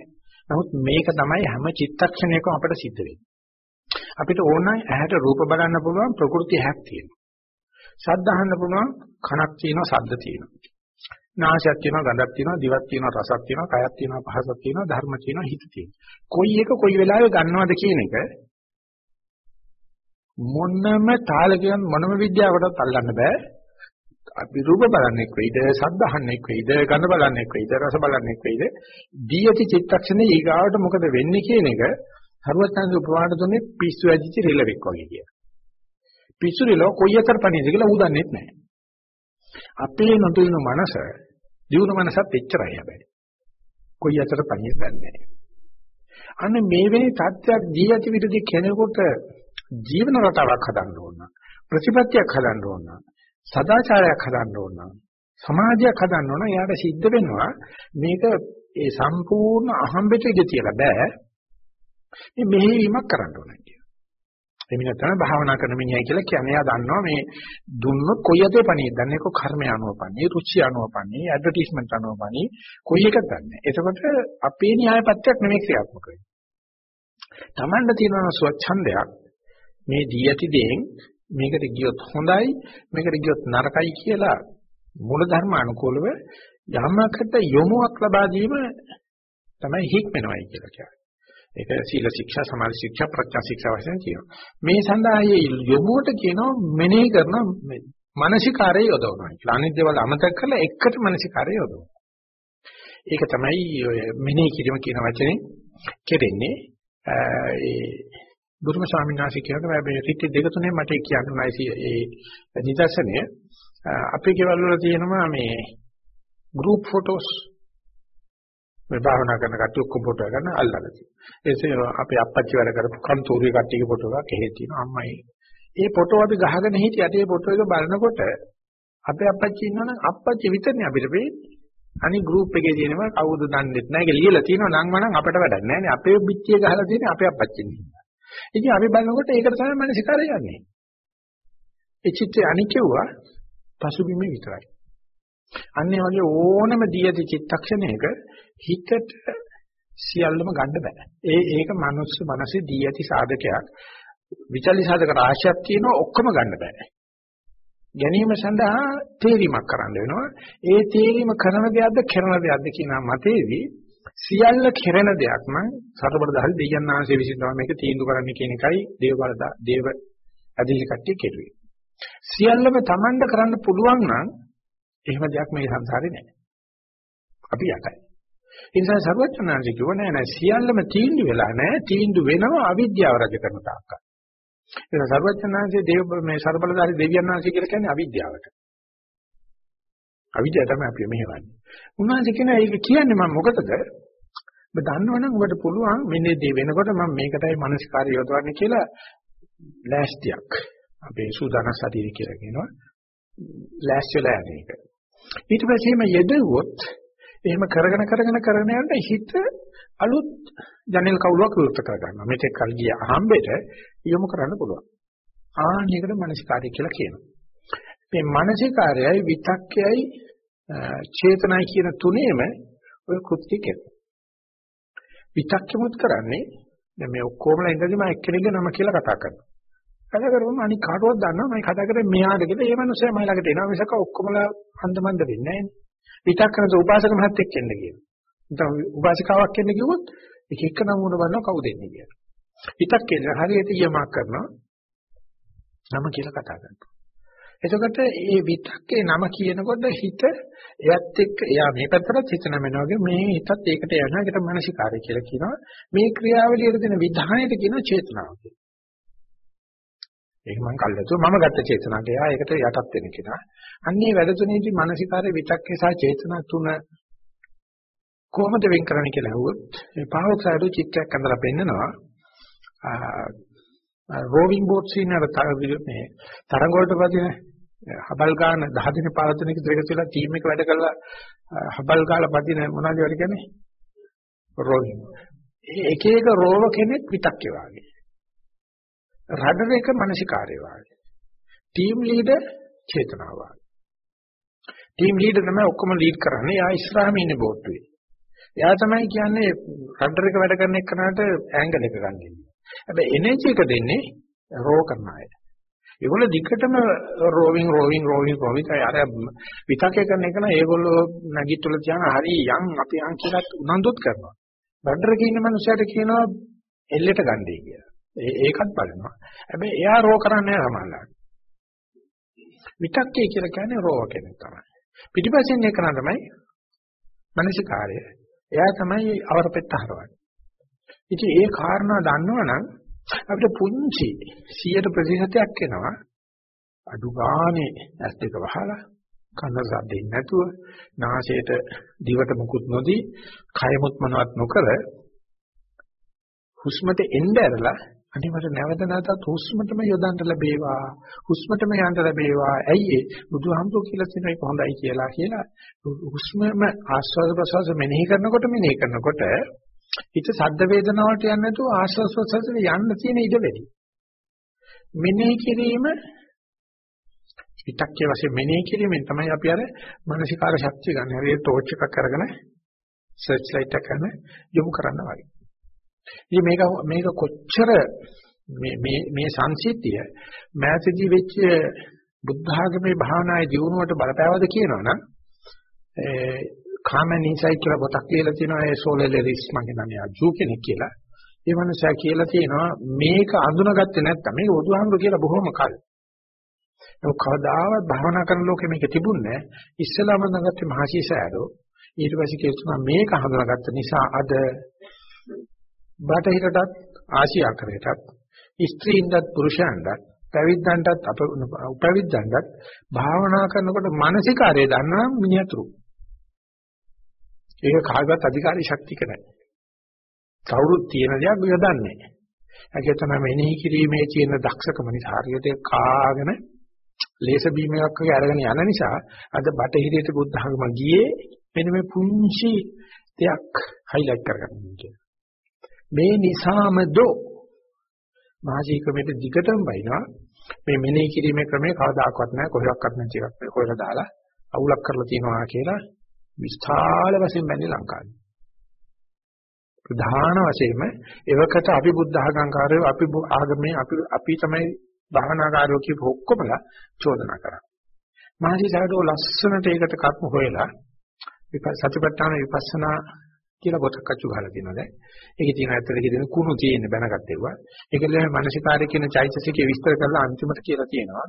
නමුත් මේක තමයි හැම චිත්තක්ෂණයකම අපිට සිද්ධ වෙන්නේ. අපිට ඕන ඇහැට රූප බලන්න පුළුවන් ප්‍රകൃති හැක් තියෙනවා. ශබ්ද අහන්න පුළුවන් කනක් තියෙනවා ශබ්ද තියෙනවා. නාසයක් තියෙනවා, ගඳක් තියෙනවා, දිවක් තියෙනවා, රසක් තියෙනවා, කයක් තියෙනවා, පහසක් තියෙනවා, ධර්ම තියෙනවා, හිත තියෙනවා. කොයි එක කොයි වෙලාවෙ ගන්නවද කියන එක මොනම තාලකයන් මොනම විද්‍යාවකටත් අල්ලන්න බෑ. අපි රූප බලන්නේ කොයිද, ශබ්ද අහන්නේ කොයිද, ගඳ බලන්නේ කොයිද, රස බලන්නේ කොයිද, දී ඇති චිත්තක්ෂණේ ඊගාවට මොකද වෙන්නේ කියන එක හරුවත්යන්ගේ උපමාන දුන්නේ පිස්සු ඇදිච්ච රිලෙවෙක් වගේ කියලා. පිස්සු රිලව කොයි අතර පණිද කියලා උදන්නේත් නැහැ. අපේ නොදිනු මනස, දියුණු මනසත් එච්චරයි හැබැයි. කොයි අතර පණිද දන්නේ නැහැ. අන්න මේ වෙලේ තත්ත්වයක් දී ඇති විදිහට කෙනෙකුට ජීවන රටාවක් හදන්න ඕන. ප්‍රතිපත්තියක් හදන්න ඕන. සදාචාරයක් හදන්න ඕන. සමාජයක් හදන්න ඕන. එයාට සිද්ධ වෙනවා මේක ඒ සම්පූර්ණ අහම්බෙට ඉඳ තියලා බෑ. මේ මෙහෙවීමක් කරන්න ඕන කියලා. එමින තමයි භාවනා කරන මිනිහයි කියලා කියන්නේ. එයා දන්නවා මේ දුන්නොත් කොයි යතේ පණියෙ දන්නේ කො කර්මය අනුව පණියෙ, රුචි අනුව පණියෙ, ඇඩ්වර්ටයිස්මන්ට් අනුව පණියෙ, කොයි එකද දන්නේ. එතකොට අපේ න්‍යායපත්‍යක් නෙමෙයි ක්‍රියාත්මක වෙන්නේ. Tamanda තියෙනවා ස්වච්ඡන්දයක් මේ දී ඇති දෙයෙන් මේකට ගියොත් හොඳයි මේකට ගියොත් නරකයි කියලා මූල ධර්ම අනුකූලව යමකට යොමුවක් ලබා දීම තමයි හික්මනවයි කියලා කියන්නේ. ඒක සීල ශික්ෂා සමාධි ශික්ෂා ප්‍රඥා ශික්ෂා වශයෙන් කියනවා. මේ සඳහා මේ යොමුවට කියනවා මෙනෙහි කරන මානසිකාරය යොදවනවා කියලා. අනිත් දේවල් අමතක කරලා එකට මානසිකාරය යොදවනවා. ඒක තමයි ඔය මෙනෙහි කිරීම කියන වචනේ කෙරෙන්නේ. ඒ බුදුම ස්වාමීන් වහන්සේ කියනවා මේ රිටි දෙක තුනේ මට කියන්නුයි ඒ නිදර්ශනය අපේ ගෙවල් වල තියෙනවා මේ group photos මේ භාවනා කරන කට්ටිය ඔක්කොම ෆොටෝ ගන්න අල්ලලා තියෙනවා. ඒ අපේ අප්පච්චි වැඩ කරපු කන්තෝරුවේ කට්ටියගේ ෆොටෝ එකක් එහෙ තියෙනවා අම්මයි. ඒ ෆොටෝ අපි ගහගෙන හිටියට ඒ ෆොටෝ එක බලනකොට අපේ අප්පච්චි ඉන්නවනම් අප්පච්චි විතරනේ අපිට පේන්නේ. අනිත් ගෲප් එකේ තියෙනවා කවුද දන්නෙත් නැහැ. ඒක ලියලා තියෙනවා නම් වනම් අපිට වැඩක් නැහැ නේ. අපේ පිටියේ ගහලා තියෙන්නේ අපේ අප්පච්චිනේ. ඉතින් අපි බලනකොට ඒකට තමයි මනසිකාරය යන්නේ. ඒ චිත්තේ අනිකෙව්වා පසුබිමේ විතරයි. අන්නේ වගේ ඕනම දියති චිත්තක්ෂණයක හිතට සියල්ලම ගන්න බෑ. ඒ ඒක මනුස්ස මනසේ දියති සාධකයක්. විචල්්‍ය සාධක රාශියක් තියෙනවා ඔක්කොම ගන්න බෑ. ගැනීම සඳහා තේරීමක් කරන්න වෙනවා. ඒ තේරීම කරන දෙයක්ද කරන දෙයක්ද කියන මතේදී සියල්ල කෙරෙන දෙයක් නම් සතරබලධාරි දෙයයන් ආංශයේ විසින් තමයි මේක තීන්දුව කරන්න කියන එකයි දේව බලදා දේව ඇදිලි කට්ටිය කෙරුවේ. සියල්ලම Tamanda කරන්න පුළුවන් නම් එහෙම දෙයක් මේ සංසාරේ නැහැ. අපි යටයි. ඒ නිසා සර්වඥාන්සේ කිව්ව නෑ නෑ සියල්ලම තීන්දුව වෙලා නෑ තීන්දුව වෙනවා අවිද්‍යාව රජ කරන තාක්කල්. ඒක සර්වඥාන්සේ දේව මේ සර්බලධාරි දෙවියන් ආංශය කියලා කියන්නේ අවිද්‍යාවට. අවිද්‍යාව තමයි අපි මෙහෙවන්නේ. උන්වහන්සේ කියන ඒක කියන්නේ මම මොකටද? ඔබ දන්නවනම් ඔබට පුළුවන් මෙන්න මේ වෙනකොට මම මේකටයි මානසිකාරය යොදවන්නේ කියලා ලෑස්තියක්. අපේ සූදානම් සතිය කියලා කියනවා. ලෑස්තිලා යන එක. ඊට පස්සේ මේ යෙදුවොත් එහෙම කරගෙන කරගෙන කරගෙන යනකොට හිත අලුත් ජනෙල් කවුලක් විවෘත කර ගන්නවා. මේක කල් ගිය අහම්බෙට යොමු කරන්න පුළුවන්. ආන්නයකට මානසිකාරය කියලා කියනවා. මේ මානසිකාරයයි විතක්කයයි චේතනයි කියන තුනේම ඔය කෘත්‍ය කෙරේ. විතක්කමුත් කරන්නේ දැන් මේ ඔක්කොමලා ඉඳන්දි මම එක්කෙනෙක්ගේ නම කියලා කතා කරනවා. කතා කරපුවම අනික කාටවත් දන්නවා මම කතා කරන්නේ මෙයාට කියලා. ඒ මනුස්සයා මයි ළඟට එනවා මිසක ඔක්කොමලා හන්දමන්ද වෙන්නේ නැහැ. විතක්කනද උපාසක මහත්තයෙක් එන්න කියනවා. නැත්නම් උපාසිකාවක් එන්න කිව්වොත් එක එක නම් වුණ බලනවා කවුද එන්නේ කියලා. විතක්කේ හරියට ඊයමක් කරනවා. නම කියලා කතා කරනවා. එතකොට මේ විතක්කේ නම කියනකොට හිත එයත් එක්ක එයා මේ පැත්තට හිත නැමෙනවා වගේ මේ හිතත් ඒකට යනවා ඒකට මානසිකාරය කියලා කියනවා මේ ක්‍රියාවලියට දෙන විධානයට කියන චේතනාව කියලා. ඒක මම කල්ලාතුව මම ගත්ත චේතනාවට එයා ඒකට යටත් වෙන කෙනා. අන්නේ වැඩ තුනේදී මානසිකාරය විතක්කේ සහ චේතනා තුන කොහොමද වෙන් කරන්නේ කියලා අහුවොත් මේ පාවොක්සයිඩ් චිත්‍රයක් අඳලා පෙන්නනවා. රෝවිං බෝට් සීන් වල මේ තරඟ වලට වදින හබල් ගාන 10 දින 15 දිනක දෙක තුලා ටීම් එක වැඩ කරලා හබල් ගාලා පදින මොනවද වැඩ කියන්නේ රෝවිං එක එක රෝව කෙනෙක් විතක්කේ වාගේ රඩර එක මානසිකාරය වාගේ ටීම් ලීඩර් චේතනාව වාගේ ටීම් ලීඩර් තමයි ඔක්කොම ලීඩ් කරන්නේ යා ඉස්සරහම ඉන්නේ බෝට්ටුවේ එයා තමයි කියන්නේ රඩර එක වැඩ කරන එක්කනට ඇන්ගල් එක ගන්න. හැබැයි එනර්ජි එක දෙන්නේ රෝ කරන අය. ඒගොල්ලෝ දිගටම රෝවිං රෝවිං රෝවිං රෝවිං අර විතකේ කරන එක නේද ඒගොල්ලෝ නැගිටවල තියන හරි යන් අපි යන් කියලා උනන්දුත් කරනවා. බඩරක ඉන්න මනුස්සයට කියනවා එල්ලෙට ගන්නයි කියලා. ඒකත් බලනවා. හැබැයි එයා රෝ කරන්නේ නැහැ සමහරවිට. විතක්කේ කියලා කියන්නේ රෝව කෙනෙක් තමයි. පිටිපස්සෙන් එක තමයි මනසිකාරය. එයා තමයි අවරපෙත්ත හරවන්නේ. ඉතින් ඒ කාරණා දන්නවනම් අපිට පුංචි 100 ප්‍රතිශතයක් එනවා. අඩු ගානේ ඇස් දෙක වහලා කන සද්දෙන්නේ නැතුව නාසයට දිවට මුකුත් නොදී කයමුත් මොනවත් නොකර හුස්මට එන්න ඇරලා අනේ මට නැවත නැවතත් හුස්මටම යොදන්න ලැබේවා හුස්මටම යන්න ලැබේවා ඇයි ඒ බුදුහාමුදුරුවෝ කියලා තියෙන එක හොඳයි කියලා කියලා හුස්මම ආස්වාද ප්‍රසවාස මෙනෙහි කරනකොට මෙනෙහි කරනකොට හිත සද්ද වේදනාවට යන්නේ නැතුව ආස්වාද ප්‍රසවාසයට යන්න තියෙන ඉඩ වැඩි මෙනෙහි කිරීම පිටක්කේ වශයෙන් මෙනෙහි කිරීමෙන් තමයි අපි අර මානසිකාර ශක්තිය ගන්න. හරියට ටෝච් එකක් අරගෙන සර්ච් ලයිට් එකක් කරන යොමු කරන්න වගේ. ඉතින් මේක මේක කොච්චර මේ මේ මේ සංසිද්ධිය මෑතදී වෙච්ච බුද්ධ ආගමේ භාවනායේ දියුණුවට බලපෑවද කියනවනම් ඒ කාමනීසයි කියලා පොතක් කියලා තියෙනවා ඒ සෝලෙලරිස් මගේ නම අජු කෙනෙක් කියලා. ඒ මනුස්සයා කියලා තියෙනවා මේක අඳුනගත්තේ නැත්තම් මේක බුදුහාමුදුරු කියලා බොහොම කල්. ඒක කවදාවත් භාවනා කරන ලෝකෙ මේක තිබුණේ ඉස්සලාම නගත්තේ මහසීසයරෝ ඊට පස්සේ කියනවා මේක හඳුනාගත්ත නිසා අද බටහිරටත් ආසියාකරයටත් ස්ත්‍රීන්ටත් පුරුෂයන්ටත් පැවිද්දන්ටත් අප උපවිද්දන්ටත් භාවනා කරනකොට මානසිකාරය දන්නා මිනිහතුරු. ඒක කාගවත් අධිකාරී ශක්තියක නැහැ. කවුරුත් තියෙන දෙයක් යොදන්නේ. ඒක තමයි මෙනෙහි කිරීමේ තියෙන දක්ෂකම නිසා හරියට කාගෙන ලේස බීමයක් වගේ අරගෙන යන නිසා අද බටහිරේට බුද්ධ ධර්ම ගියේ මෙන්න මේ පුංචි දෙයක් හයිලයිට් කරගන්න කියන. මේ නිසාම දෝ. මහජී ක්‍රමයට දිගටම බයිනවා. මේ මෙනෙහි කිරීමේ ක්‍රමය කවදාකවත් නැහැ. කොහෙවත් නැති එකක් නේ කොහෙලා දාලා අවුලක් කරලා තියනවා කියලා විස්ථාල වශයෙන් බැන්නේ ලංකාවේ. ප්‍රධාන වශයෙන්ම එවකට අපි බුද්ධ ආගම්කාරයෝ අපි ආගමේ අපි අපි තමයි භාවනාකාරයෝ කියපු ඔක්කොමලා චෝදනා කරා. මහජී සාරදෝ ලස්සනට ඒකට කර්ම හොයලා සතිපට්ඨාන විපස්සනා කියලා පොතක් අච්චු ගහලා තියෙනවා දැන්. ඒකේ තියෙන ඇත්තට කියන කුණු තියෙන බැනගත් ඒවා. ඒකල මානසිකාරය කියන චෛතසිකය විස්තර කරලා අන්තිමට කියලා තියෙනවා.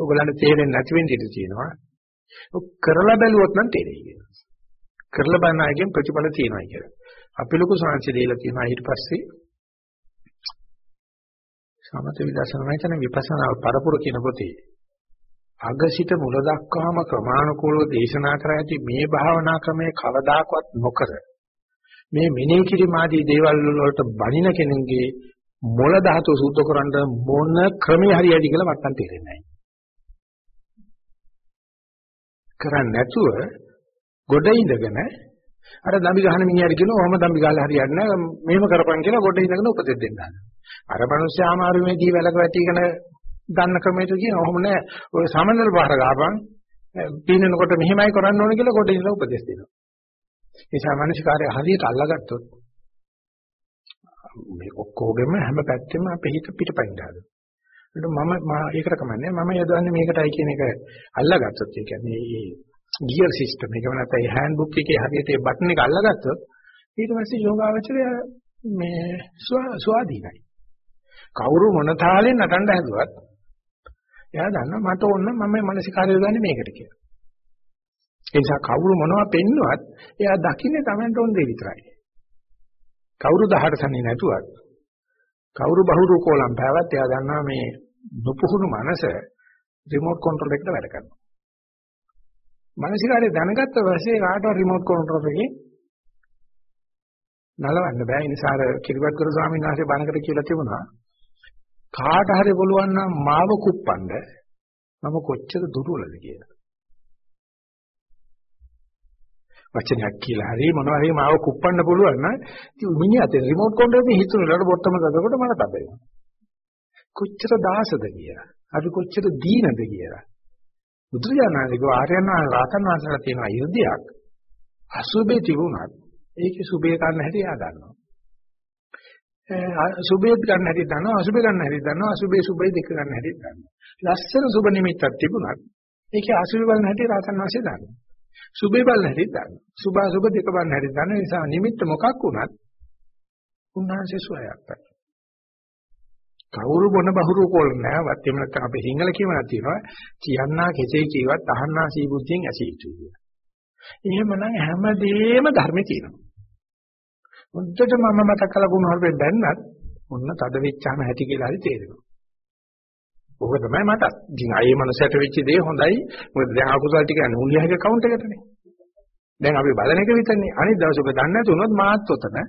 ඔයගලන්ට තේරෙන්නේ නැති වෙන්න ඉඩ තියෙනවා. ඔක් කරලා බැලුවොත් නම් තේරෙයි කියලා. කරලා බලන අයගෙන් ප්‍රතිඵල තියෙනවා කියලා. අපි ලොකු සංහංශ දෙලා තියෙනවා ඊට පස්සේ සමත විදර්ශනා නැතන විපස්සනා පරපුර කියන පොතේ අගසිත මුල දක්වාම ක්‍රමානුකූලව දේශනා කර ඇති මේ භාවනා ක්‍රමයේ කවදාකවත් නොකර මේ මෙනෙහි කිරීම ආදී දේවල් වලට බණින කෙනෙකුගේ මොළ ධාතු සුද්ධ කරන්න මොන ක්‍රමය හරියයි කියලා මට්ටම් තේරෙන්නේ නැහැ. කරන්නේ නැතුව ගොඩ ඉඳගෙන අර දම්බි ගහන මිනිහට කියනවා ඔහම දම්බි ගහලා හරියන්නේ නැහැ මෙහෙම කරපන් කියලා ගොඩ ඉඳගෙන උපදෙස් දෙන්නා. අර මිනිස්සයා අමාරුමේ දී වැලක වැටිගෙන ගන්න ක්‍රමයට කියන ඔහොම නෑ ඔය සමනල පාර ගහපන් පීනනකොට මෙහෙමයි කරන්න ඕන කියලා ගොඩ ඉඳලා උපදෙස් දෙනවා. නිසා මානසිකාරය හරියට අල්ලගත්තොත් මේ ඔක්කොගෙම හැම පැත්තෙම අපේ හිත පිටපයින් දානවා. ඒක මම මා ඒකට කමන්නේ මම යදන්නේ මේකටයි කියන එක අල්ලගත්තොත් ඒ කියන්නේ මේ ගියර් සිස්ටම් එක නැත්නම් හෑන්ඩ් බුක් එකේ හරියට ඒ බටන් එක අල්ලගත්තොත් ඊට පස්සේ යෝගාවචරය මේ ස්වාධීනයි. කවුරු මොන තාලෙන් නටන්න හැදුවත් එයා දන්නවා මට ඕන මම මානසිකාරය යොදන්නේ මේකට කියලා. ඒ නිසා කවුරු මොනවා පෙන්නුවත් එයා දකින්නේ Tamanට ඕන දේ විතරයි. කවුරු 18 තන්නේ නැතුවත් කවුරු බහුරු කෝලම් පෑවත් එයා දන්නවා මේ නොපුහුණු මනස රිමෝට් කන්ට්‍රෝල් එකට වැඩ කරනවා. මානසිකාරය දැනගත්ත පස්සේ කාටවත් රිමෝට් කන්ට්‍රෝල් එකේ නලවන්න බෑ. ඒ නිසා අර කිරිවත් කර ස්වාමීන් වහන්සේ බණකට කියලා තිබුණා. කාට හරි පුළුවන් නම් මාව කුප්පන්න මම කොච්චර දුර්වලද කියලා. වචනයක් කියලා හරි මොනවා හරි මාව කුප්පන්න පුළුවන් නම් ඉතින් මිනිහට රිමෝට් කන්ට්‍රෝල් එකේ හිතුනලට බොත්තම ගතකොට මම තබෙනවා. කොච්චර දාසද කියලා. අපි කොච්චර දීනද කියලා. බුදුරජාණන්ගේ ආර්යයන් රාතන් වහන්සේලා තියෙන යුද්ධයක් අසුබේ තිබුණත් ඒකේ සුබේ ගන්න හැටි එයා දන්නවා. සුබේත් ගන්න හැටි දන්නවා අසුබේ ගන්න හැටි දන්නවා අසුබේ සුබේ දෙක ගන්න හැටි දන්නවා ලස්සන සුබ නිමිත්තක් තිබුණත් ඒකේ අසුබේ බලන හැටි රාතන් වාසිය දන්නවා සුබේ බලන හැටි දන්නවා සුභ අසුබ දෙක බලන හැටි දන්නවා නිසා නිමිත්ත මොකක් වුණත් උන්වහන්සේ සුවයක්යි කවුරු බොන බහුරු කෝල නෑවත් එහෙම නැත්නම් අපේ සිංහල කියමනක් තියෙනවා කියන්නා කෙසේ කීවත් අහන්නා සී බුද්ධියෙන් ඇසී යුතුයි කියලා. එහෙමනම් හැමදේම ධර්මේ තියෙනවා. මුද්දට මම මතක කළ ගුණ හරපෙන් බැන්නත් ඔන්න තද වෙච්චාම ඇති කියලා හරි තේරෙනවා. ඕක තමයි මට. ඉතින් ආයේ මනසට වෙච්ච දේ හොඳයි. මොකද දැන් අකුසල් ටික නූලියගේ කවුන්ට් එකටනේ. දැන් අපි බලන එක විතරනේ. අනිත් දවසේ ඔබ දන්නේ නැතුනොත් මාත් ඔතන. ඒ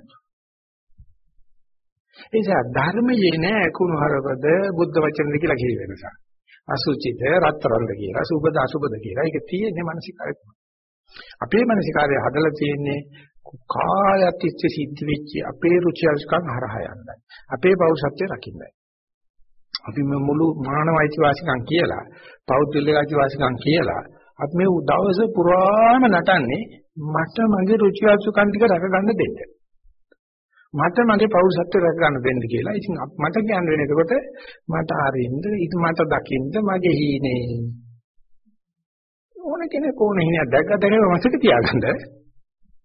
නිසා ධර්මයේ නෑ කුණු හරපද බුද්ධ වචනද කියලා කිය වෙනසක්. අසුචිත රත්තරන්ද කියලා සුබද අසුබද කියලා. ඒක තියෙන්නේ මානසිකාරය. අපේ මානසිකාරය හදලා තියෙන්නේ කාලයක් තිස්සේ සිද්ධ වෙච්ච අපේ රුචි අරුචිකම් හරහා යන්නයි. අපේ පෞරුෂත්වය රකින්නයි. අපි මුළු මානව අයිතිවාසිකම් කියලා, පෞද්ගලික අයිතිවාසිකම් කියලා අපි මේ දවස පුරාම නටන්නේ මට මගේ රුචි අරුචිකම් ටික රැකගන්න දෙන්න. මට මගේ පෞරුෂත්වය රැකගන්න දෙන්න කියලා. ඉතින් මට කියන්න වෙන එතකොට මට අරින්ද, ඉතින් මට දකින්න මගේ හීනේ. ඕන කෙනෙක් ඕන හීනයක් දැක්කද මතක තියාගන්න.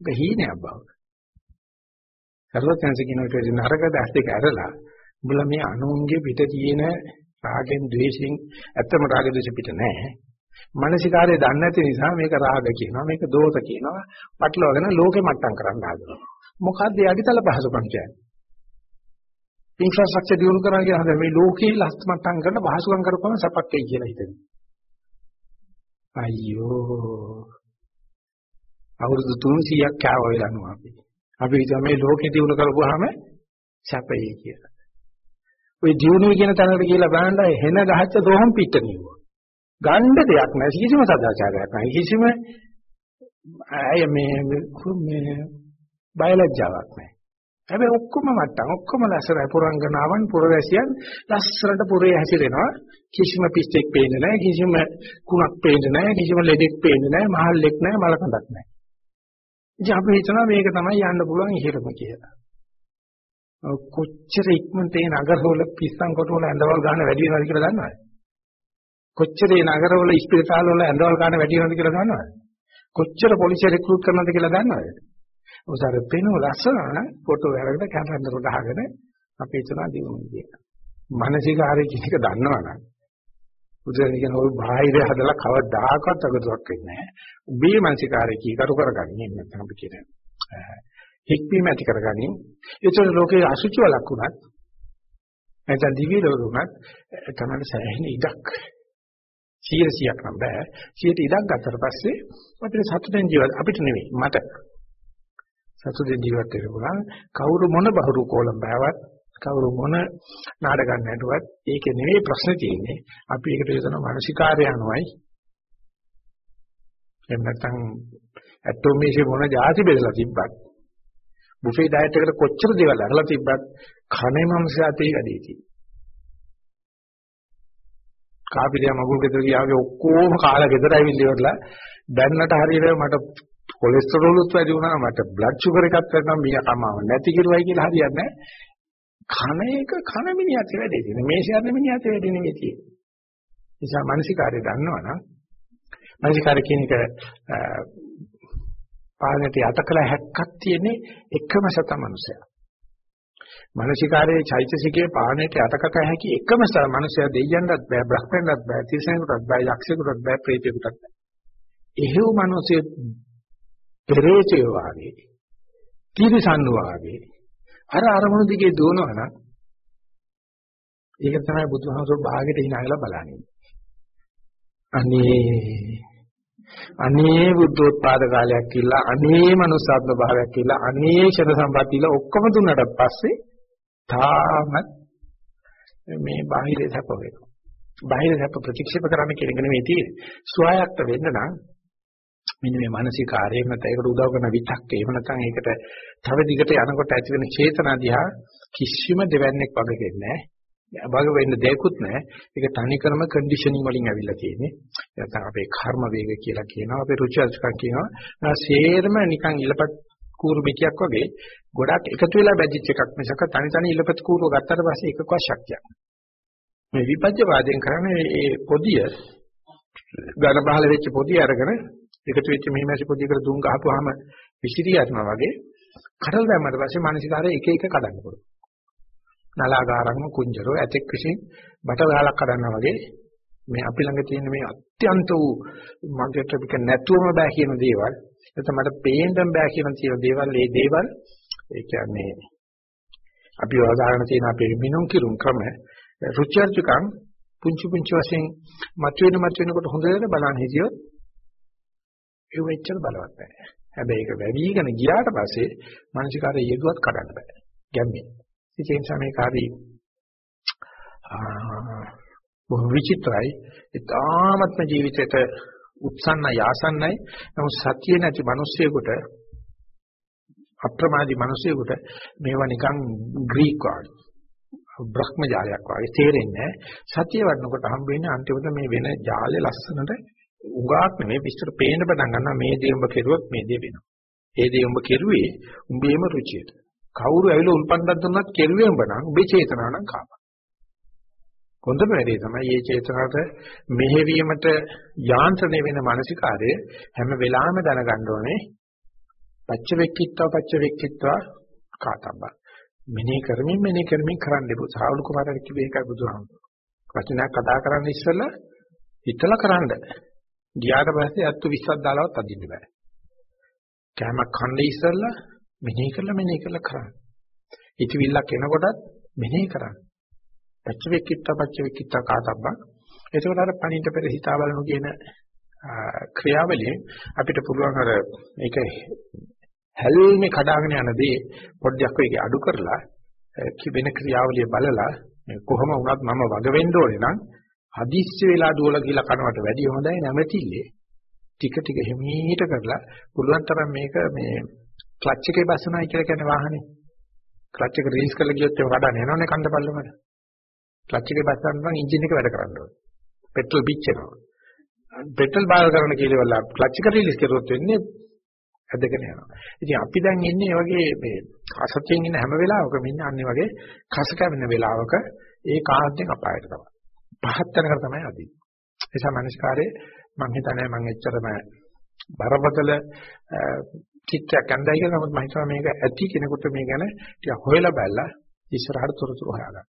ඒක හීනයක් බව. සර්වඥාන්සේ කියන විදිහට නරක දැස් දෙක ඇරලා උඹලා මේ අනුන්ගේ පිට තියෙන රාගෙන් ද්වේෂෙන් ඇත්තම රාග ද්වේෂ පිට නැහැ. මානසිකාරය දන්නේ නැති නිසා මේක රාග කියනවා මේක දෝෂ කියනවා පටලවාගෙන ලෝකෙ මට්ටම් කරන්න හදනවා. මොකද්ද යටිතල පහසුකම් කියන්නේ? ඉන්ෆ්‍රාස්ට්‍රක්චර් දියුණු කරනවා කියන හද මේ ලෝකේ ලස්ත මට්ටම් කරන පහසුකම් කරපුවම සපක් වෙයි කියලා හිතෙනවා. අයියෝ අවුරුදු 300ක් කෑව වෙලනවා අපි. අපි හිතුවා මේ ලෝකෙ දිනු කරපුවාම සැපයි කියලා. ওই දිනුවේ කියන තැනකට කියලා බලන්න හෙන ගහච්ච රෝහම් පිටනියුවා. ගන්න දෙයක් නැහැ කිසිම සදාචාරයක් නැහැ. කිසිම අය මේ මේ බයලජ්ජාවක් නැහැ. හැබැයි ඔක්කොම මට්ටම් ඔක්කොම ලස්සනයි පුරංගනාවන් පුරවැසියන් ලස්සනට පුරේ හැසිරෙනවා කිසිම පිස්සෙක් පේන්නේ නැහැ කිසිම කුණක් පේන්නේ නැහැ කිසිම ලෙඩෙක් පේන්නේ නැහැ මහල්ලෙක් නැහැ මලකඳක් නැහැ ඉතින් අපි හිතනවා මේක තමයි යන්න පුළුවන් ඉහෙලම කියලා. කොච්චර ඉක්මනට ඒ නගරවල පිස්සන් කොටවල ඇඳවල් ගන්න වැඩි වෙනවද කියලා දන්නවද? කොච්චර ඒ නගරවල ඉස්පිරිතාල වල ඇඳවල් ගන්න වැඩි වෙනවද කියලා දන්නවද? කොච්චර පොලිසිය රික්‍රූට් කරනවද කියලා දන්නවද? උසාර පේනව ලස්සන ෆොටෝ අරගෙන කැමරාවට ගහගෙන අපි හිතනවා දිනුනේ කියලා. මානසිකාරය කියන එක දන්නවනම් බුදුරජාණන් කියන ඔය බාහිර හදලා කවදාකවත් අගතුවක් වෙන්නේ නැහැ. උඹේ මානසිකාරය කීකරු කරගන්නේ නැත්නම් අපි කියන. හික්මීම ඇති කරගනින්. ඒතර ලෝකේ අසුචි වලක් උනත් නැත්නම් දිවි ලෝරුණත් තමයි සෑහෙන ඉඩක්. 100ක් නම් බෑ. 100ට ඉඩක් ගත්තට පස්සේ අපිට සතුටෙන් ජීවත් අපිට නෙවෙයි මට සතුටෙන් ජීවත් වෙන්න පුළුවන්. කවුරු මොන බහුරු කෝලම් බෑවත් කවුරු මොන නාඩගම් නැටුවත් ඒකේ නෙවෙයි ප්‍රශ්නේ තියෙන්නේ. අපි ඒකට යොදන මානසිකාර්ය යනවායි. එහෙම නැත්නම් ඇත්තෝ මේෂේ මොන જાති බෙදලා තිබ්බත් බුෆේ ඩයට් එකට කොච්චර දේවල් අරලා තිබ්බත් කනේ මනසාතේ වැඩි තියෙනවා. කාපිරියා මගුල් ගෙදර ගියාගේ ඔක්කොම කාලා ගෙදර ඇවිල්ලා ඉවරලා දැන්නට හරියට මට කොලෙස්ටරෝලුත් වැඩි වුණා මට බ්ලඩ් ෂුගර් එකත් වැඩි වුණා මීයා කමාව නැති කිරුවයි කියලා හරියන්නේ නැහැ. කන එක කන මිනිහත් වැඩේ තියෙන. මේ ශරීර මිනිහත් වැඩේ නෙමෙයි තියෙන්නේ. නිසා මානසිකාර්ය දන්නවනම් මානසිකාර්ය කියන එක පාලනයට යට කළ හැක්කක් තියෙන්නේ එකම සත මනුස්සයා. මානසිකාර්යයේ චෛතසිකයේ පාලනයට යටකට හැකි එකම සත මනුස්සයා දෙයියන්ටත් බෑ බ්‍රහ්මයන්ටත් බෑ තිරිසනෙකුටත් බෑ යක්ෂයෙකුටත් බෑ ප්‍රේතයෙකුටත් බෑ. එහෙව් මනුස්සයෙ පෙරේතය වාගේ තිරිසන් වාගේ අර අරමුණු දිගේ දුවනවා නම් ඒක තමයි බුදුහාමුදුරුවෝ භාගෙට hinaගලා බලන්නේ. අනේ අනේ බුද්ධෝත්පාද කාලයක් කියලා අනේ මනුස්සාත්ම භාවයක් කියලා අනේ ෂණ සම්පත්තිල ඔක්කොම දුන්නට පස්සේ තාමත් මේ බාහිර සැප වෙනවා. බාහිර සැප ප්‍රතික්ෂේප කරන්න කියන එක නෙමෙයි තියෙන්නේ. ස්වයක්ත වෙන්න නම් මෙන්න මේ මානසික කාර්යයක් නැත්නම් ඒකට උදව් කරන විතක්ක එහෙම නැත්නම් ඒකට තව දිගට යනකොට ඇති වෙන චේතනා දිහා කිසිම දෙවන්නේක් වගේ නැහැ. වග වෙන්න දෙයක්වත් නැහැ. ඒක තනිකරම කන්ඩිෂනින් වලින් ඇවිල්ලා තියෙන්නේ. නැත්නම් අපේ කර්ම වේග කියලා කියනවා. අපේ රුචි අරුචිකම් කියනවා. සේරම නිකන් ඉලපත් කූරු පිටියක් වගේ ගොඩක් එකතු වෙලා බැඳිච්ච එකක් මිසක තනි තනි ඉලපති කූරුව ගත්තට පස්සේ එකකවත් ශක්තියක් මේ විපජ්‍ය වාදයෙන් කරන්නේ මේ පොදිය ඝන බහල වෙච්ච පොදිය අරගෙන එකතු වෙච්ච මෙහිමැසි පොදියකට දුම් ගහපුවාම විසිරී යනවා වගේ කඩල දැම්මට පස්සේ මානසිකාරය එක එක කඩන්න පුළුවන්. නලාගාරංග කුංජරෝ ඇතෙක් විසින් බට ගහලක් කඩනවා වගේ මේ අපි ළඟ තියෙන මේ අත්‍යන්ත වූ මගට පිට නැතුවම බෑ කියන දේවල් එතකොට මට පේන්න බෑ කියන තියෙන දේවල් මේ දේවල් ඒ කියන්නේ අපි වදාගෙන තියෙන අපේ මිනුම් කිරුම් ක්‍රම රුචර්ජකම් පුංචි පුංචි වශයෙන් මතුවෙන මතුවෙනකොට හොඳට බලන් හිටියොත් ඒ වෙච්චර බලවත් නැහැ. හැබැයි ඒක වැඩිගෙන ගියාට පස්සේ මානසිකාරය යෙදුවත් කඩන්න බෑ. ගැම්මේ. ඒ නිසා මේක හරි බොහොම විචිත්‍රයි. ඊ타ත්ම ජීවිතයට උත්සන්න යාසන්නයි. නමුත් සතිය නැති මිනිස්සෙකුට අප්‍රමාදී මිනිස්සෙකුට මේවා නිකන් ග්‍රීක් වගේ බ්‍රහ්මජාලයක් වගේ තේරෙන්නේ සතිය වඩනකොට හම්බෙන්නේ අන්තිමට මේ වෙන ජාලේ ලස්සනට උගාක් නෙමෙයි පිටර පේන්න පටන් ගන්නවා මේ දේ උඹ කෙරුවොත් මේ දේ වෙනවා. ඒ දේ උඹ කෙරුවේ උඹේම රුචියට. කවුරු ඇවිල්ලා උල්පන්දක් දුන්නත් කෙරුවේ උඹ නම් උඹේ චේතනාව නම් කාපා. හොඳම වැඩේ තමයි මේ චේතනාවට මෙහෙවීමට යාන්ත්‍රණය වෙන මානසිකාරය හැම වෙලාවෙම දැනගන්න ඕනේ. පච්ච වෙක්කිත්වා පච්ච වෙක්කිත්වා කාතබ්බා. මෙනේ කරමින් මෙනේ කරමින් කරන්න දෙපො. සාවුල කුමාරට කිව්වේ ඒකයි බුදුහාමුදුරුවෝ. වචනයක් කතා කරන්න ඉස්සෙල්ලා හිතලා කරන්න. ගියාට පස්සේ අත්තු 20ක් දාලවත් අදින්න බෑ. කෑමක් කන්නේ ඉස්සෙල්ලා මෙනෙහි කරලා මෙනෙහි කරලා කරන්න. ඉතිවිල්ලක් එනකොටත් මෙනෙහි කරන්න. පච්චවෙක්කිට පච්චවෙක්කිට කාතබ්බා. ඒකෝට අර පණින්ට පෙර හිතා බලනු කියන ක්‍රියාවලියෙන් අපිට පුළුවන් අර මේක හැල්මේ කඩාගෙන යන දේ පොඩ්ඩක් වෙගේ අඩු කරලා වෙන ක්‍රියාවලිය බලලා කොහොම වුණත් මම වග වෙන්න ඕනේ නම් හදිස්සි වෙලා දුවලා කියලා කනවට වැඩිය හොඳයි නැමැතිල්ලේ ටික ටික හිමීට කරලා පුළුවන් තරම් මේක මේ ක්ලච් එකේ බස්සනයි කියලා කියන්නේ වාහනේ ක්ලච් එක රිලීස් කරලා ගියොත් ඒක කඩන්න යනවනේ කන්ද පල්ලමට ක්ලච් එකේ බස්සන්න නම් එන්ජින් එක වැඩ කරන්න ඕනේ පෙට්‍රල් පිච්චෙනවා පෙට්‍රල් බාර කරන කියලා ක්ලච් එක රිලීස් කරුවොත් වෙන්නේ ඇදගෙන යනවා. ඉතින් අපි දැන් ඉන්නේ වගේ මේ අසත්‍යයෙන් ඉන්න හැම වෙලාවකම ඉන්නේ අන්නේ වගේ කස කැවෙන වෙලාවක ඒ කාන්තෙන් අපායට තමයි. පහත් තැනකට තමයි අදින්නේ. ඒ නිසා මනස්කාරේ මම හිතන්නේ මම එච්චරම බරපතල චිත්තයක් අඳයි කියලා නමුත් මම හිතනවා මේක ඇති කෙනෙකුට මේ ගැන ටික හොයලා බලලා ඉස්සරහට තොරතුරු හොයාගන්න.